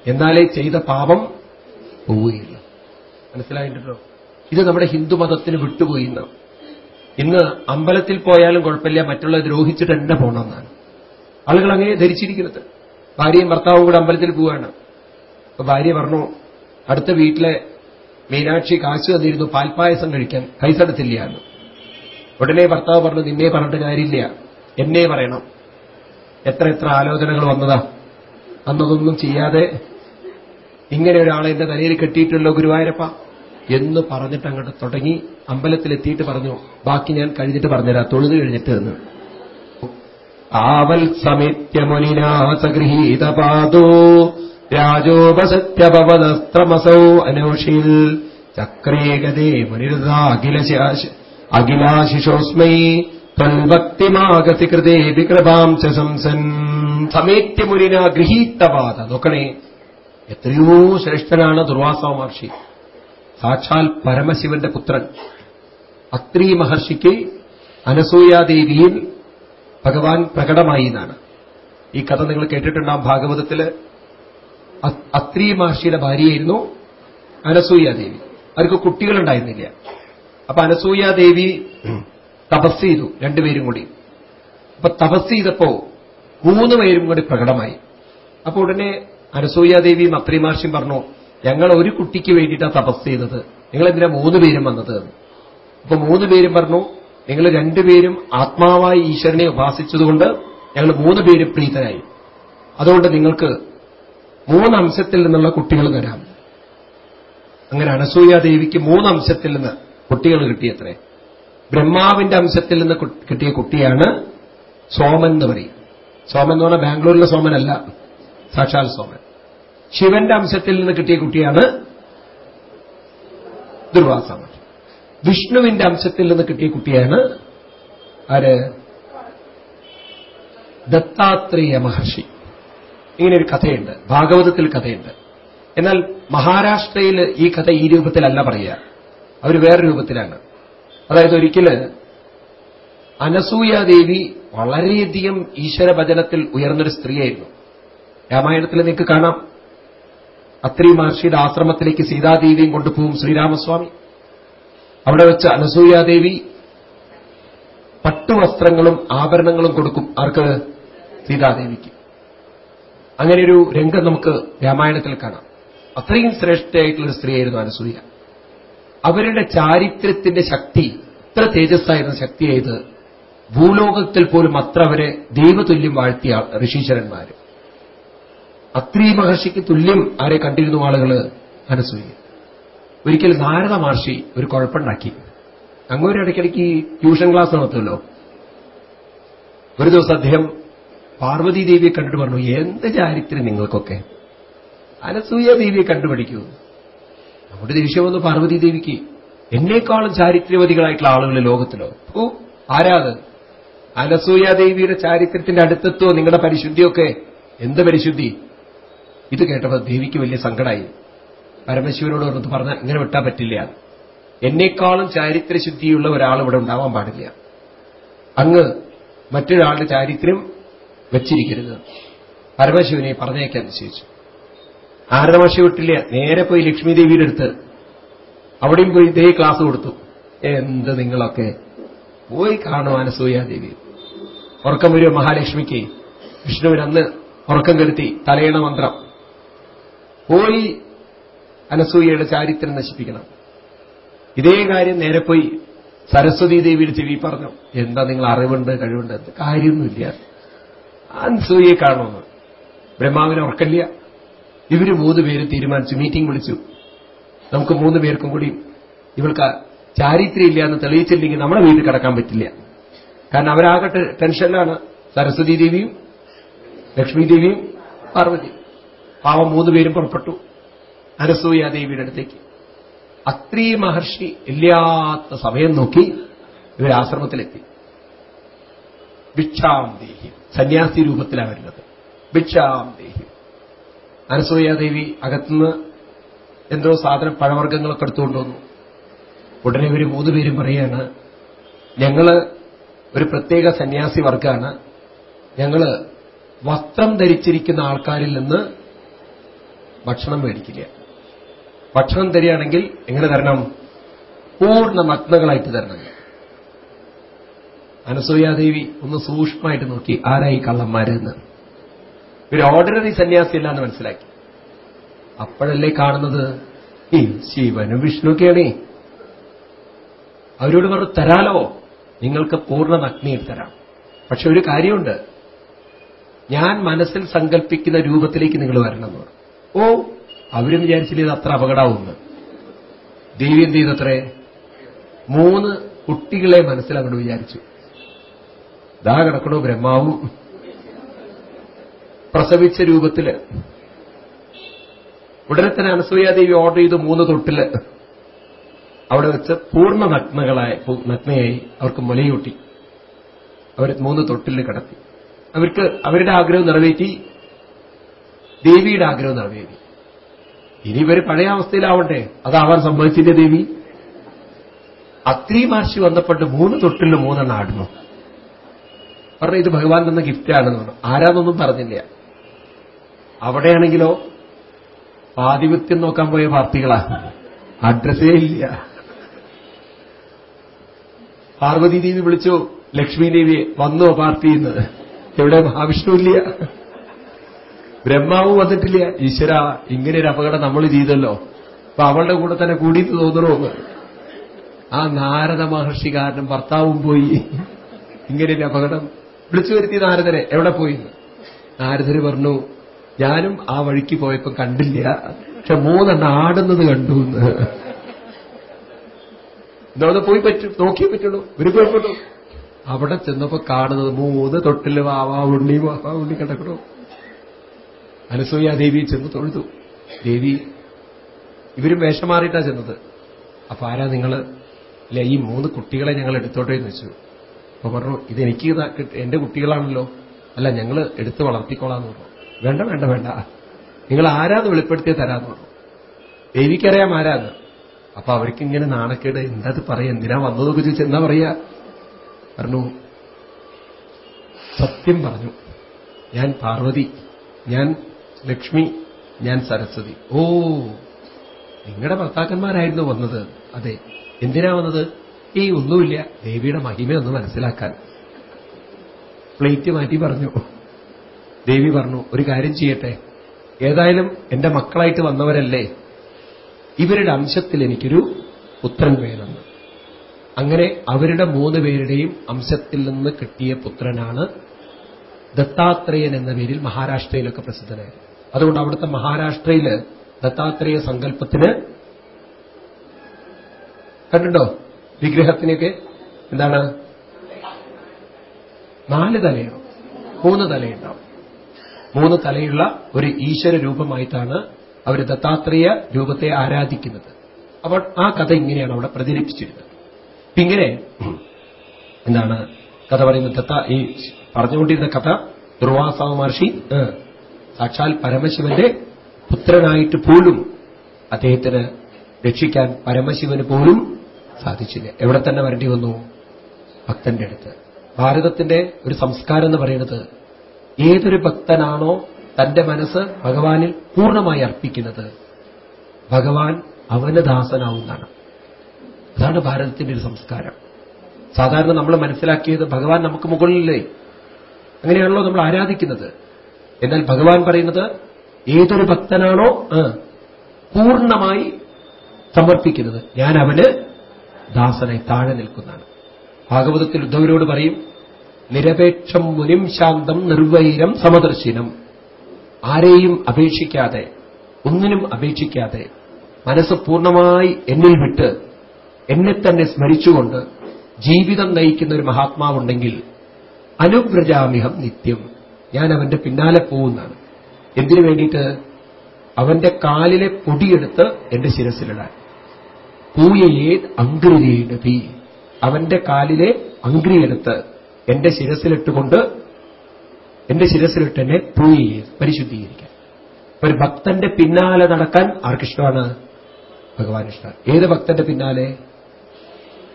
എന്നാലേ ചെയ്ത പാപം പോവുകയില്ല മനസ്സിലായിട്ടുണ്ടോ? ഇത് നമ്മുടെ ഹിന്ദുമതത്തിന് വിട്ടുപോയി ഇന്ന്. ഇന്ന് അമ്പലത്തിൽ പോയാലും കുഴപ്പമില്ല മറ്റുള്ള ദ്രോഹിച്ചിട്ട് തന്നെ പോകണമെന്നാണ് ആളുകൾ അങ്ങനെ ധരിച്ചിരിക്കുന്നത്. ഭാര്യയും ഭർത്താവും കൂടെ അമ്പലത്തിൽ പോവുകയാണ്. അപ്പൊ ഭാര്യ പറഞ്ഞു അടുത്ത വീട്ടിലെ മീനാക്ഷി കാശ് തന്നിരുന്നു പാൽപ്പായസം കഴിക്കാൻ കൈസടത്തില്ല എന്ന്. ഉടനെ ഭർത്താവ് പറഞ്ഞു നിന്നെ പറഞ്ഞിട്ട് കാര്യമില്ല. എന്നെ പറയണം. എത്ര എത്ര ആലോചനകൾ വന്നതാ. അന്നതൊന്നും ചെയ്യാതെ ഇങ്ങനെ ഒരാളെ എന്റെ തലയിൽ കെട്ടിയിട്ടുള്ള ഗുരുവായൂരപ്പ. എന്ന് പറഞ്ഞിട്ട് അങ്ങോട്ട് തുടങ്ങി അമ്പലത്തിലെത്തിയിട്ട് പറഞ്ഞു ബാക്കി ഞാൻ കഴിഞ്ഞിട്ട് പറഞ്ഞുതരാം തൊഴുത് കഴിഞ്ഞിട്ട് എന്ന്. ആവൽ സമിത്യമുനിനാ സഗൃഹീതപാദോ രാജോപസത്യപവനസ്ത്രമസോ അനോഷിൽ ചക്രേ ഗതേ മുനിരുതാഖില അഖിലാശിഷോസ്മൈ ത്വൽഭക്തിമാഗതി കൃതേ വികൃപാം ച സംസൻ. സമേത്യമുനിന ഗൃഹീത്തപാത നോക്കണേ എത്രയോ ശ്രേഷ്ഠനാണ് ദുർവാസവ മഹർഷി. സാക്ഷാൽ പരമശിവന്റെ പുത്രൻ. അത്രി മഹർഷിക്ക് അനസൂയാദേവിയിൽ ഭഗവാൻ പ്രകടമായി എന്നാണ്. ഈ കഥ നിങ്ങൾ കേട്ടിട്ടുണ്ടാവും. ഭാഗവതത്തിൽ അത്രി മഹർഷിയുടെ ഭാര്യയായിരുന്നു അനസൂയാദേവി അവർക്ക് കുട്ടികളുണ്ടായിരുന്നില്ല. അപ്പൊ അനസൂയാദേവി തപസ് ചെയ്തു രണ്ടുപേരും കൂടി. അപ്പൊ തപസ് ചെയ്തപ്പോ മൂന്ന് പേരും കൂടി പ്രകടമായി. അപ്പൊ ഉടനെ അനസൂയാദേവിയും അത്രി മഹർഷിയും പറഞ്ഞു ഞങ്ങൾ ഒരു കുട്ടിക്ക് വേണ്ടിയിട്ടാണ് തപസ് ചെയ്തത്. നിങ്ങൾ എന്തിനാ മൂന്ന് പേരും വന്നത്? അപ്പൊ മൂന്ന് പേരും പറഞ്ഞു നിങ്ങൾ രണ്ടുപേരും ആത്മാവായി ഈശ്വരനെ ഉപാസിച്ചതുകൊണ്ട് ഞങ്ങൾ മൂന്ന് പേര് പ്രീതരായി. അതുകൊണ്ട് നിങ്ങൾക്ക് മൂന്ന് അംശത്തിൽ നിന്നുള്ള കുട്ടികൾ തരാം അങ്ങനെ അനസൂയാദേവിക്ക് മൂന്ന് അംശത്തിൽ നിന്ന് കുട്ടികൾ കിട്ടിയത്രേ. ബ്രഹ്മാവിന്റെ അംശത്തിൽ നിന്ന് കിട്ടിയ കുട്ടിയാണ് സോമൻ എന്ന് പറയും. സോമൻ എന്ന് പറഞ്ഞാൽ ബാംഗ്ലൂരിലെ സോമനല്ല സാക്ഷാൽ സോമൻ. ശിവന്റെ അംശത്തിൽ നിന്ന് കിട്ടിയ കുട്ടിയാണ് ദുർവാസമൻ. വിഷ്ണുവിന്റെ അംശത്തിൽ നിന്ന് കിട്ടിയ കുട്ടിയാണ് ആര്? ദത്താത്രേയ മഹർഷി. ഇങ്ങനെയൊരു കഥയുണ്ട്. ഭാഗവതത്തിൽ കഥയുണ്ട്. എന്നാൽ മഹാരാഷ്ട്രയിൽ ഈ കഥ ഈ രൂപത്തിലല്ല പറയുക. അവർ വേറെ രൂപത്തിലാണ്. അതായത് ഒരിക്കൽ അനസൂയാദേവി വളരെയധികം ഈശ്വരഭജനത്തിൽ ഉയർന്നൊരു സ്ത്രീയായിരുന്നു. രാമായണത്തിൽ നിങ്ങൾക്ക് കാണാം. അത്രി മഹർഷിയുടെ ആശ്രമത്തിലേക്ക് സീതാദേവിയും കൊണ്ടുപോകും ശ്രീരാമസ്വാമി. അവിടെ വെച്ച് അനസൂയാദേവി പട്ടുവസ്ത്രങ്ങളും ആഭരണങ്ങളും കൊടുക്കും. ആർക്ക്? സീതാദേവിക്ക്. അങ്ങനെയൊരു രംഗം നമുക്ക് രാമായണത്തിൽ കാണാം. അത്രയും ശ്രേഷ്ഠയായിട്ടുള്ളൊരു സ്ത്രീയായിരുന്നു അനസൂയ. അവരുടെ ചാരിത്രത്തിന്റെ ശക്തി ഇത്ര തേജസ്സായിരുന്ന ശക്തിയായത് ഭൂലോകത്തിൽ പോലും അത്ര അവരെ ദൈവതുല്യം വാഴ്ത്തിയ ഋഷീശ്വരന്മാര്. അത്രീ മഹർഷിക്ക് തുല്യം ആരെ കണ്ടിരുന്നു ആളുകൾ അനസൂയ. ഒരിക്കൽ ഭാരത മഹർഷി ഒരു കുഴപ്പമുണ്ടാക്കി. അങ്ങോട്ട് ഇടയ്ക്കിടയ്ക്ക് ട്യൂഷൻ ക്ലാസ് നടത്തുമല്ലോ. ഒരു ദിവസം അദ്ദേഹം പാർവതി ദേവിയെ കണ്ടിട്ട് പറഞ്ഞു എന്ത് ചാരിത്രം നിങ്ങൾക്കൊക്കെ? അനസൂയ ദേവിയെ കണ്ടുപിടിക്കൂ. നമ്മുടെ ദേഷ്യം വന്നു പാർവതി ദേവിക്ക്. എന്നേക്കാളും ചാരിത്രവതികളായിട്ടുള്ള ആളുകൾ ലോകത്തിലോ? ഓ ആരാത് അനസൂയ ദേവിയുടെ ചാരിത്രത്തിന്റെ അടുത്തെത്തോ നിങ്ങളുടെ പരിശുദ്ധിയൊക്കെ? എന്ത് പരിശുദ്ധി? ഇത് കേട്ടപ്പോൾ ദേവിക്ക് വലിയ സങ്കടമായി പരമശിവനോട് പറഞ്ഞത് പറഞ്ഞാൽ ഇങ്ങനെ വിട്ടാൻ പറ്റില്ല. എന്നേക്കാളും ചാരിത്രശുദ്ധിയുള്ള ഒരാൾ ഇവിടെ ഉണ്ടാവാൻ പാടില്ല. അങ്ങ് മറ്റൊരാളുടെ ചാരിത്രം വെച്ചിരിക്കരുത്. പരമശിവനെ പറഞ്ഞേക്കാൻ നിശ്ചയിച്ചു. ആരമശി വിട്ടില്ല. നേരെ പോയി ലക്ഷ്മി ദേവിയുടെ അടുത്ത്. അവിടെയും പോയി ഇതേ ക്ലാസ് കൊടുത്തു. എന്ത് നിങ്ങളൊക്കെ? പോയി കാണും അനസൂയാദേവി ഉറക്കം വരുമോ മഹാലക്ഷ്മിക്ക്. വിഷ്ണുവിനന്ന് ഉറക്കം കരുത്തി തലയണ മന്ത്രം. പോയി അനസൂയയുടെ ചാരിത്രം നശിപ്പിക്കണം. ഇതേ കാര്യം നേരെ പോയി സരസ്വതി ദേവിയുടെ ചെവി പറഞ്ഞു. എന്താ നിങ്ങൾ അറിവുണ്ട് കഴിവുണ്ട്? കാര്യമൊന്നുമില്ല. അനസൂയെ കാണുമെന്ന്. ബ്രഹ്മാവിനെ ഉറക്കല്ല ഇവർ മൂന്ന് പേര് തീരുമാനിച്ചു മീറ്റിംഗ് വിളിച്ചു. നമുക്ക് മൂന്ന് പേർക്കും കൂടി ഇവൾക്ക് ചാരിത്രം ഇല്ല എന്ന് തെളിയിച്ചില്ലെങ്കിൽ നമ്മുടെ വീട്ടിൽ കിടക്കാൻ പറ്റില്ല. കാരണം അവരാകട്ടെ ടെൻഷനിലാണ്. സരസ്വതി ദേവിയും ലക്ഷ്മി ദേവിയും പാർവതി പാവം മൂന്ന് പേരും പുറപ്പെട്ടു. അനസൂയ ദേവിയുടെ അടുത്തേക്ക്. അത്രീ മഹർഷി ഇല്ലാത്ത സമയം നോക്കി ഇവർ ആശ്രമത്തിലെത്തി. ഭിക്ഷാം ദേഹി. സന്യാസി രൂപത്തിലാണ് വരുന്നത്. ഭിക്ഷാം ദേഹി. അനസൂയാദേവി അകത്തുനിന്ന് എന്തോ സാധന പഴവർഗങ്ങളൊക്കെ എടുത്തുകൊണ്ടുവന്നു ഉടനെ ഇവർ മൂന്നുപേരും പറയാണ് ഞങ്ങൾ ഒരു പ്രത്യേക സന്യാസി വർഗാണ്. ഞങ്ങൾ വസ്ത്രം ധരിച്ചിരിക്കുന്ന ആൾക്കാരിൽ നിന്ന് ഭക്ഷണം മേടിക്കില്ല. ഭക്ഷണം തരികയാണെങ്കിൽ എങ്ങനെ തരണം? പൂർണ നഗ്നകളായിട്ട് തരണം. അനസൂയാദേവി ഒന്ന് സൂക്ഷ്മമായിട്ട് നോക്കി ആരായി കള്ളന്മാരെന്ന് ഒരു ഓർഡിനറി സന്യാസിയല്ല എന്ന് മനസ്സിലാക്കി. അപ്പോഴല്ലേ കാണുന്നത്? ഈ ശിവനും വിഷ്ണുക്കെയാണേ അവരോട് പറഞ്ഞു തരാലോ. നിങ്ങൾക്ക് പൂർണ നഗ്നിയിൽ തരാം. പക്ഷെ ഒരു കാര്യമുണ്ട്. ഞാൻ മനസ്സിൽ സങ്കല്പിക്കുന്ന രൂപത്തിലേക്ക് നിങ്ങൾ വരണം എന്ന് പറഞ്ഞു. ഓ അവരും വിചാരിച്ചില്ല ഇത് അത്ര അപകടമാവുമെന്ന്. ദേവി എന്ത് ചെയ്തത്രേ? മൂന്ന് കുട്ടികളെ മനസ്സിൽ അങ്ങോട്ട് വിചാരിച്ചു. ദാ കിടക്കണു ബ്രഹ്മാവും. പ്രസവിച്ച രൂപത്തിൽ. ഉടനെ തന്നെ അനസൂയാദേവി ഓർഡർ ചെയ്ത് മൂന്ന് തൊട്ടിൽ. അവിടെ വെച്ച് പൂർണ നഗ്നകളായ നഗ്നയായി അവർക്ക് മുലയൂട്ടി അവർ മൂന്ന് തൊട്ടിൽ കിടത്തി. അവർക്ക് അവരുടെ ആഗ്രഹം നിറവേറ്റി ദേവിയുടെ ആഗ്രഹം നിറവേറ്റി. ഇനി ഇവർ പഴയ അവസ്ഥയിലാവട്ടെ. അതാവാൻ സംഭവിച്ചില്ല ദേവി? അത്രീ മഹർഷി വന്നപ്പോട്ട് മൂന്ന് തൊട്ടിൽ മൂന്നെണ്ണം ആടുന്നു. പറഞ്ഞു ഇത് ഭഗവാൻ തന്ന ഗിഫ്റ്റാണെന്ന് പറഞ്ഞു. ആരാന്നൊന്നും പറഞ്ഞില്ല. അവിടെയാണെങ്കിലോ ആധിപത്യം നോക്കാൻ പോയ പാർട്ടികളാ. അഡ്രസ്സേ ഇല്ല. പാർവതി ദേവി വിളിച്ചു ലക്ഷ്മി ദേവിയെ വന്നോ പാർട്ടിന്ന്? എവിടെ? മഹാവിഷ്ണു ഇല്ല ബ്രഹ്മാവ് വന്നിട്ടില്ല. ഈശ്വര ഇങ്ങനെ ഒരു അപകടം നമ്മൾ ചെയ്തല്ലോ. അപ്പൊ അവളുടെ കൂടെ തന്നെ കൂടിയിട്ട് തോന്നണോ? ആ നാരദ മഹർഷി കാരണം ഭർത്താവും പോയി. ഇങ്ങനെ ഒരു അപകടം. വിളിച്ചു വരുത്തി നാരദരെ എവിടെ പോയി? നാരദര് പറഞ്ഞു ഞാനും ആ വഴിക്ക് പോയപ്പോ കണ്ടില്ല. പക്ഷെ മൂന്നെണ്ണം ആടുന്നത് കണ്ടു എന്ന്. പോയി പറ്റും. നോക്കിയേ പറ്റുള്ളൂ. ഒരു കുഴപ്പമുണ്ടോ അവിടെ ചെന്നപ്പോ കാണുന്നത് മൂന്ന് തൊട്ടിൽ വാവാ ഉണ്ണി വാവാ ഉണ്ണി കിടക്കണു. അനസൂയ ദേവി ചെന്ന് തൊഴുതു. ദേവി ഇവരും വേഷം മാറിയിട്ടാ ചെന്നത്. അപ്പൊ ആരാ നിങ്ങൾ അല്ലെ ഈ മൂന്ന് കുട്ടികളെ ഞങ്ങൾ എടുത്തോട്ടെ എന്ന് വെച്ചു. അപ്പൊ പറഞ്ഞു ഇതെനിക്ക് എന്റെ കുട്ടികളാണല്ലോ. അല്ല ഞങ്ങൾ എടുത്ത് വളർത്തിക്കോളാന്ന് പറഞ്ഞു. വേണ്ട വേണ്ട വേണ്ട. നിങ്ങൾ ആരാന്ന് വെളിപ്പെടുത്തിയ തരാന്ന് പറഞ്ഞു. ദേവിക്കറിയാം ആരാന്ന്. അപ്പൊ അവർക്ക് ഇങ്ങനെ നാണക്കേട് എന്താ പറയാ? എന്തിനാ വന്നതൊക്കെ ചോദിച്ചു എന്താ പറയാ? പറഞ്ഞു സത്യം പറഞ്ഞു. ഞാൻ പാർവതി. ഞാൻ ലക്ഷ്മി ഞാൻ സരസ്വതി. ഓ നിങ്ങളുടെ ഭർത്താക്കന്മാരായിരുന്നു വന്നത്. അതെ എന്തിനാ വന്നത്? ഈ ഒന്നുമില്ല ദേവിയുടെ മഹിമയൊന്ന് മനസ്സിലാക്കാൻ. പ്ലേറ്റ് മാറ്റി പറഞ്ഞു. ദേവി പറഞ്ഞു ഒരു കാര്യം ചെയ്യട്ടെ. ഏതായാലും എന്റെ മക്കളായിട്ട് വന്നവരല്ലേ? ഇവരുടെ അംശത്തിൽ എനിക്കൊരു പുത്രൻ വേണമെന്ന് അങ്ങനെ അവരുടെ മൂന്ന് പേരുടെയും അംശത്തിൽ നിന്ന് കിട്ടിയ പുത്രനാണ് ദത്താത്രേയൻ എന്ന പേരിൽ മഹാരാഷ്ട്രയിലൊക്കെ പ്രസിദ്ധനായത്. അതുകൊണ്ട് അവിടുത്തെ മഹാരാഷ്ട്രയിൽ ദത്താത്രേയ സങ്കല്പത്തിന് കണ്ടോ വിഗ്രഹത്തിനൊക്കെ എന്താണ്? നാല് തലയോ മൂന്ന് തലയുണ്ടാവും. മൂന്ന് തലയുള്ള ഒരു ഈശ്വര രൂപമായിട്ടാണ് അവർ ദത്താത്രേയ രൂപത്തെ ആരാധിക്കുന്നത്. അപ്പോൾ ആ കഥ ഇങ്ങനെയാണ് അവിടെ പ്രചരിപ്പിച്ചിരുന്നത് ഇങ്ങനെ എന്താണ് കഥ പറയുന്നത്? ദത്ത ഈ പറഞ്ഞുകൊണ്ടിരുന്ന കഥ ദുർവാസ മഹർഷി സാക്ഷാൽ പരമശിവന്റെ പുത്രനായിട്ട് പോലും അദ്ദേഹത്തിന് രക്ഷിക്കാൻ പരമശിവന് പോലും സാധിച്ചില്ല. എവിടെ തന്നെ വരേണ്ടി വന്നു? ഭക്തന്റെ അടുത്ത്. ഭാരതത്തിന്റെ ഒരു സംസ്കാരം എന്ന് പറയുന്നത് ഏതൊരു ഭക്തനാണോ തന്റെ മനസ്സ് ഭഗവാനിൽ പൂർണമായി അർപ്പിക്കുന്നത് ഭഗവാൻ അവന് ദാസനാവുന്നതാണ്. അതാണ് ഭാരതത്തിന്റെ ഒരു സംസ്കാരം. സാധാരണ നമ്മൾ മനസ്സിലാക്കിയത് ഭഗവാൻ നമുക്ക് മുകളിലേ അങ്ങനെയാണല്ലോ നമ്മൾ ആരാധിക്കുന്നത്. എന്നാൽ ഭഗവാൻ പറയുന്നത് ഏതൊരു ഭക്തനാണോ പൂർണമായി സമർപ്പിക്കുന്നത്. ഞാൻ അവന് ദാസനായി താഴെ നിൽക്കുന്നതാണ്. ഭാഗവതത്തിൽ ഉദ്ധവരോട് പറയും നിരപേക്ഷം മുനിം ശാന്തം നിർവൈരം സമദർശിനം. ആരെയും അപേക്ഷിക്കാതെ ഒന്നിനും അപേക്ഷിക്കാതെ മനസ്സ് പൂർണമായി എന്നിൽ വിട്ട് എന്നെ തന്നെ സ്മരിച്ചുകൊണ്ട് ജീവിതം നയിക്കുന്ന ഒരു മഹാത്മാവുണ്ടെങ്കിൽ അനുവ്രജാമിഹം നിത്യം. ഞാൻ അവന്റെ പിന്നാലെ പോകുന്നതാണ്. എന്തിനു വേണ്ടിയിട്ട്? അവന്റെ കാലിലെ പൊടിയെടുത്ത് എന്റെ ശിരസിലിടാൻ പൂയയെ അങ്ക്രിയേടതി അവന്റെ കാലിലെ അങ്ക്രിയെടുത്ത് എന്റെ ശിരസിലിട്ടുകൊണ്ട് എന്റെ ശിരസിലിട്ട് എന്നെ പൂയയെ പരിശുദ്ധീകരിക്കാൻ. ഒരു ഭക്തന്റെ പിന്നാലെ നടക്കാൻ ആർക്കിഷ്ടമാണ് ഭഗവാൻ ഇഷ്ടമാണ് ഏത് ഭക്തന്റെ പിന്നാലെ?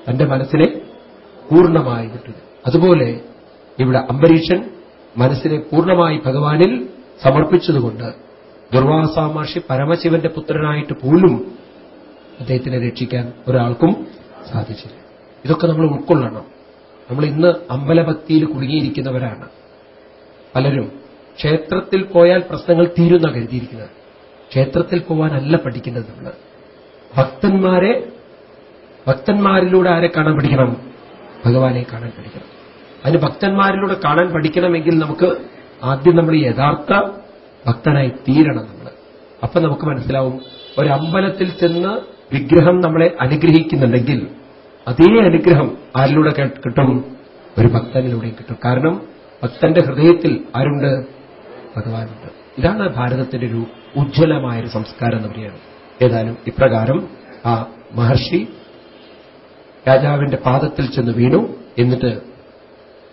തന്റെ മനസ്സിനെ പൂർണമായി വിട്ടത് അതുപോലെ ഇവിടെ അംബരീഷൻ മനസ്സിനെ പൂർണമായി ഭഗവാനിൽ സമർപ്പിച്ചതുകൊണ്ട് ദുർവാസ മഹർഷി പരമശിവന്റെ പുത്രനായിട്ട് പോലും അദ്ദേഹത്തിനെ രക്ഷിക്കാൻ ഒരാൾക്കും സാധിച്ചില്ല. ഇതൊക്കെ നമ്മൾ ഉൾക്കൊള്ളണം. നമ്മൾ ഇന്ന് അമ്പലഭക്തിയിൽ കുടുങ്ങിയിരിക്കുന്നവരാണ്. പലരും ക്ഷേത്രത്തിൽ പോയാൽ പ്രശ്നങ്ങൾ തീരുന്ന കരുതിയിരിക്കുന്നത്. ക്ഷേത്രത്തിൽ പോവാനല്ല പഠിക്കുന്നത് നമ്മൾ. ഭക്തന്മാരെ ഭക്തന്മാരിലൂടെ ആരെ കാണാൻ പഠിക്കണം? ഭഗവാനെ കാണാൻ പഠിക്കണം. അതിന് ഭക്തന്മാരിലൂടെ കാണാൻ പഠിക്കണമെങ്കിൽ നമുക്ക് ആദ്യം നമ്മൾ യഥാർത്ഥ ഭക്തനായി തീരണം നമ്മൾ. അപ്പൊ നമുക്ക് മനസ്സിലാവും ഒരമ്പലത്തിൽ ചെന്ന് വിഗ്രഹം നമ്മളെ അനുഗ്രഹിക്കുന്നുണ്ടെങ്കിൽ അതേ അനുഗ്രഹം ആരിലൂടെ കിട്ടും? ഒരു ഭക്തനിലൂടെയും കിട്ടും. കാരണം ഭക്തന്റെ ഹൃദയത്തിൽ ആരുണ്ട്? ഭഗവാനുണ്ട്. ഇതാണ് ഭാരതത്തിന്റെ ഒരു ഉജ്ജ്വലമായ ഒരു സംസ്കാരം എന്ന് പറയുന്നത്. ഏതായാലും ഇപ്രകാരം ആ മഹർഷി രാജാവിന്റെ പാദത്തിൽ ചെന്ന് വീണു. എന്നിട്ട്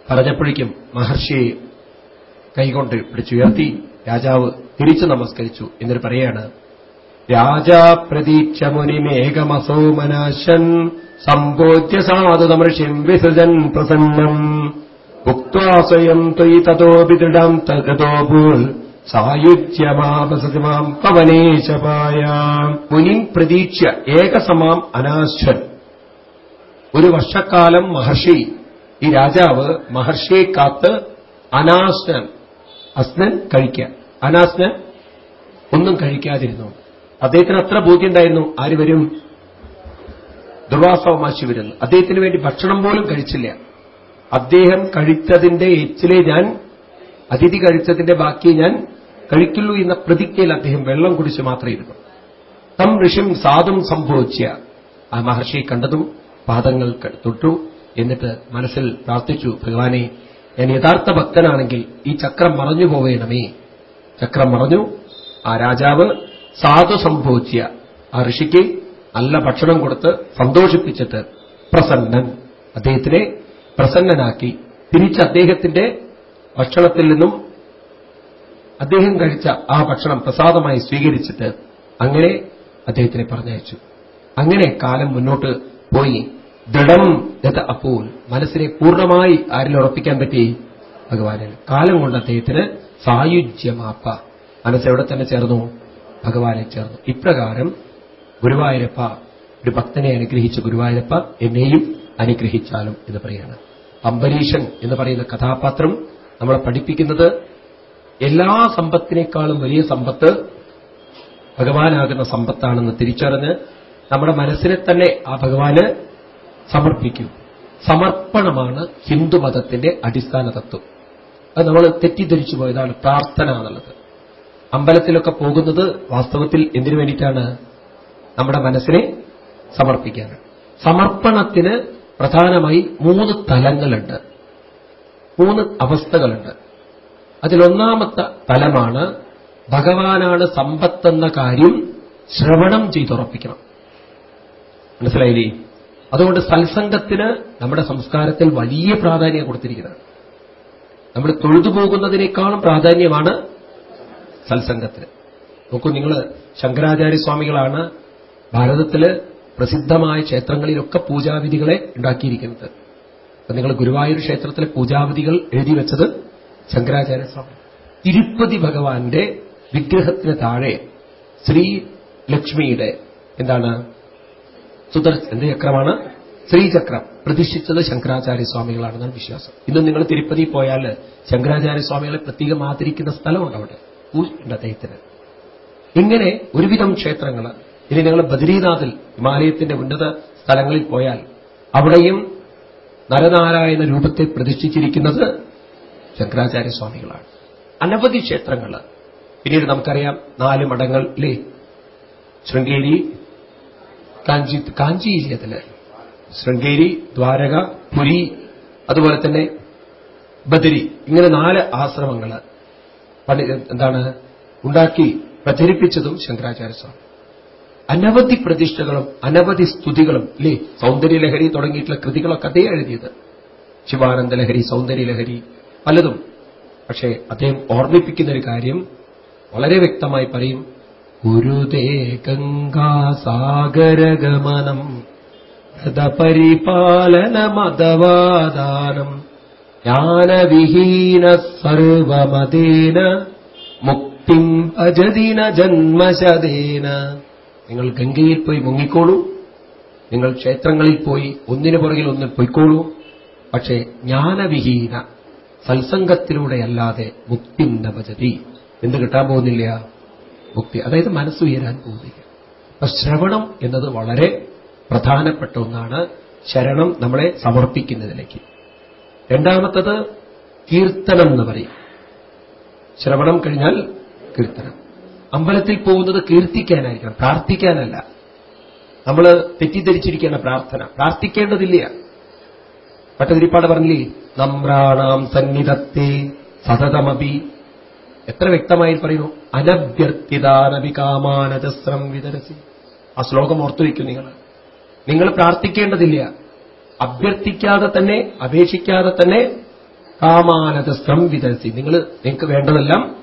പറഞ്ഞപ്പോഴേക്കും മഹർഷിയെ കൈകൊണ്ട് പിടിച്ചുയർത്തി രാജാവ് തിരിച്ചു നമസ്കരിച്ചു എന്നിട്ട് പറയാണ് രാജാ പ്രതീക്ഷ മുനിമേകമസോ മനാശൻ സംബോധ്യ സാധുതമൃഷിം വിസൃജൻ പ്രസന്നം ഉക്വാ സ്വയം ത്വയി തതോപി ദൃഢം സായുജ്യമാപസതിമാം പ്രതീക്ഷ ഏകസമാം അനാശ്വൻ ഒരു വർഷക്കാലം മഹർഷി ഈ രാജാവ് മഹർഷിയെ കാത്ത് അനാസ്നൻ അസ്നൻ കഴിക്കുക അനാസ്നൻ ഒന്നും കഴിക്കാതിരുന്നു. അദ്ദേഹത്തിന് അത്ര ബോധ്യമുണ്ടായിരുന്നു ആര് വരും? ദുർവാസവമാശി വരുന്നു. അദ്ദേഹത്തിന് വേണ്ടി ഭക്ഷണം പോലും കഴിച്ചില്ല. അദ്ദേഹം കഴിച്ചതിന്റെ എച്ചിലെ ഞാൻ അതിഥി കഴിച്ചതിന്റെ ബാക്കി ഞാൻ കഴിക്കുള്ളൂ എന്ന പ്രതിജ്ഞയിൽ അദ്ദേഹം വെള്ളം കുടിച്ച് മാത്രമേ ഇരുന്നു. തം ഋഷിം സാധും സംഭവിച്ച ആ മഹർഷിയെ കണ്ടതും പാദങ്ങൾ തൊട്ടു. എന്നിട്ട് മനസ്സിൽ പ്രാർത്ഥിച്ചു ഭഗവാനെ ഞാൻ യഥാർത്ഥ ഭക്തനാണെങ്കിൽ ഈ ചക്രം മറഞ്ഞു പോവേണമേ. ചക്രം മറഞ്ഞു. ആ രാജാവ് സാധു സംഭവിച്ച ആ ഋഷിക്ക് നല്ല ഭക്ഷണം കൊടുത്ത് സന്തോഷിപ്പിച്ചിട്ട് പ്രസന്നൻ അദ്ദേഹത്തിനെ പ്രസന്നനാക്കി. തിരിച്ച് അദ്ദേഹത്തിന്റെ ഭക്ഷണത്തിൽ നിന്നും അദ്ദേഹം കഴിച്ച ആ ഭക്ഷണം പ്രസാദമായി സ്വീകരിച്ചിട്ട് അങ്ങനെ അദ്ദേഹത്തിനെ പറഞ്ഞയച്ചു. അങ്ങനെ കാലം മുന്നോട്ട് പോയി. ദൃഢം ദത്ത അപ്പോൾ മനസ്സിനെ പൂർണമായി ആരിൽ ഉറപ്പിക്കാൻ പറ്റി? ഭഗവാനിൽ. കാലം കൊണ്ട് അദ്ദേഹത്തിന് സായുജ്യമാപ്പ. മനസ്സെവിടെ തന്നെ ചേർന്നു? ഭഗവാനെ ചേർന്നു. ഇപ്രകാരം ഗുരുവായൂരപ്പ ഒരു ഭക്തനെ അനുഗ്രഹിച്ച ഗുരുവായൂരപ്പ എന്നെയും അനുഗ്രഹിച്ചാലും എന്ന് പറയാണ്. അംബരീഷൻ എന്ന് പറയുന്ന കഥാപാത്രം നമ്മളെ പഠിപ്പിക്കുന്നത് എല്ലാ സമ്പത്തിനേക്കാളും വലിയ സമ്പത്ത് ഭഗവാനാകുന്ന സമ്പത്താണെന്ന് തിരിച്ചറിഞ്ഞ് നമ്മുടെ മനസ്സിനെ തന്നെ ആ ഭഗവാന് സമർപ്പിക്കൂ. സമർപ്പണമാണ് ഹിന്ദുമതത്തിന്റെ അടിസ്ഥാന തത്വം. അത് നമ്മൾ തെറ്റിദ്ധരിച്ചു പോയതാണ് പ്രാർത്ഥന എന്നുള്ളത്. അമ്പലത്തിലൊക്കെ പോകുന്നത് വാസ്തവത്തിൽ എന്തിനു വേണ്ടിയിട്ടാണ്? നമ്മുടെ മനസ്സിനെ സമർപ്പിക്കാനാണ്. സമർപ്പണത്തിന് പ്രധാനമായി മൂന്ന് തലങ്ങളുണ്ട്. മൂന്ന് അവസ്ഥകളുണ്ട്. അതിലൊന്നാമത്തെ തലമാണ് ഭഗവാനാണ് സമ്പത്തെന്ന കാര്യം ശ്രവണം ചെയ്തുറപ്പിക്കണം. മനസ്സിലായില്ലേ? അതുകൊണ്ട് സത്സംഗത്തിന് നമ്മുടെ സംസ്കാരത്തിൽ വലിയ പ്രാധാന്യം കൊടുത്തിരിക്കുന്നത്. നമ്മൾ തൊഴുതു പോകുന്നതിനേക്കാളും പ്രാധാന്യമാണ് സത്സംഗത്തിന്. നോക്കൂ നിങ്ങൾ ശങ്കരാചാര്യസ്വാമികളാണ് ഭാരതത്തിൽ പ്രസിദ്ധമായ ക്ഷേത്രങ്ങളിലൊക്കെ പൂജാവിധികളെ ഉണ്ടാക്കിയിരിക്കുന്നത്. അപ്പൊ നിങ്ങൾ ഗുരുവായൂർ ക്ഷേത്രത്തിലെ പൂജാവിധികൾ എഴുതി വെച്ചത് ശങ്കരാചാര്യസ്വാമി. തിരുപ്പതി ഭഗവാന്റെ വിഗ്രഹത്തിന് താഴെ ശ്രീ ലക്ഷ്മിയുടെ എന്താണ് സുദർ എന്ത് ചക്രമാണ്. ശ്രീചക്രം. പ്രതിഷ്ഠിച്ചത് ശങ്കരാചാര്യ സ്വാമികളാണെന്നാണ് വിശ്വാസം. ഇന്ന് നിങ്ങൾ തിരുപ്പതി പോയാൽ ശങ്കരാചാര്യ സ്വാമികളെ പ്രത്യേകം ആദരിക്കുന്ന സ്ഥലമുണ്ട് അവിടെ. ഉണ്ട് അദ്ദേഹത്തിന്. ഇങ്ങനെ ഒരുവിധം ക്ഷേത്രങ്ങൾ ഇനി നിങ്ങൾ ബദ്രീനാഥിൽ ഹിമാലയത്തിന്റെ ഉന്നത സ്ഥലങ്ങളിൽ പോയാൽ അവിടെയും നരനാരായണ രൂപത്തെ പ്രതിഷ്ഠിച്ചിരിക്കുന്നത് ശങ്കരാചാര്യ സ്വാമികളാണ് അനവധി ക്ഷേത്രങ്ങൾ പിന്നീട് നമുക്കറിയാം നാല് മഠങ്ങൾ ശൃംഗേരി കാഞ്ചി കാഞ്ചി അതിൽ ശൃംഗേരി ദ്വാരക പുരി അതുപോലെ തന്നെ ബദരി ഇങ്ങനെ നാല് ആശ്രമങ്ങൾ എന്താണ് ഉണ്ടാക്കി പ്രചരിപ്പിച്ചതും ശങ്കരാചാര്യസ്വാമി. അനവധി പ്രതിഷ്ഠകളും അനവധി സ്തുതികളും ഇല്ലേ സൗന്ദര്യലഹരി തുടങ്ങിയിട്ടുള്ള കൃതികളൊക്കെ അതേ എഴുതിയത്. ശിവാനന്ദ ലഹരി സൗന്ദര്യലഹരി പലതും. പക്ഷേ അദ്ദേഹം ഓർമ്മിപ്പിക്കുന്ന ഒരു കാര്യം വളരെ വ്യക്തമായി പറയും. ഗുരുദേ ഗംഗാസാഗരഗമനം ഹൃതപരിപാലന മതവാദാനം ജ്ഞാനവിഹീന സർവമതേന മുക്തിം അജദിന ജന്മശതേന. നിങ്ങൾ ഗംഗയിൽ പോയി മുങ്ങിക്കോളൂ. നിങ്ങൾ ക്ഷേത്രങ്ങളിൽ പോയി ഒന്നിനു പുറകിൽ ഒന്ന് പൊയ്ക്കോളൂ. പക്ഷേ ജ്ഞാനവിഹീന സത്സംഗത്തിലൂടെയല്ലാതെ മുക്തി ഭജതി. എന്ത് കിട്ടാൻ പോകുന്നില്ല? മുക്തി അതായത് മനസ്സുയരാൻ പോകുന്നില്ല അപ്പൊ ശ്രവണം എന്നത് വളരെ പ്രധാനപ്പെട്ട ഒന്നാണ്. ശരണം നമ്മളെ സമർപ്പിക്കുന്നതിലേക്ക്. രണ്ടാമത്തത് കീർത്തനം എന്ന് പറയും. ശ്രവണം കഴിഞ്ഞാൽ കീർത്തനം. അമ്പലത്തിൽ പോകുന്നത് കീർത്തിക്കാനായിരിക്കണം. പ്രാർത്ഥിക്കാനല്ല. നമ്മൾ തെറ്റിദ്ധരിച്ചിരിക്കുകയാണ് പ്രാർത്ഥന. പ്രാർത്ഥിക്കേണ്ടതില്ല. പട്ടതിരിപ്പാട് പറഞ്ഞില്ലേ? നമ്രാണാം സന്നിധത്തെ സതതമപി എത്ര വ്യക്തമായി പറയുന്നു? അനഭ്യർത്ഥിതാനപി കാമാനജസ്രം വിതരസി. ആ ശ്ലോകം ഓർത്തുവയ്ക്കും നിങ്ങൾ. നിങ്ങൾ പ്രാർത്ഥിക്കേണ്ടതില്ല. അഭ്യർത്ഥിക്കാതെ തന്നെ അപേക്ഷിക്കാതെ തന്നെ കാമാനജസ്രം വിതരസി. നിങ്ങൾ നിങ്ങൾക്ക് വേണ്ടതെല്ലാം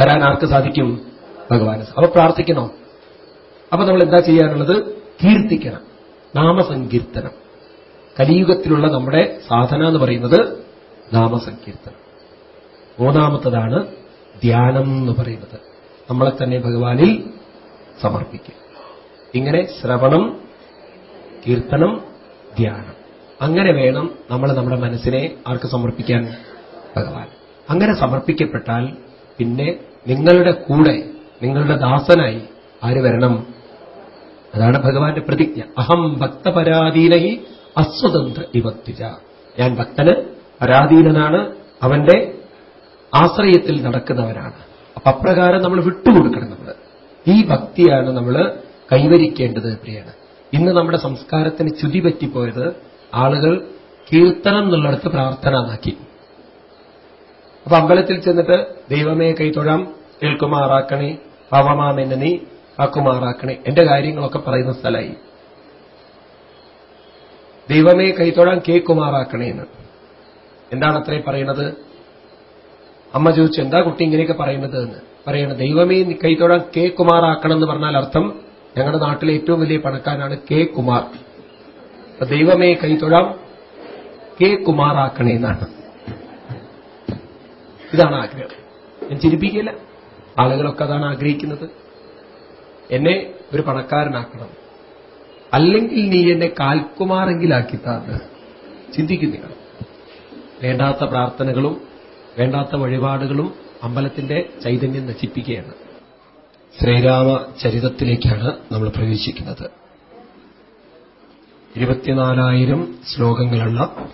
തരാൻ ആർക്ക് സാധിക്കും? ഭഗവാന്. അപ്പൊ പ്രാർത്ഥിക്കണോ? അപ്പൊ നമ്മൾ എന്താ ചെയ്യാനുള്ളത്? കീർത്തിക്കണം. നാമസങ്കീർത്തനം. കലിയുഗത്തിലുള്ള നമ്മുടെ സാധന എന്ന് പറയുന്നത് നാമസങ്കീർത്തനം. മൂന്നാമത്തതാണ് ധ്യാനം എന്ന് പറയുന്നത് നമ്മളെ തന്നെ ഭഗവാനിൽ സമർപ്പിക്കുക ഇങ്ങനെ ശ്രവണം കീർത്തനം ധ്യാനം. അങ്ങനെ വേണം നമ്മൾ നമ്മുടെ മനസ്സിനെ ആർക്ക് സമർപ്പിക്കാൻ? ഭഗവാൻ. അങ്ങനെ സമർപ്പിക്കപ്പെട്ടാൽ പിന്നെ നിങ്ങളുടെ കൂടെ നിങ്ങളുടെ ദാസനായി ആര് വരണം? അതാണ് ഭഗവാന്റെ പ്രതിജ്ഞ. അഹം ഭക്തപരാധീനഹി അസ്വതന്ത്ര ഇവത്വിജ ഞാൻ ഭക്തന് പരാധീനനാണ്. അവന്റെ ആശ്രയത്തിൽ നടക്കുന്നവരാണ്. അപ്പൊ അപ്രകാരം നമ്മൾ വിട്ടുകൊടുക്കണം നമ്മൾ ഈ ഭക്തിയാണ് നമ്മൾ കൈവരിക്കേണ്ടത് പ്രിയാണ് ഇന്ന് നമ്മുടെ സംസ്കാരത്തിന് ചുതി പറ്റിപ്പോയത് ആളുകൾ കീർത്തനം എന്നുള്ളിടത്ത് പ്രാർത്ഥന എന്നാക്കി അപ്പൊ അമ്പലത്തിൽ ചെന്നിട്ട് ദൈവമേ കൈതൊഴാം കേൾക്കുമാറാക്കണേ പാവമാമെന്നെ നീ ആക്കുമാറാക്കണേ എന്റെ കാര്യങ്ങളൊക്കെ പറയുന്ന സ്ഥലമായി. ദൈവമേ കൈതൊഴാൻ കേക്കുമാറാക്കണേ എന്ന് എന്താണ് അത്രയും പറയുന്നത് അമ്മ ചോദിച്ചു എന്താ കുട്ടി ഇങ്ങനെയൊക്കെ പറയുന്നത് എന്ന്? പറയണ ദൈവമേ കൈതൊഴാൻ കെ കുമാറാക്കണം എന്ന് പറഞ്ഞാൽ അർത്ഥം ഞങ്ങളുടെ നാട്ടിലെ ഏറ്റവും വലിയ പണക്കാരനാണ് കെ കുമാർ. ദൈവമേ കൈതൊഴാം കെ കുമാറാക്കണേ എന്നാണ്. ഇതാണ് ആഗ്രഹം. ഞാൻ ചിരിപ്പിക്കില്ല ആളുകളൊക്കെ അതാണ് ആഗ്രഹിക്കുന്നത്. എന്നെ ഒരു പണക്കാരനാക്കണം. അല്ലെങ്കിൽ നീ എന്നെ കാൽക്കുമാറെങ്കിലാക്കിത്താന്ന് ചിന്തിക്കുന്നില്ല. വേണ്ടാത്ത പ്രാർത്ഥനകളും വേണ്ടാത്ത വഴിപാടുകളും അമ്പലത്തിന്റെ ചൈതന്യം നശിപ്പിക്കുകയാണ്. ശ്രീരാമ ചരിതത്തിലേക്കാണ് നമ്മൾ പ്രവേശിക്കുന്നത്. ഇരുപത്തിനാലായിരം ശ്ലോകങ്ങളുള്ള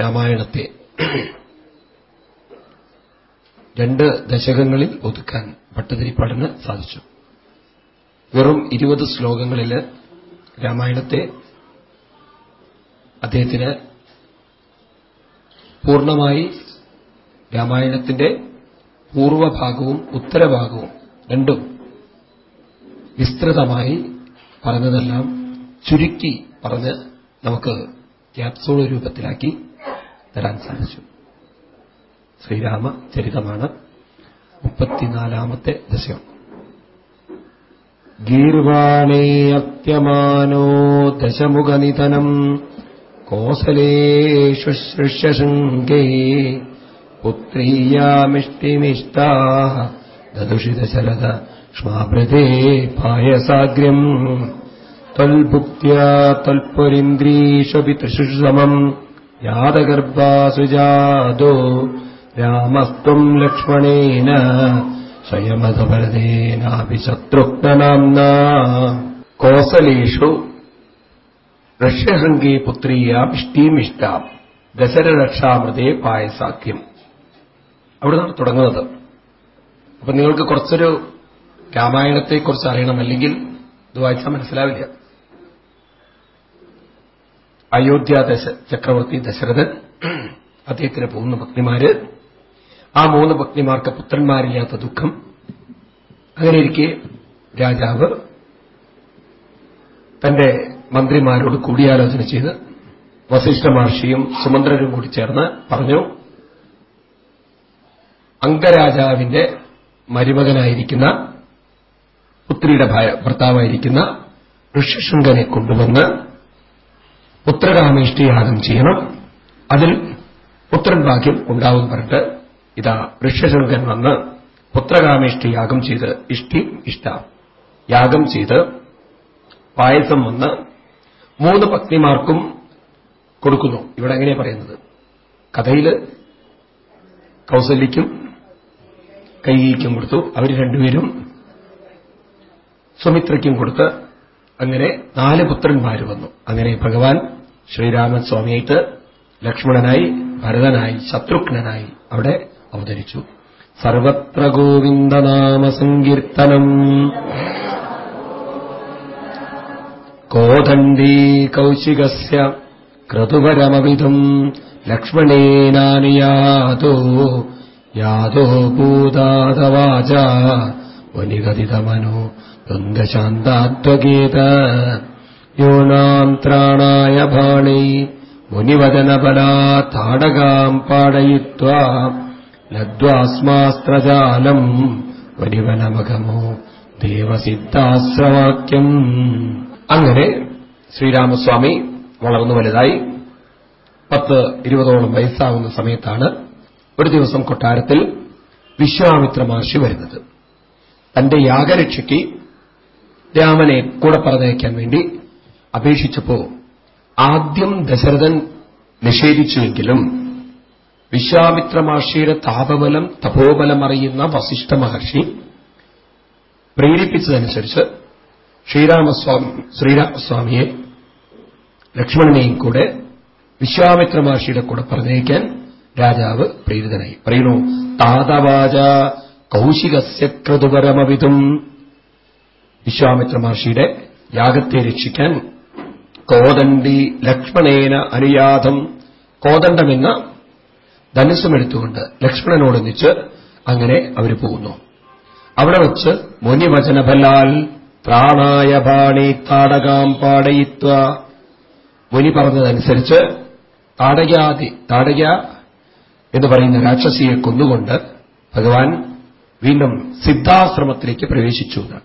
രാമായണത്തെ രണ്ട് ദശകങ്ങളിൽ ഒതുക്കാൻ ഭട്ടതിരിപ്പാടിന് സാധിച്ചു. വെറും ഇരുപത് ശ്ലോകങ്ങളിൽ രാമായണത്തെ അദ്ദേഹത്തിന് പൂർണമായി രാമായണത്തിന്റെ പൂർവഭാഗവും ഉത്തരഭാഗവും രണ്ടും വിസ്തൃതമായി പറഞ്ഞതെല്ലാം ചുരുക്കി പറഞ്ഞ് നമുക്ക് ക്യാപ്സൂൾ രൂപത്തിലാക്കി തരാൻ സാധിച്ചു. ശ്രീരാമ ചരിതമാണ് മുപ്പത്തിനാലാമത്തെ ദശകം. ഗീർവാണേ അത്യമാനോ ദശമുഖനിധനം കോസലേഷു ശൃഷ്യശൃംഗേ പുത്രീയാമിഷ്ടിമിഷ്ടാ ദദുഷിതശരദ ക്ഷ്മാഭൃതേ പായസാഗ്ര്യം ത്വൽഭുക്ത്യാ ത്വൽപുരിന്ദ്രീഷപി തൃഷു സമം യാതഗർഭാസു ജാതോ രാമസ്ത്വം ലക്ഷ്മണേന സ്വയമതപരതേനാപി ശത്രുഘ്നനാംന കോസലേഷു ഋഷ്യഹൃംഗേ പുത്രീയ ഇഷ്ടീമിഷ്ടാം ദശരക്ഷാമൃതേ പായസാഖ്യം അവിടുന്നാണ് തുടങ്ങുന്നത്. അപ്പൊ നിങ്ങൾക്ക് കുറച്ചൊരു രാമായണത്തെക്കുറിച്ച് അറിയണം. അല്ലെങ്കിൽ ഇത് വായിച്ചാൽ മനസ്സിലാവില്ല. അയോധ്യ ദശ ചക്രവർത്തി ദശരഥൻ അദ്ദേഹത്തിന് പോകുന്ന ഭക്തിമാര്. ആ മൂന്ന് ഭക്തിമാർക്ക് പുത്രന്മാരില്ലാത്ത ദുഃഖം. അങ്ങനെ ഇരിക്കെ രാജാവ് തന്റെ മന്ത്രിമാരോട് കൂടിയാലോചന ചെയ്ത് വസിഷ്ഠ മഹർഷിയും സുമന്ത്രരും കൂടി ചേർന്ന് പറഞ്ഞു അംഗരാജാവിന്റെ മരുമകനായിരിക്കുന്ന പുത്രിയുടെ ഭർത്താവായിരിക്കുന്ന ഋഷിശൃംഗനെ കൊണ്ടുവന്ന് പുത്രകാമേഷ്ടിയാഗം ചെയ്യണം. അതിൽ പുത്രൻ ഭാഗ്യം ഉണ്ടാവും പറഞ്ഞിട്ട് ഇതാ ഋഷ്യശൃംഗൻ വന്ന് പുത്രകാമേഷ്ടി യാഗം ചെയ്ത് ഇഷ്ടി ഇഷ്ട യാഗം ചെയ്ത് പായസം വന്ന് മൂന്ന് പത്നിമാർക്കും കൊടുക്കുന്നു. ഇവിടെ എങ്ങനെയാ പറയുന്നത്? കഥയിൽ കൗസല്യയ്ക്കും കൈകയ്ക്കും കൊടുത്തു. അവർ രണ്ടുപേരും സുമിത്രയ്ക്കും കൊടുത്ത് അങ്ങനെ നാല് പുത്രന്മാർ വന്നു. അങ്ങനെ ഭഗവാൻ ശ്രീരാമൻ സ്വാമിയായിട്ട് ലക്ഷ്മണനായി ഭരതനായി ശത്രുഘ്നനായി അവിടെ അവതരിച്ചു. സർവത്ര ഗോവിന്ദനാമ സങ്കീർത്തനം. കോദണ്ഡീ കൗശികസ്യ ക്രതുപരമവിധം. ലക്ഷ്മണേനാനിയാതോ യാതോ ഭൂതാതവാച വനികതിതമനോ ദ്വന്ദ്ശാന്താത്വഗീത യോനാന്ത്രാണായ ബാണൈ മുനിവദനബലാ താടകാം പാടയിത്വാ. ലദ്വാസ്മാസ്ത്രജാലം വനിവനമകമോ ദേവസിദ്ധാശ്രവാക്യം അങ്ങനെ ശ്രീരാമസ്വാമി വളർന്നു വലുതായി പത്ത് ഇരുപതോളം വയസ്സാവുന്ന സമയത്താണ് ഒരു ദിവസം കൊട്ടാരത്തിൽ വിശ്വാമിത്ര മഹർഷി വരുന്നത്. തന്റെ യാഗരക്ഷയ്ക്ക് രാമനെ കൂടെ പറഞ്ഞയക്കാൻ വേണ്ടി അപേക്ഷിച്ചപ്പോ ആദ്യം ദശരഥൻ നിഷേധിച്ചുവെങ്കിലും വിശ്വാമിത്ര മഹർഷിയുടെ താപബലം തപോബലം അറിയുന്ന വസിഷ്ഠ മഹർഷി പ്രേരിപ്പിച്ചതനുസരിച്ച് ശ്രീരാമസ്വാമി ശ്രീരാമസ്വാമിയെ ലക്ഷ്മണനെയും കൂടെ വിശ്വാമിത്ര മഹർഷിയുടെ കൂടെ പറഞ്ഞയക്കാൻ രാജാവ് പ്രേരിതനായി. പറയുന്നു താതവാച കൗശികസ്യ ക്രതുപരമവിതും വിശ്വാമിത്ര മഹർഷിയുടെ യാഗത്തെ രക്ഷിക്കാൻ കോദണ്ഡി ലക്ഷ്മണേന അനുയാതം. കോദണ്ഡമെന്ന ധനുസമെടുത്തുകൊണ്ട് ലക്ഷ്മണനോടൊന്നിച്ച് അങ്ങനെ അവർ പോകുന്നു. അവിടെ വച്ച് മുനിവചനഫലാൽ പ്രാണായ പാണി താടകാം പാടയിത്വ. മുനി പറഞ്ഞതനുസരിച്ച് താടകാതി താടക എന്ന് പറയുന്ന രാക്ഷസിയെ കൊന്നുകൊണ്ട് ഭഗവാൻ വീണ്ടും സിദ്ധാശ്രമത്തിലേക്ക് പ്രവേശിച്ചു എന്നാണ്.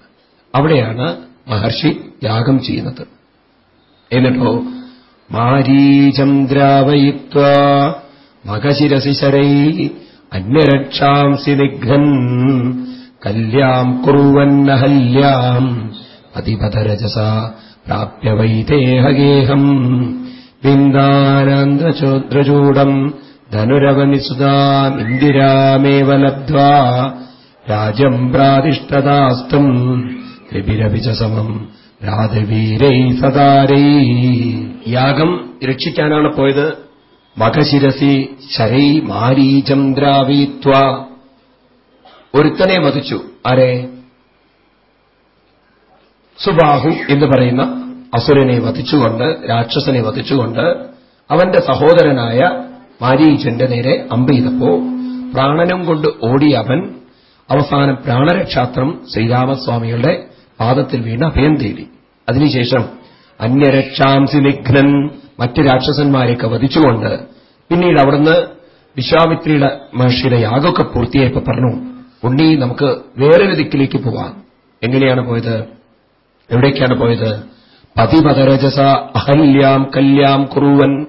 അവിടെയാണ് മഹർഷി യാഗം ചെയ്യുന്നത്. എന്നിട്ടോ മാരീചം ദ്രാവയിത്വ മകശിരസി ശരൈ അന്യരക്ഷാംസി നിഘ്നൻ കല്യാം കുറുവന്നഹല്യാം പതിപതരജസ പ്രാപ്യ വൈദേഹഗേഹം ബിന്ദാനന്ദ്രചോദ്രചൂടം ധനുരവനിസുതാമിന്ദിരാമേവ ലബ്ധ്വാ. രാജം പ്രാതിഷ്ഠതാസ്തം. ത്രിപിരപിച സമം സദാരൈ. യാഗം രക്ഷിക്കാനാണ് പോയത്. മഖശിരസി ശരൈ മാരീചം ദ്രാവീത്വ ഒരുത്തനെ വധിച്ചു. ആരെ? സുബാഹു എന്ന് പറയുന്ന അസുരനെ വധിച്ചുകൊണ്ട് രാക്ഷസനെ വധിച്ചുകൊണ്ട് അവന്റെ സഹോദരനായ മാരീചന്റെ നേരെ അമ്പെയ്തപ്പോ പ്രാണനം കൊണ്ട് ഓടിയ അവൻ അവസാനം പ്രാണരക്ഷാത്രം ശ്രീരാമസ്വാമികളുടെ പാദത്തിൽ വീണ് അഭയം തേടി. അതിനുശേഷം അന്യരക്ഷാംസി നിഘ്നൻ മറ്റ് രാക്ഷസന്മാരെയൊക്കെ വധിച്ചുകൊണ്ട് പിന്നീട് അവിടുന്ന് വിശ്വാമിത്രിയുടെ മഹർഷിയുടെ യാഗമൊക്കെ പൂർത്തിയായപ്പോ പറഞ്ഞു ഉണ്ണി നമുക്ക് വേറൊരു ദിക്കിലേക്ക് പോവാം. എങ്ങനെയാണ് പോയത്? എവിടേക്കാണ് പോയത്? പതിപതരജസ അഹല്യാം കല്യാം കുറുവൻ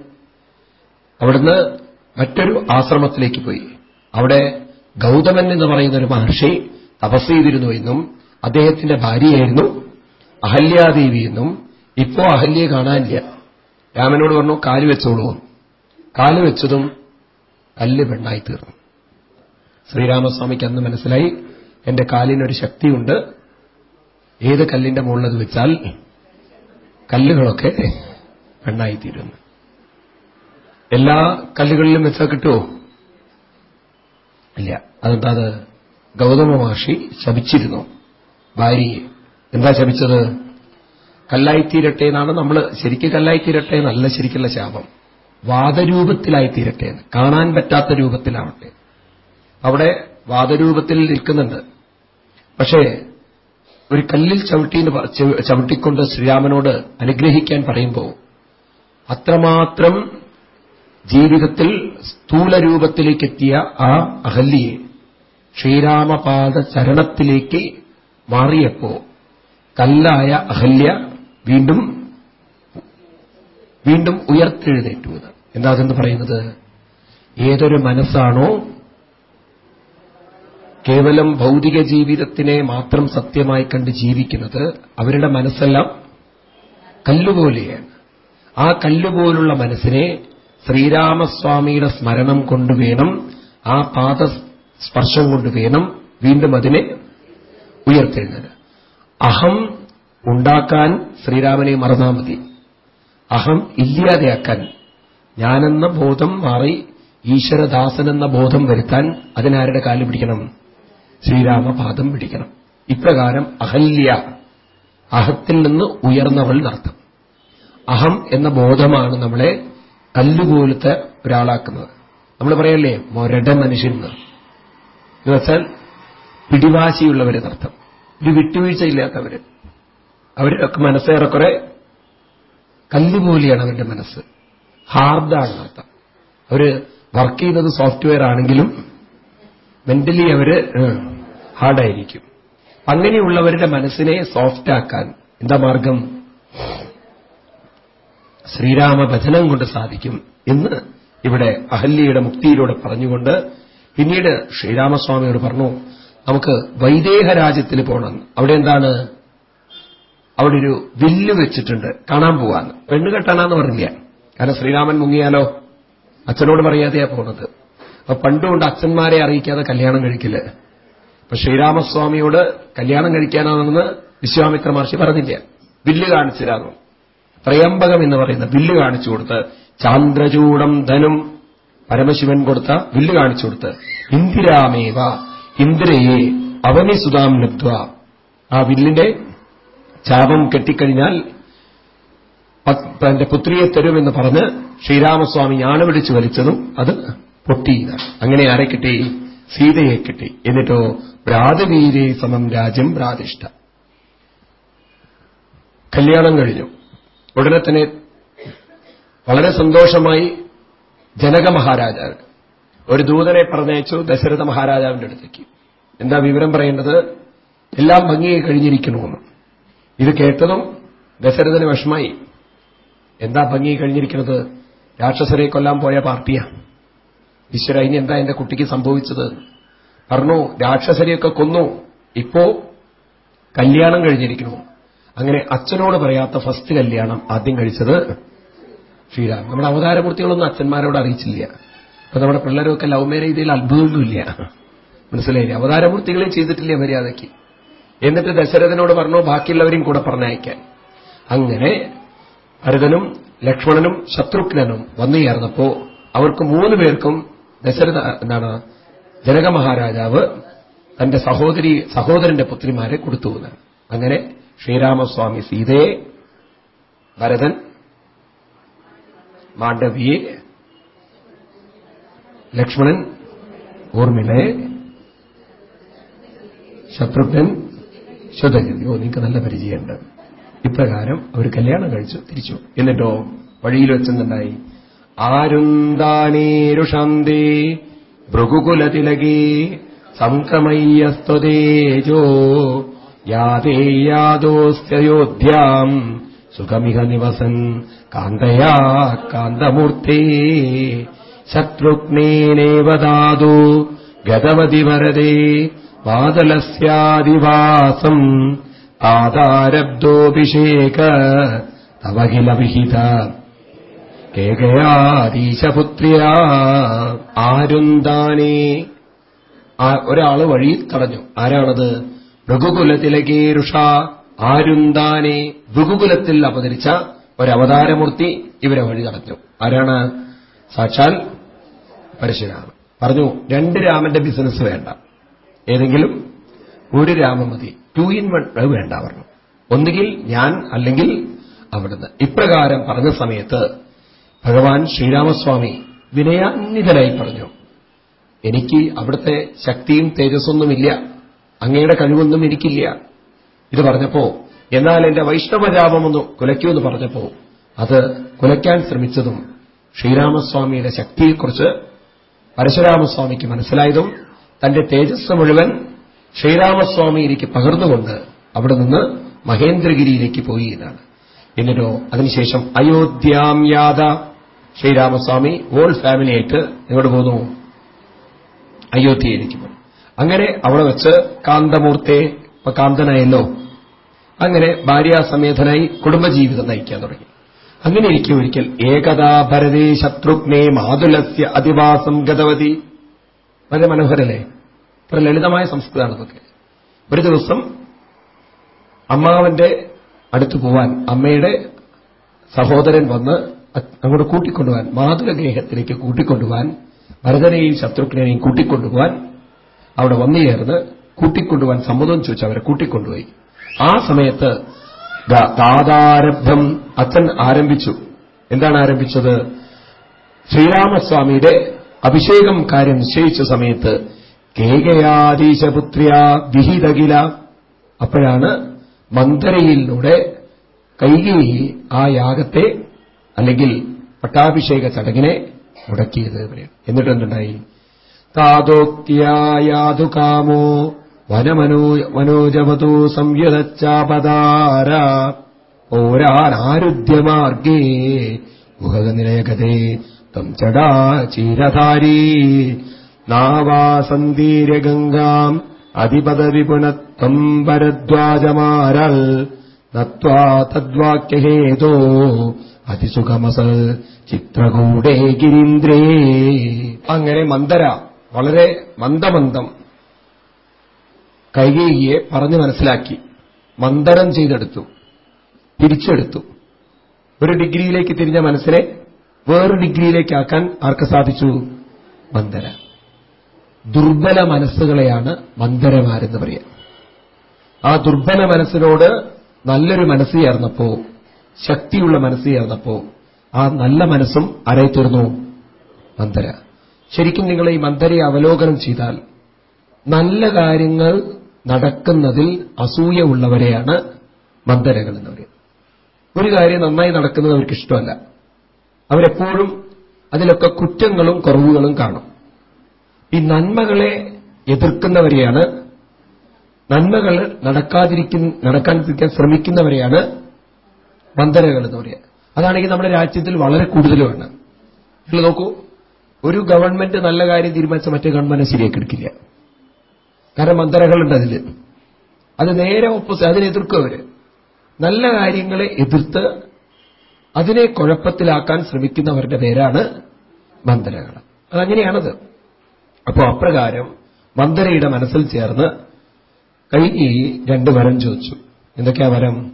അവിടുന്ന് മറ്റൊരു ആശ്രമത്തിലേക്ക് പോയി. അവിടെ ഗൗതമൻ എന്ന് പറയുന്ന ഒരു മഹർഷി തപസ് ചെയ്തിരുന്നു എന്നും അദ്ദേഹത്തിന്റെ ഭാര്യയായിരുന്നു അഹല്യാദേവി എന്നും ഇപ്പോ അഹല്യെ കാണാനില്ല. രാമനോട് പറഞ്ഞു കാൽ വെച്ചോളൂ. കാൽ വെച്ചതും കല്ല് പെണ്ണായി തീർന്നു. ശ്രീരാമസ്വാമിക്ക് അന്ന് മനസ്സിലായി എന്റെ കാലിനൊരു ശക്തിയുണ്ട്. ഏത് കല്ലിന്റെ മുകളിലത് വെച്ചാൽ കല്ലുകളൊക്കെ പെണ്ണായിത്തീരുന്നു എല്ലാ കല്ലുകളിലും വെച്ചാൽ കിട്ടുമോ ഇല്ല. അതെന്താ അത് ഗൗതമ മഹർഷി ശപിച്ചിരുന്നു. ഭാര്യയെ എന്താ ശപിച്ചത്? കല്ലായിത്തീരട്ടെ എന്നാണ് നമ്മൾ ശരിക്കും കല്ലായിത്തീരട്ടെ എന്നല്ല ശരിക്കുള്ള ശാപം. വാദരൂപത്തിലായിത്തീരട്ടെ എന്ന്. കാണാൻ പറ്റാത്ത രൂപത്തിലാവട്ടെ. അവിടെ വാദരൂപത്തിൽ നിൽക്കുന്നുണ്ട്. പക്ഷേ ഒരു കല്ലിൽ ചവിട്ടി ചവിട്ടിക്കൊണ്ട് ശ്രീരാമനോട് അനുഗ്രഹിക്കാൻ പറയുമ്പോൾ അത്രമാത്രം ജീവിതത്തിൽ സ്ഥൂലരൂപത്തിലേക്കെത്തിയ ആ അഹല്യയെ ശ്രീരാമപാദ ചരണത്തിലേക്ക് മാറിയപ്പോ കല്ലായ അഹല്യ വീണ്ടും വീണ്ടും ഉയർത്തെഴുന്നേറ്റു എന്ന് എന്താ അതെന്ന് പറയുന്നത്? ഏതൊരു മനസ്സാണോ കേവലം ഭൗതിക ജീവിതത്തിനെ മാത്രം സത്യമായി കണ്ട് ജീവിക്കുന്നത് അവരുടെ മനസ്സെല്ലാം കല്ലുപോലെയാണ്. ആ കല്ലുപോലുള്ള മനസ്സിനെ ശ്രീരാമസ്വാമിയുടെ സ്മരണം കൊണ്ട് വേണം ആ പാദ സ്പർശം കൊണ്ട് വേണം വീണ്ടും അതിനെ ഉയർത്തെഴുന്നത് അഹം ഉണ്ടാക്കാൻ ശ്രീരാമനെ മറന്നാൽ മതി. അഹം ഇല്ലാതെയാക്കാൻ ഞാനെന്ന ബോധം മാറി ഈശ്വരദാസനെന്ന ബോധം വരുത്താൻ അതിനാരുടെ കാൽ പിടിക്കണം? ശ്രീരാമപാദം പിടിക്കണം. ഇപ്രകാരം അഹല്യ അഹത്തിൽ നിന്ന് ഉയർന്നവൾ നടത്തും അഹം എന്ന ബോധമാണ് നമ്മളെ കല്ലുപോലത്തെ ഒരാളാക്കുന്നത്. നമ്മൾ പറയല്ലേ മൊരട മനുഷ്യൻ എന്ന്. വെച്ചാൽ പിടിവാശിയുള്ളവരെന്നർത്ഥം ഒരു വിട്ടുവീഴ്ച വിട്ടുവീഴ്ചയില്ലാത്തവര് അവരൊക്കെ മനസ്സേറെക്കുറെ കല്ലുപോലെയാണ് അവരുടെ മനസ്സ്. ഹാർഡാണ് അർത്ഥം. അവർ വർക്ക് ചെയ്യുന്നത് സോഫ്റ്റ്വെയർ ആണെങ്കിലും മെന്റലി അവർ ഹാർഡായിരിക്കും. അങ്ങനെയുള്ളവരുടെ മനസ്സിനെ സോഫ്റ്റാക്കാൻ എന്താ മാർഗം? ശ്രീരാമ ഭജനം കൊണ്ട് സാധിക്കും എന്ന് ഇവിടെ അഹല്യയുടെ മുക്തിയിലൂടെ പറഞ്ഞുകൊണ്ട് പിന്നീട് ശ്രീരാമസ്വാമിയോട് പറഞ്ഞു നമുക്ക് വൈദേഹ രാജ്യത്തിൽ പോകണം അവിടെ എന്താണ്? അവിടെ ഒരു വില്ല് വെച്ചിട്ടുണ്ട്. കാണാൻ പോവാന്ന്. പെണ്ണ് കെട്ടാനാന്ന് പറഞ്ഞില്ല. കാരണം ശ്രീരാമൻ മുങ്ങിയാലോ? അച്ഛനോട് പറയാതെയാ പോണത്. അപ്പൊ പണ്ടുകൊണ്ട് അച്ഛന്മാരെ അറിയിക്കാതെ കല്യാണം കഴിക്കില്ല അപ്പൊ ശ്രീരാമസ്വാമിയോട് കല്യാണം കഴിക്കാനാണെന്ന് വിശ്വാമിത്ര മഹർഷി പറഞ്ഞില്ല. വില്ല് കാണിച്ചു തരാന്നു. ത്രയംബകം എന്ന് പറയുന്ന വില്ല് കാണിച്ചു കൊടുത്ത് ചാന്ദ്രചൂടം ധനം പരമശിവൻ കൊടുത്ത വില്ല് കാണിച്ചു കൊടുത്ത് ഇന്ദിരാമേവ ഇന്ദിരയെ അവനി സുതാം ലബ്ധ്വ ആ വില്ലിന്റെ ചാപം കെട്ടിക്കഴിഞ്ഞാൽ തന്റെ പുത്രിയെ തരുമെന്ന് പറഞ്ഞ് ശ്രീരാമസ്വാമി ഞാന പിടിച്ചു വലിച്ചതും അത് പൊട്ടിയതാണ് അങ്ങനെ ആരെ കിട്ടി? സീതയെ കിട്ടി. എന്നിട്ടോ ഭ്രാതവീരേ സമം രാജ്യം ഭ്രാതിഷ്ഠ. കല്യാണം കഴിഞ്ഞു. ഉടനെ തന്നെ വളരെ സന്തോഷമായി ജനക മഹാരാജാവ് ഒരു ദൂതനെ പറഞ്ഞയച്ചു ദശരഥ മഹാരാജാവിന്റെ അടുത്തേക്ക്. എന്താ വിവരം പറയേണ്ടത്? എല്ലാം ഭംഗിയായി കഴിഞ്ഞിരിക്കണമെന്ന് ഇത് കേട്ടതും ദശരഥന് വിഷമായി എന്താ ഭംഗി കഴിഞ്ഞിരിക്കുന്നത്? രാക്ഷസരെ കൊല്ലാൻ പോയ പാർട്ടിയാ. ഈശ്വര ഇനി എന്താ എന്റെ കുട്ടിക്ക് സംഭവിച്ചത്? പറഞ്ഞു രാക്ഷസരെയൊക്കെ കൊന്നു. ഇപ്പോ കല്യാണം കഴിഞ്ഞിരിക്കണു അങ്ങനെ അച്ഛനോട് പറയാത്ത ഫസ്റ്റ് കല്യാണം ആദ്യം കഴിച്ചത് ശ്രീരാം നമ്മുടെ അവതാരമൂർത്തികളൊന്നും അച്ഛന്മാരോട് അറിയിച്ചില്ല. അപ്പൊ നമ്മുടെ പിള്ളേരൊക്കെ ലവ് മാരേജിൽ അത്ഭുതമൊന്നുമില്ല. മനസ്സിലായില്ലേ? അവതാരമൂർത്തികളെ ചെയ്തിട്ടില്ല മര്യാദയ്ക്ക്? എന്നിട്ട് ദശരഥനോട് പറഞ്ഞു ബാക്കിയുള്ളവരെയും കൂടെ പറഞ്ഞയക്കാൻ. അങ്ങനെ ഭരതനും ലക്ഷ്മണനും ശത്രുഘ്നനും വന്നു ചേർന്നപ്പോ അവർക്ക് മൂന്ന് പേർക്കും ദശരഥ എന്താണ് ജനകമഹാരാജാവ് തന്റെ സഹോദരി സഹോദരന്റെ പുത്രിമാരെ കൊടുത്തു അങ്ങനെ ശ്രീരാമസ്വാമി സീതയെ ഭരതൻ മാണ്ഡവിയെ ലക്ഷ്മണൻ ഊർമിളയെ ശത്രുഘ്നൻ ശുദ്ധഗതിയോ നിങ്ങൾക്ക് നല്ല പരിചയമുണ്ട്. ഇപ്രകാരം അവർ കല്യാണം കഴിച്ചു തിരിച്ചു. എന്നിട്ടോ വഴിയിൽ വെച്ചെന്നുണ്ടായി ആരുന്താനേരുഷാന്തേ ഭൃഗുകുലതിലകേ സംക്രമയ്യസ്ത്വതേജോ യാതേയാദോസ്തയോധ്യാം സുഖമിഹ നിവസൻ കാന്തയാ കാന്തമൂർത്തേ. ശത്രുഘ്നേനേവദാതു ഗതവതി വരദേ. വാതലസ്യാദിവാസം ആദാരബ്ദോഭിഷേക തവകില വിഹിത. കേകയാദീശപുത്രിയ ആരുന്താനേ? ഒരാൾ വഴി തടഞ്ഞു. ആരാണത്? ഭൃഗുകുലത്തിലകേരുഷ ആരുന്താനെ ഭൃഗുകുലത്തിൽ അവതരിച്ച ഒരവതാരമൂർത്തി ഇവരെ വഴി നടത്തു. ആരാണ്? സാക്ഷാൽ പരശുരാമൻ. പറഞ്ഞു രണ്ട് രാമന്റെ ബിസിനസ് വേണ്ട. ഏതെങ്കിലും ഒരു രാമമതി ടു ഇൻ വൺ വേണ്ട പറഞ്ഞു. ഒന്നുകിൽ ഞാൻ അല്ലെങ്കിൽ അവിടുന്ന്. ഇപ്രകാരം പറഞ്ഞ സമയത്ത് ഭഗവാൻ ശ്രീരാമസ്വാമി വിനയാന്വിതനായി പറഞ്ഞു എനിക്ക് അവിടുത്തെ ശക്തിയും തേജസ്സൊന്നുമില്ല. അങ്ങയുടെ കഴിവൊന്നും എനിക്കില്ല. ഇത് പറഞ്ഞപ്പോ എന്നാൽ എന്റെ കുലയ്ക്കൂ എന്ന് പറഞ്ഞപ്പോ അത് കുലയ്ക്കാൻ ശ്രമിച്ചതും ശ്രീരാമസ്വാമിയുടെ ശക്തിയെക്കുറിച്ച് പരശുരാമസ്വാമിക്ക് മനസ്സിലായതും തന്റെ തേജസ് മുഴുവൻ ശ്രീരാമസ്വാമിയിലേക്ക് പകർന്നുകൊണ്ട് അവിടെ നിന്ന് മഹേന്ദ്രഗിരിയിലേക്ക് പോയി എന്നാണ്. എന്നിട്ടോ അതിനുശേഷം അയോധ്യാം യാത. ശ്രീരാമസ്വാമി ഓൾ ഫാമിലിയായിട്ട് എങ്ങോട്ട് പോന്നു? അയോധ്യയിലേക്ക് പോയി. അങ്ങനെ അവിടെ വെച്ച് കാന്തമൂർത്തെ കാന്തനായല്ലോ അങ്ങനെ ഭാര്യാസമേതനായി കുടുംബജീവിതം നയിക്കാൻ തുടങ്ങി. അങ്ങനെ ഇരിക്കും ഒരിക്കൽ ഏകതാ ഭരതേ ശത്രുഘ്നേ മാതുലസ്യ അതിവാസം ഗതവതി. വളരെ മനോഹരല്ലേ? ഇത്ര ലളിതമായ സംസ്കൃതമാണ് അതൊക്കെ ഒരു ദിവസം അമ്മാവന്റെ അടുത്ത് പോവാൻ അമ്മയുടെ സഹോദരൻ വന്ന് അങ്ങോട്ട് കൂട്ടിക്കൊണ്ടുപോകാൻ മാതുലഗേഹത്തിലേക്ക് കൂട്ടിക്കൊണ്ടുപോകാൻ ഭരതനെയും ശത്രുഘ്നെയും കൂട്ടിക്കൊണ്ടുപോകാൻ അവിടെ വന്നു ചേർന്ന് കൂട്ടിക്കൊണ്ടുപോകാൻ സമ്മതം ചോദിച്ചു. അവരെ കൂട്ടിക്കൊണ്ടുപോയി. ആ സമയത്ത് താതാരബ്ധം അച്ഛൻ ആരംഭിച്ചു. എന്താണ് ആരംഭിച്ചത്? ശ്രീരാമസ്വാമിയുടെ അഭിഷേകം കാര്യം നിശ്ചയിച്ച സമയത്ത് കേകയാദീശപുത്രിയ വിഹിതകില. അപ്പോഴാണ് മന്ദരയിലൂടെ കൈകേയി ആ യാഗത്തെ അല്ലെങ്കിൽ പട്ടാഭിഷേക ചടങ്ങിനെ മുടക്കിയത്. എന്നിട്ട് താതോക്തിയായാതു കാമോ വനമനോ മനോജമതോ സംയതച്ചാപതാര ഓരാനാരുദ്യമാർഗേ ഗുഹനിലയകതേ തം ചടാ ചീരധാരീ നാവാസന്തീരഗംഗാം അതിപദവിപുണത്വം ഭരദ്വാജമാരൽ. നത്വാ തദ്വാക്യഹേതോ അതിസുഖമസൽ ചിത്രകൂടേ ഗിരീന്ദ്രേ. അങ്ങനെ മന്ദര വളരെ മന്ദമന്ദം കൈകേയിയെ പറഞ്ഞു മനസ്സിലാക്കി മന്ദരം ചെയ്തെടുത്തു തിരിച്ചെടുത്തു ഒരു ഡിഗ്രിയിലേക്ക് തിരിഞ്ഞ മനസ്സിനെ വേറൊരു ഡിഗ്രിയിലേക്കാക്കാൻ ആർക്ക് സാധിച്ചു? മന്ദര. ദുർബല മനസ്സുകളെയാണ് മന്ദരമാരെന്ന് പറയാം. ആ ദുർബല മനസ്സിനോട് നല്ലൊരു മനസ്സ് ചേർന്നപ്പോ ശക്തിയുള്ള മനസ്സ് ചേർന്നപ്പോ ആ നല്ല മനസ്സും അരയിത്തീർന്നു മന്ദര. ശരിക്കും നിങ്ങൾ ഈ മന്ദരെ അവലോകനം ചെയ്താൽ നല്ല കാര്യങ്ങൾ നടക്കുന്നതിൽ അസൂയ ഉള്ളവരെയാണ് മന്ദരകൾ എന്ന് പറയുന്നത്. ഒരു കാര്യം നന്നായി നടക്കുന്നത് അവർക്ക് ഇഷ്ടമല്ല. അവരെപ്പോഴും അതിലൊക്കെ കുറ്റങ്ങളും കുറവുകളും കാണും. ഈ നന്മകളെ എതിർക്കുന്നവരെയാണ് നന്മകൾ നടക്കാതിരിക്കുന്ന നടക്കാതിരിക്കാൻ ശ്രമിക്കുന്നവരെയാണ് മന്ദരകൾ എന്ന് പറയുക. അതാണെങ്കിൽ നമ്മുടെ രാജ്യത്തിൽ വളരെ കൂടുതലുമാണ്. നിങ്ങൾ നോക്കൂ ഒരു ഗവൺമെന്റ് നല്ല കാര്യം തീരുമാനിച്ച മറ്റേ ഗവൺമെന്റ് ശരിയാക്കി എടുക്കില്ല കാരണം മന്ദരകളുണ്ട് അതിൽ അത് നേരെ ഒപ്പോസിറ്റ് അതിനെ എതിർക്കും അവർ. നല്ല കാര്യങ്ങളെ എതിർത്ത് അതിനെ കുഴപ്പത്തിലാക്കാൻ ശ്രമിക്കുന്നവരുടെ പേരാണ് മന്ദരകൾ അതങ്ങനെയാണത്. അപ്പോൾ അപ്രകാരം മന്ദരയുടെ മനസ്സിൽ ചേർന്ന് കൈകി രണ്ട് വരം ചോദിച്ചു. എന്തൊക്കെയാ വരം?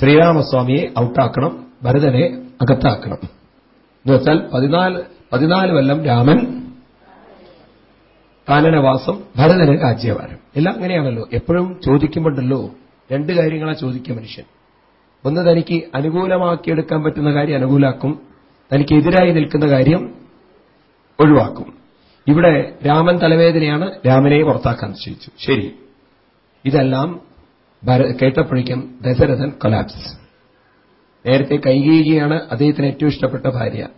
ശ്രീരാമസ്വാമിയെ ഔട്ടാക്കണം ഭരതനെ അകത്താക്കണം. എന്നുവെച്ചാൽ പതിനാല് പതിനാല് കൊല്ലം രാമൻ കാനനവാസം ഭരതന് രാജ്യവാരം എല്ലാം അങ്ങനെയാണല്ലോ. എപ്പോഴും ചോദിക്കുമ്പോണ്ടല്ലോ. രണ്ട് കാര്യങ്ങളാ ചോദിക്കുക മനുഷ്യൻ. ഒന്ന് തനിക്ക് അനുകൂലമാക്കിയെടുക്കാൻ പറ്റുന്ന കാര്യം അനുകൂലാക്കും. തനിക്ക് എതിരായി നിൽക്കുന്ന കാര്യം ഒഴിവാക്കും. ഇവിടെ രാമൻ തലവേദനയാണ് രാമനെ പുറത്താക്കാൻ നിശ്ചയിച്ചു. ശരി. ഇതെല്ലാം കേട്ടപ്പോഴേക്കും ദശരഥൻ കൊലാപ്സ് നേരത്തെ കൈകീകിയാണ് അദ്ദേഹത്തിന് ഏറ്റവും ഇഷ്ടപ്പെട്ട ഭാര്യ.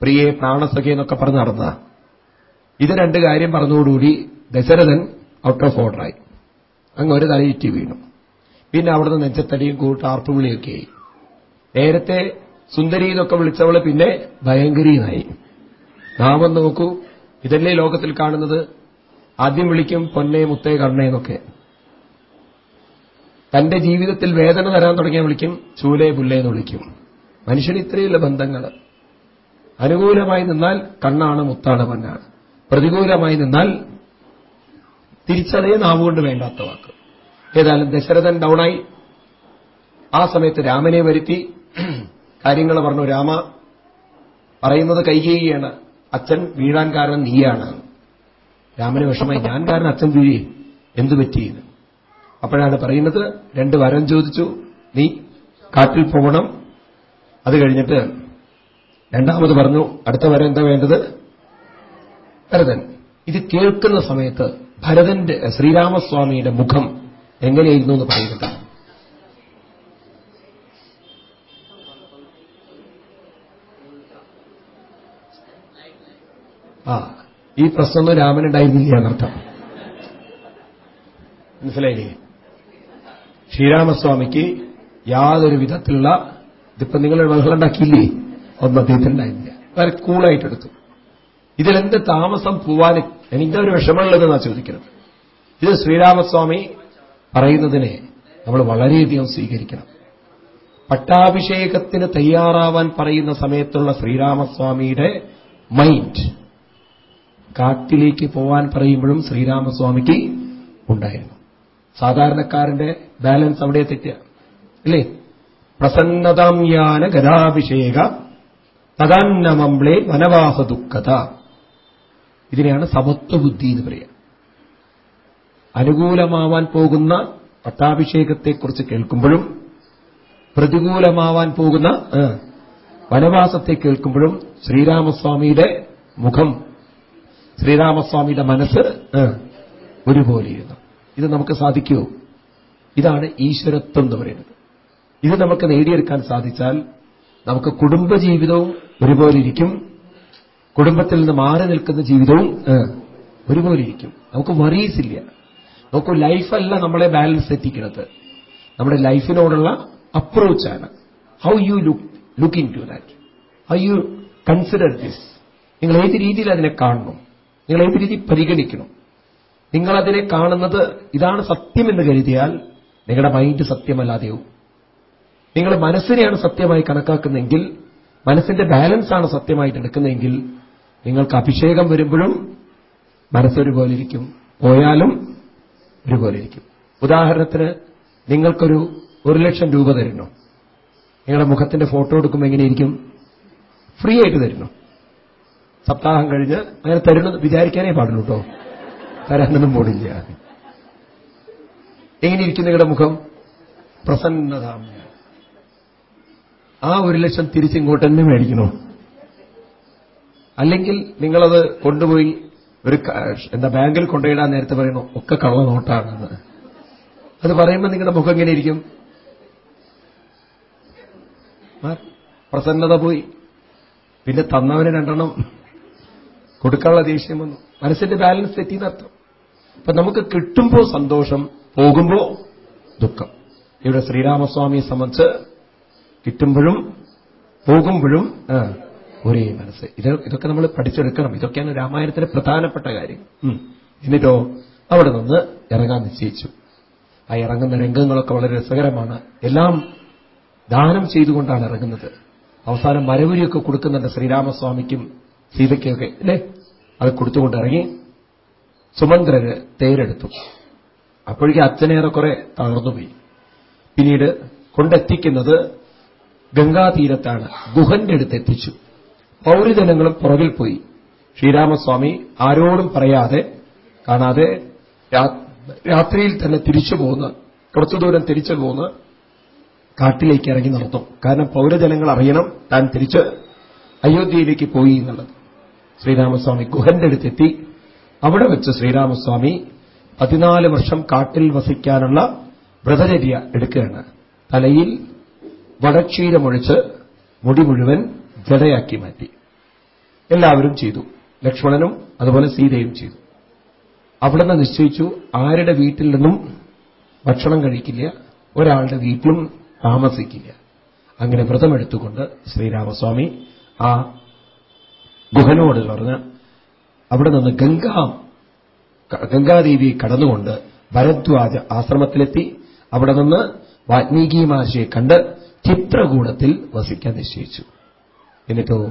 പ്രിയെ പ്രാണസഖി എന്നൊക്കെ പറഞ്ഞ് നടന്ന ഇത് രണ്ട് കാര്യം പറഞ്ഞതോടുകൂടി ദശരഥൻ ഔട്ട് ഓഫ് ഓർഡറായി അങ്ങ് ഒരു തലയിറ്റി വീണു. പിന്നെ അവിടുന്ന് നെഞ്ചത്തടിയും കൂട്ട് ആർപ്പുവിളിയൊക്കെയായി നേരത്തെ സുന്ദരി എന്നൊക്കെ വിളിച്ചവൾ പിന്നെ ഭയങ്കരീനായി നാമം നോക്കൂ ഇതല്ലേ ലോകത്തിൽ കാണുന്നത്? ആദ്യം വിളിക്കും പൊന്നെ മുത്തേ കണ്ണേന്നൊക്കെ തന്റെ ജീവിതത്തിൽ വേദന തരാൻ തുടങ്ങിയ വിളിക്കും ചൂലേ പുല്ലേന്ന് വിളിക്കും. മനുഷ്യന് ഇത്രയുള്ള ബന്ധങ്ങൾ അനുകൂലമായി നിന്നാൽ കണ്ണാണ് മുത്താണ് പൊന്നാണ് പ്രതികൂലമായി നിന്നാൽ തിരിച്ചതേ നാവുകൊണ്ട് വേണ്ടാത്ത വാക്ക്. ഏതായാലും ദശരഥൻ ഡൗണായി ആ സമയത്ത് രാമനെ വരുത്തി. കാര്യങ്ങൾ പറഞ്ഞു. രാമ പറയുന്നത് കൈകേയിയാണ്. അച്ഛൻ വീഴാൻ കാരണം നീയാണ്. രാമന് വിഷമായി ഞാൻ കാരണം അച്ഛൻ വീഴി എന്തു പറ്റിയെന്ന് അപ്പോഴാണ് പറയുന്നത്. രണ്ട് വരം ചോദിച്ചു. നീ കാട്ടിൽ പോകണം. അത് കഴിഞ്ഞിട്ട് രണ്ടാമത് പറഞ്ഞു അടുത്ത വരം എന്താ വേണ്ടത്? ഭരതൻ. ഇത് കേൾക്കുന്ന സമയത്ത് ഭരതന്റെ ശ്രീരാമസ്വാമിയുടെ മുഖം എങ്ങനെയായിരുന്നു എന്ന് പറയുന്നത് ആ ഈ പ്രശ്നമൊന്നും രാമനുണ്ടായിരുന്നില്ല എന്നർത്ഥം മനസ്സിലായില്ലേ? ശ്രീരാമസ്വാമിക്ക് യാതൊരു വിധത്തിലുള്ള ഇതിപ്പോ നിങ്ങൾ ബഹളുണ്ടാക്കിയില്ലേ ഒന്നും അദ്ദേഹത്തിനുണ്ടായില്ല വളരെ കൂളായിട്ടെടുത്തു. ഇതിലെന്ത് താമസം പോവാൻ എനിക്കൊരു ഒരു വിഷമമുള്ളതെന്നാ ചോദിക്കുന്നത്. ഇത് ശ്രീരാമസ്വാമി പറയുന്നതിനെ നമ്മൾ വളരെയധികം സ്വീകരിക്കണം. പട്ടാഭിഷേകത്തിന് തയ്യാറാവാൻ പറയുന്ന സമയത്തുള്ള ശ്രീരാമസ്വാമിയുടെ മൈൻഡ് കാട്ടിലേക്ക് പോവാൻ പറയുമ്പോഴും ശ്രീരാമസ്വാമിക്ക് ഉണ്ടായിരുന്നു. സാധാരണക്കാരന്റെ ബാലൻസ് അവിടെ തെറ്റുക അല്ലേ? പ്രസന്നതാം യാന ഗതാഭിഷേക തദാന്നമംബ്ലേ വനവാഹ ദുഃഖത ഇതിനെയാണ് സമത്വ ബുദ്ധി എന്ന് പറയുക. അനുകൂലമാവാൻ പോകുന്ന പട്ടാഭിഷേകത്തെക്കുറിച്ച് കേൾക്കുമ്പോഴും പ്രതികൂലമാവാൻ പോകുന്ന വനവാസത്തെ കേൾക്കുമ്പോഴും ശ്രീരാമസ്വാമിയുടെ മുഖം ശ്രീരാമസ്വാമിയുടെ മനസ്സ് ഒരുപോലെയിരുന്നു. ഇത് നമുക്ക് സാധിക്കുമോ ഇതാണ് ഈശ്വരത്വം എന്ന് പറയുന്നത്. ഇത് നമുക്ക് നേടിയെടുക്കാൻ സാധിച്ചാൽ നമുക്ക് കുടുംബജീവിതവും ഒരുപോലെ ഇരിക്കും. കുടുംബത്തിൽ നിന്ന് മാറി നിൽക്കുന്ന ജീവിതവും ഒരുപോലെ ഇരിക്കും. നമുക്ക് വറീസ് ഇല്ല. നമുക്ക് ലൈഫല്ല നമ്മളെ ബാലൻസ് എത്തിക്കുന്നത്. നമ്മുടെ ലൈഫിനോടുള്ള അപ്രോച്ചാണ് how you look look into that how you consider this നിങ്ങൾ ഏത് രീതിയിൽ അതിനെ കാണണം? നിങ്ങൾ ഏത് രീതി പരിഗണിക്കണം? നിങ്ങളതിനെ കാണുന്നത് ഇതാണ് സത്യമെന്ന് കരുതിയാൽ നിങ്ങളുടെ മൈൻഡ് സത്യമല്ലാതെയോ നിങ്ങൾ മനസ്സിനെയാണ് സത്യമായി കണക്കാക്കുന്നതെങ്കിൽ മനസ്സിന്റെ ബാലൻസ് ആണ് സത്യമായിട്ട് എടുക്കുന്നതെങ്കിൽ നിങ്ങൾക്ക് അഭിഷേകം വരുമ്പോഴും മനസ്സൊരുപോലെ ഇരിക്കും. പോയാലും ഒരുപോലെ ഇരിക്കും. ഉദാഹരണത്തിന് നിങ്ങൾക്കൊരു ഒരു ലക്ഷം രൂപ തരുന്നു. നിങ്ങളുടെ മുഖത്തിന്റെ ഫോട്ടോ എടുക്കുമ്പോൾ എങ്ങനെയിരിക്കും? ഫ്രീ ആയിട്ട് തരുന്നു. സപ്താഹം കഴിഞ്ഞ് അങ്ങനെ തരുന്നത് വിചാരിക്കാനേ പാടുള്ളൂ കേട്ടോ തരാനൊന്നും പോടില്ല എങ്ങനെയിരിക്കും നിങ്ങളുടെ മുഖം? പ്രസന്നതാമ്യ ആ ഒരു ലക്ഷം തിരിച്ചിങ്ങോട്ട് തന്നെ മേടിക്കണോ? അല്ലെങ്കിൽ നിങ്ങളത് കൊണ്ടുപോയി ഒരു എന്താ ബാങ്കിൽ കൊണ്ടുപോയിടാൻ നേരത്തെ പറയണു ഒക്കെ കള്ള നോട്ടാണെന്ന്. അത് പറയുമ്പോൾ നിങ്ങളുടെ മുഖം എങ്ങനെ ഇരിക്കും? പ്രസന്നത പോയി. പിന്നെ തന്നവന് രണ്ടെണ്ണം കൊടുക്കാനുള്ള ദേഷ്യം വന്നു. മനസ്സിന്റെ ബാലൻസ് തെറ്റി നടത്തും അപ്പൊ നമുക്ക് കിട്ടുമ്പോ സന്തോഷം പോകുമ്പോ ദുഃഖം. ഇവിടെ ശ്രീരാമസ്വാമിയെ സംബന്ധിച്ച് കിട്ടുമ്പോഴും പോകുമ്പോഴും ഒരേ മനസ്സ്. ഇത് ഇതൊക്കെ നമ്മൾ പഠിച്ചെടുക്കണം. ഇതൊക്കെയാണ് രാമായണത്തിലെ പ്രധാനപ്പെട്ട കാര്യം. എന്നിട്ടോ അവിടെ നിന്ന് ഇറങ്ങാൻ നിശ്ചയിച്ചു. ആ ഇറങ്ങുന്ന രംഗങ്ങളൊക്കെ വളരെ രസകരമാണ്. എല്ലാം ദാനം ചെയ്തുകൊണ്ടാണ് ഇറങ്ങുന്നത്. അവസാനം മരവുരിയൊക്കെ കൊടുക്കുന്നുണ്ട് ശ്രീരാമസ്വാമിക്കും സീതയ്ക്കൊക്കെ അല്ലേ? അത് കൊടുത്തുകൊണ്ട് ഇറങ്ങി സുമന്ത്രര് തേരെടുത്തു. അപ്പോഴേക്കും അച്ഛനേറെ കുറെ തളർന്നുപോയി. പിന്നീട് കൊണ്ടെത്തിക്കുന്നത് ഗംഗാതീരത്താണ് ഗുഹന്റെ അടുത്ത് എത്തിച്ചു. പൗരജനങ്ങളും പുറകിൽ പോയി. ശ്രീരാമസ്വാമി ആരോടും പറയാതെ കാണാതെ രാത്രിയിൽ തന്നെ തിരിച്ചു പോകുന്ന കുറച്ചു ദൂരം തിരിച്ചു പോകുന്ന കാട്ടിലേക്ക് ഇറങ്ങി നടത്തും കാരണം പൗരജനങ്ങൾ അറിയണം താൻ തിരിച്ച് അയോധ്യയിലേക്ക് പോയി എന്നുള്ളത്. ശ്രീരാമസ്വാമി ഗുഹന്റെ അടുത്തെത്തി അവിടെ വെച്ച് ശ്രീരാമസ്വാമി പതിനാല് വർഷം കാട്ടിൽ വസിക്കാനുള്ള വ്രതചര്യ എടുക്കുകയാണ്. തലയിൽ വടക്ഷീരമൊഴിച്ച് മുടി മുഴുവൻ ജടയാക്കി മാറ്റി. എല്ലാവരും ചെയ്തു. ലക്ഷ്മണനും അതുപോലെ സീതയും ചെയ്തു. അവിടുന്ന് നിശ്ചയിച്ചു ആരുടെ വീട്ടിൽ നിന്നും ഭക്ഷണം കഴിക്കില്ല ഒരാളുടെ വീട്ടിലും താമസിക്കില്ല. അങ്ങനെ വ്രതമെടുത്തുകൊണ്ട് ശ്രീരാമസ്വാമി ആ ഗുഹനോട് പറഞ്ഞ് അവിടെ നിന്ന് ഗംഗാ ഗംഗാദേവിയെ കടന്നുകൊണ്ട് ഭരദ്വാജ ആശ്രമത്തിലെത്തി. അവിടെ നിന്ന് വാത്മീകി കണ്ട് ചിത്രകൂടത്തിൽ വസിക്കാൻ നിശ്ചയിച്ചു. എന്നിട്ടോ?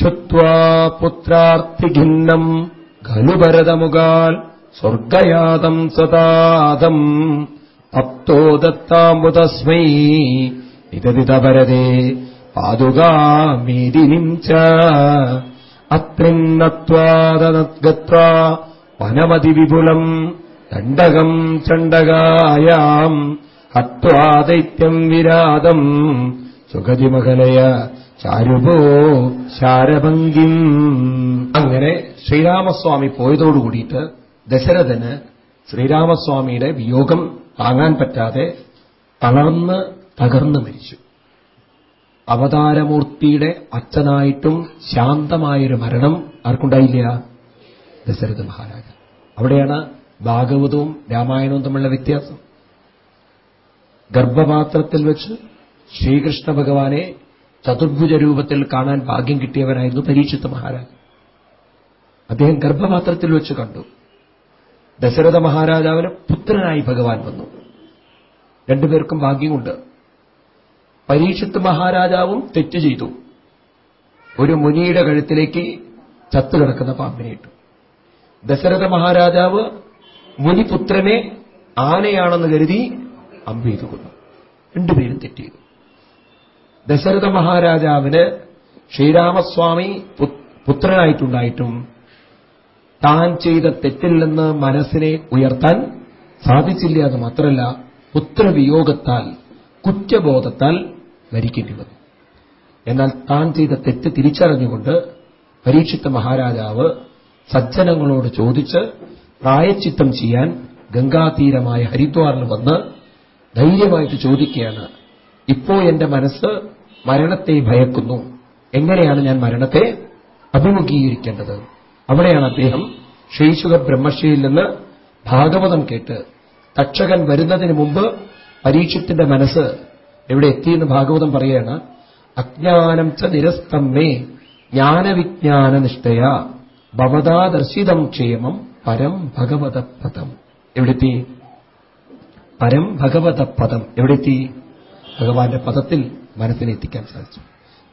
ശ്രുത്വാ പുത്രാർത്ഥിഖിന്നം ഖലു ഭരതമുകാൽ സ്വർഗയാതം സദാതം തപ്തോ ദത്താമുതസ്മൈ നിതതിതപരതേ പാതുകാമേദിനിം ച. അത്രിന്നത്വാദനദ്ഗത്വാ വനമതി വിപുലം ദണ്ഡകം ചണ്ഡകായാം. ഹത്വാ ദൈത്യം വിരാതം സുഗതിമകലയ ചാരുപോ ശാരഭംഗിം. അങ്ങനെ ശ്രീരാമസ്വാമി പോയതോടുകൂടിയിട്ട് ദശരഥന് ശ്രീരാമസ്വാമിയുടെ വിയോഗം താങ്ങാൻ പറ്റാതെ തളർന്ന് തകർന്നു മരിച്ചു. അവതാരമൂർത്തിയുടെ അച്ഛനായിട്ടും ശാന്തമായൊരു മരണം ആർക്കുണ്ടായില്ല? ദശരഥ മഹാരാജ അവിടെയാണ് ഭാഗവതവും രാമായണവും തമ്മിലുള്ള വ്യത്യാസം. ഗർഭപാത്രത്തിൽ വെച്ച് ശ്രീകൃഷ്ണ ഭഗവാനെ ചതുർഭുജ രൂപത്തിൽ കാണാൻ ഭാഗ്യം കിട്ടിയവനായിരുന്നു പരീക്ഷിത്ത് മഹാരാജ് അദ്ദേഹം ഗർഭപാത്രത്തിൽ വെച്ച് കണ്ടു. ദശരഥ മഹാരാജാവിന് പുത്രനായി ഭഗവാൻ വന്നു. രണ്ടുപേർക്കും ഭാഗ്യമുണ്ട്. പരീക്ഷിത്ത് മഹാരാജാവും തെറ്റ് ചെയ്തു. ഒരു മുനിയുടെ കഴുത്തിലേക്ക് ചത്തുകിടക്കുന്ന പാമ്പിനെ ഇട്ടു. ദശരഥ മഹാരാജാവ് മുനിപുത്രനെ ആനയാണെന്ന് കരുതി അമ്പ് ചെയ്തു കൊന്നു രണ്ടുപേരും തെറ്റ് ദശരഥ മഹാരാജാവിന് ശ്രീരാമസ്വാമി പുത്രനായിട്ടുണ്ടായിട്ടും താൻ ചെയ്ത തെറ്റിൽ നിന്ന് മനസ്സിനെ ഉയർത്താൻ സാധിച്ചില്ല എന്ന് മാത്രമല്ല പുത്രവിയോഗത്താൽ കുറ്റബോധത്താൽ മരിക്കേണ്ടി വന്നു. എന്നാൽ താൻ ചെയ്ത തെറ്റ് തിരിച്ചറിഞ്ഞുകൊണ്ട് പരീക്ഷിത്ത മഹാരാജാവ് സജ്ജനങ്ങളോട് ചോദിച്ച് പ്രായച്ചിത്തം ചെയ്യാൻ ഗംഗാതീരമായ ഹരിദ്വാറിൽ വന്ന് ധൈര്യമായിട്ട് ചോദിക്കുകയാണ് ഇപ്പോ എന്റെ മനസ്സ് മരണത്തെ ഭയക്കുന്നു. എങ്ങനെയാണ് ഞാൻ മരണത്തെ അഭിമുഖീകരിക്കേണ്ടത്? അവിടെയാണ് അദ്ദേഹം ശ്രീശുഖ ബ്രഹ്മശ്രീയിൽ നിന്ന് ഭാഗവതം കേട്ട് തക്ഷകൻ വരുന്നതിന് മുമ്പ് പരീക്ഷത്തിന്റെ മനസ്സ് എവിടെ എത്തിയെന്ന് ഭാഗവതം പറയാണ് അജ്ഞാനം ച നിരസ്തമ്മേ ജ്ഞാനവിജ്ഞാന നിഷ്ഠയ ഭവതാദർശിതം ക്ഷേമം പരം ഭഗവത എവിടെത്തി പരം ഭഗവത പദം എവിടെത്തി? ഭഗവാന്റെ പദത്തിൽ മനസ്സിനെ എത്തിക്കാൻ സാധിച്ചു.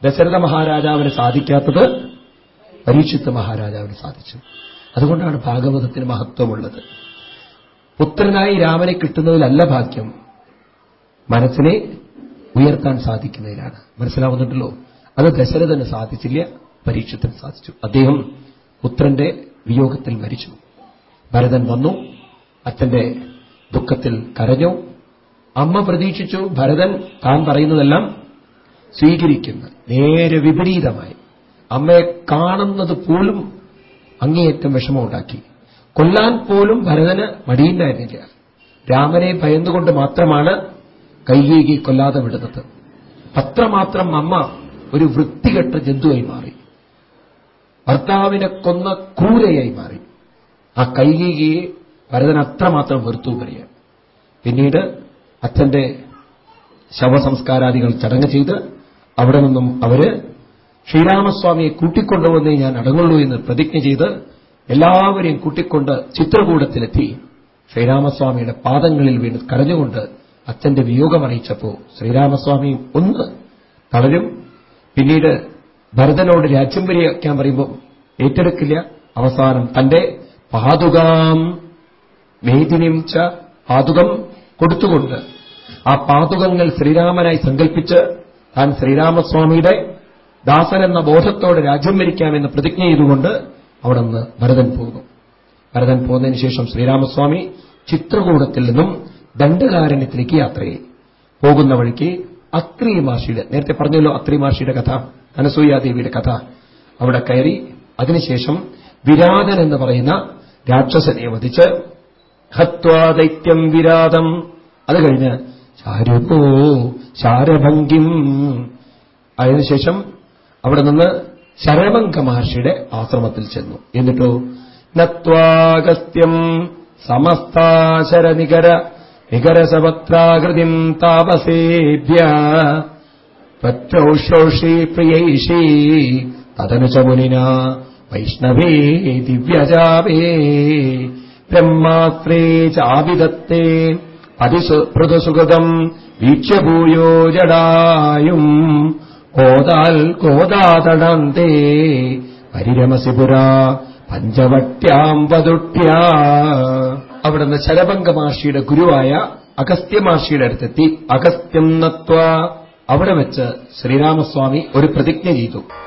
ദശരഥ മഹാരാജാവിന് സാധിക്കാത്തത് പരീക്ഷിത്ത് മഹാരാജാവിന് സാധിച്ചു. അതുകൊണ്ടാണ് ഭാഗവതത്തിന് മഹത്വമുള്ളത്. പുത്രനായി രാമനെ കിട്ടുന്നതിലല്ല ഭാഗ്യം. മനസ്സിനെ ഉയർത്താൻ സാധിക്കുന്നതിലാണ്. മനസ്സിലാവുന്നുണ്ടല്ലോ? അത് ദശരഥന് സാധിച്ചില്ല പരീക്ഷത്തിന് സാധിച്ചു. അദ്ദേഹം പുത്രന്റെ വിയോഗത്തിൽ മരിച്ചു. ഭരതൻ വന്നു അച്ഛന്റെ ദുഃഖത്തിൽ കരഞ്ഞു. അമ്മ പ്രതീക്ഷിച്ചു ഭരതൻ താൻ പറയുന്നതെല്ലാം സ്വീകരിക്കുന്നു. നേരെ വിപരീതമായി. അമ്മയെ കാണുന്നത് പോലും അങ്ങേയറ്റം വിഷമമുണ്ടാക്കി. കൊല്ലാൻ പോലും ഭരതന് മടിയുണ്ടായിരുന്നില്ല. രാമനെ ഭയന്നുകൊണ്ട് മാത്രമാണ് കൈകേകി കൊല്ലാതെ വിടുന്നത്. അത്രമാത്രം അമ്മ ഒരു വൃത്തികെട്ട ജന്തുവായി മാറി. ഭർത്താവിനെ കൊന്ന ക്രൂരയായി മാറി. ആ കൈകേകിയെ ഭരതൻ അത്രമാത്രം വെറുത്തു പ്രിയ പിന്നീട് അച്ഛന്റെ ശവസംസ്കാരാദികൾ ചടങ്ങ് ചെയ്ത് അവിടെ നിന്നും അവർ ശ്രീരാമസ്വാമിയെ കൂട്ടിക്കൊണ്ടുവന്നേ ഞാൻ അടങ്ങുള്ളൂ എന്ന് പ്രതിജ്ഞ ചെയ്ത് എല്ലാവരെയും കൂട്ടിക്കൊണ്ട് ചിത്രകൂടത്തിലെത്തി ശ്രീരാമസ്വാമിയുടെ പാദങ്ങളിൽ വീണ് കരഞ്ഞുകൊണ്ട് അച്ഛന്റെ വിയോഗം അറിയിച്ചപ്പോ ശ്രീരാമസ്വാമി ഒന്ന് തളരും. പിന്നീട് ഭരതനോട് രാജ്യം വരിക്കാൻ പറയുമ്പോൾ ഏറ്റെടുക്കില്ല. അവസാനം തന്റെ പാതുകാം മേദിനിം ച പാതുകം കൊടുത്തുകൊണ്ട് ആ പാതുകങ്ങൾ ശ്രീരാമനായി സങ്കല്പിച്ച് താൻ ശ്രീരാമസ്വാമിയുടെ ദാസൻ എന്ന ബോധത്തോടെ രാജ്യം ഭരിക്കാമെന്ന് പ്രതിജ്ഞ ചെയ്തുകൊണ്ട് അവിടെ നിന്ന് ഭരതൻ പോകുന്നു ഭരതൻ പോകുന്നതിന് ശേഷം ശ്രീരാമസ്വാമി ചിത്രകൂടത്തിൽ നിന്നും ദണ്ഡകാരണ്യത്തിലേക്ക് യാത്ര ചെയ്യും പോകുന്ന വഴിക്ക് അത്രി മാഷിയുടെ നേരത്തെ പറഞ്ഞല്ലോ അത്രി മാഷിയുടെ കഥ അനസൂയാദേവിയുടെ കഥ. അവിടെ കയറി അതിനുശേഷം വിരാതൻ എന്ന് പറയുന്ന രാക്ഷസനെ വധിച്ച് ഹത്വാദൈത്യം വിരാതം. അത് കഴിഞ്ഞ് ചാരുപോ ശാരഭംഗിം. അതിനുശേഷം അവിടെ നിന്ന് ശരഭംഗ മഹർഷിയുടെ ആശ്രമത്തിൽ ചെന്നു. എന്നിട്ടോ നത്വാഗസ്ത്യം സമസ്താശരനികര നികരസപത്രാകൃതിം താപസേഭ്യ പ്രത്യൗഷോഷി പ്രിയൈഷി തതനുച മുനിന വൈഷ്ണവേ ദിവ്യജാവേ ബ്രഹ്മാസ്ത്രേ ചാവിദത്തേ വീക്ഷ്യ വീക്ഷ്യഭൂയോ ജടായും കോതാൽ കോതാതടന്തേ പരിരമസിപുര പഞ്ചവട്ട്യാം വതുട്ട്യാ അവിടുന്ന് ശരഭംഗ മഹർഷിയുടെ ഗുരുവായ അഗസ്ത്യ മഹർഷിയുടെ അടുത്തെത്തി. അഗസ്ത്യം നത്വ. അവിടെ വെച്ച് ശ്രീരാമസ്വാമി ഒരു പ്രതിജ്ഞ ചെയ്തു.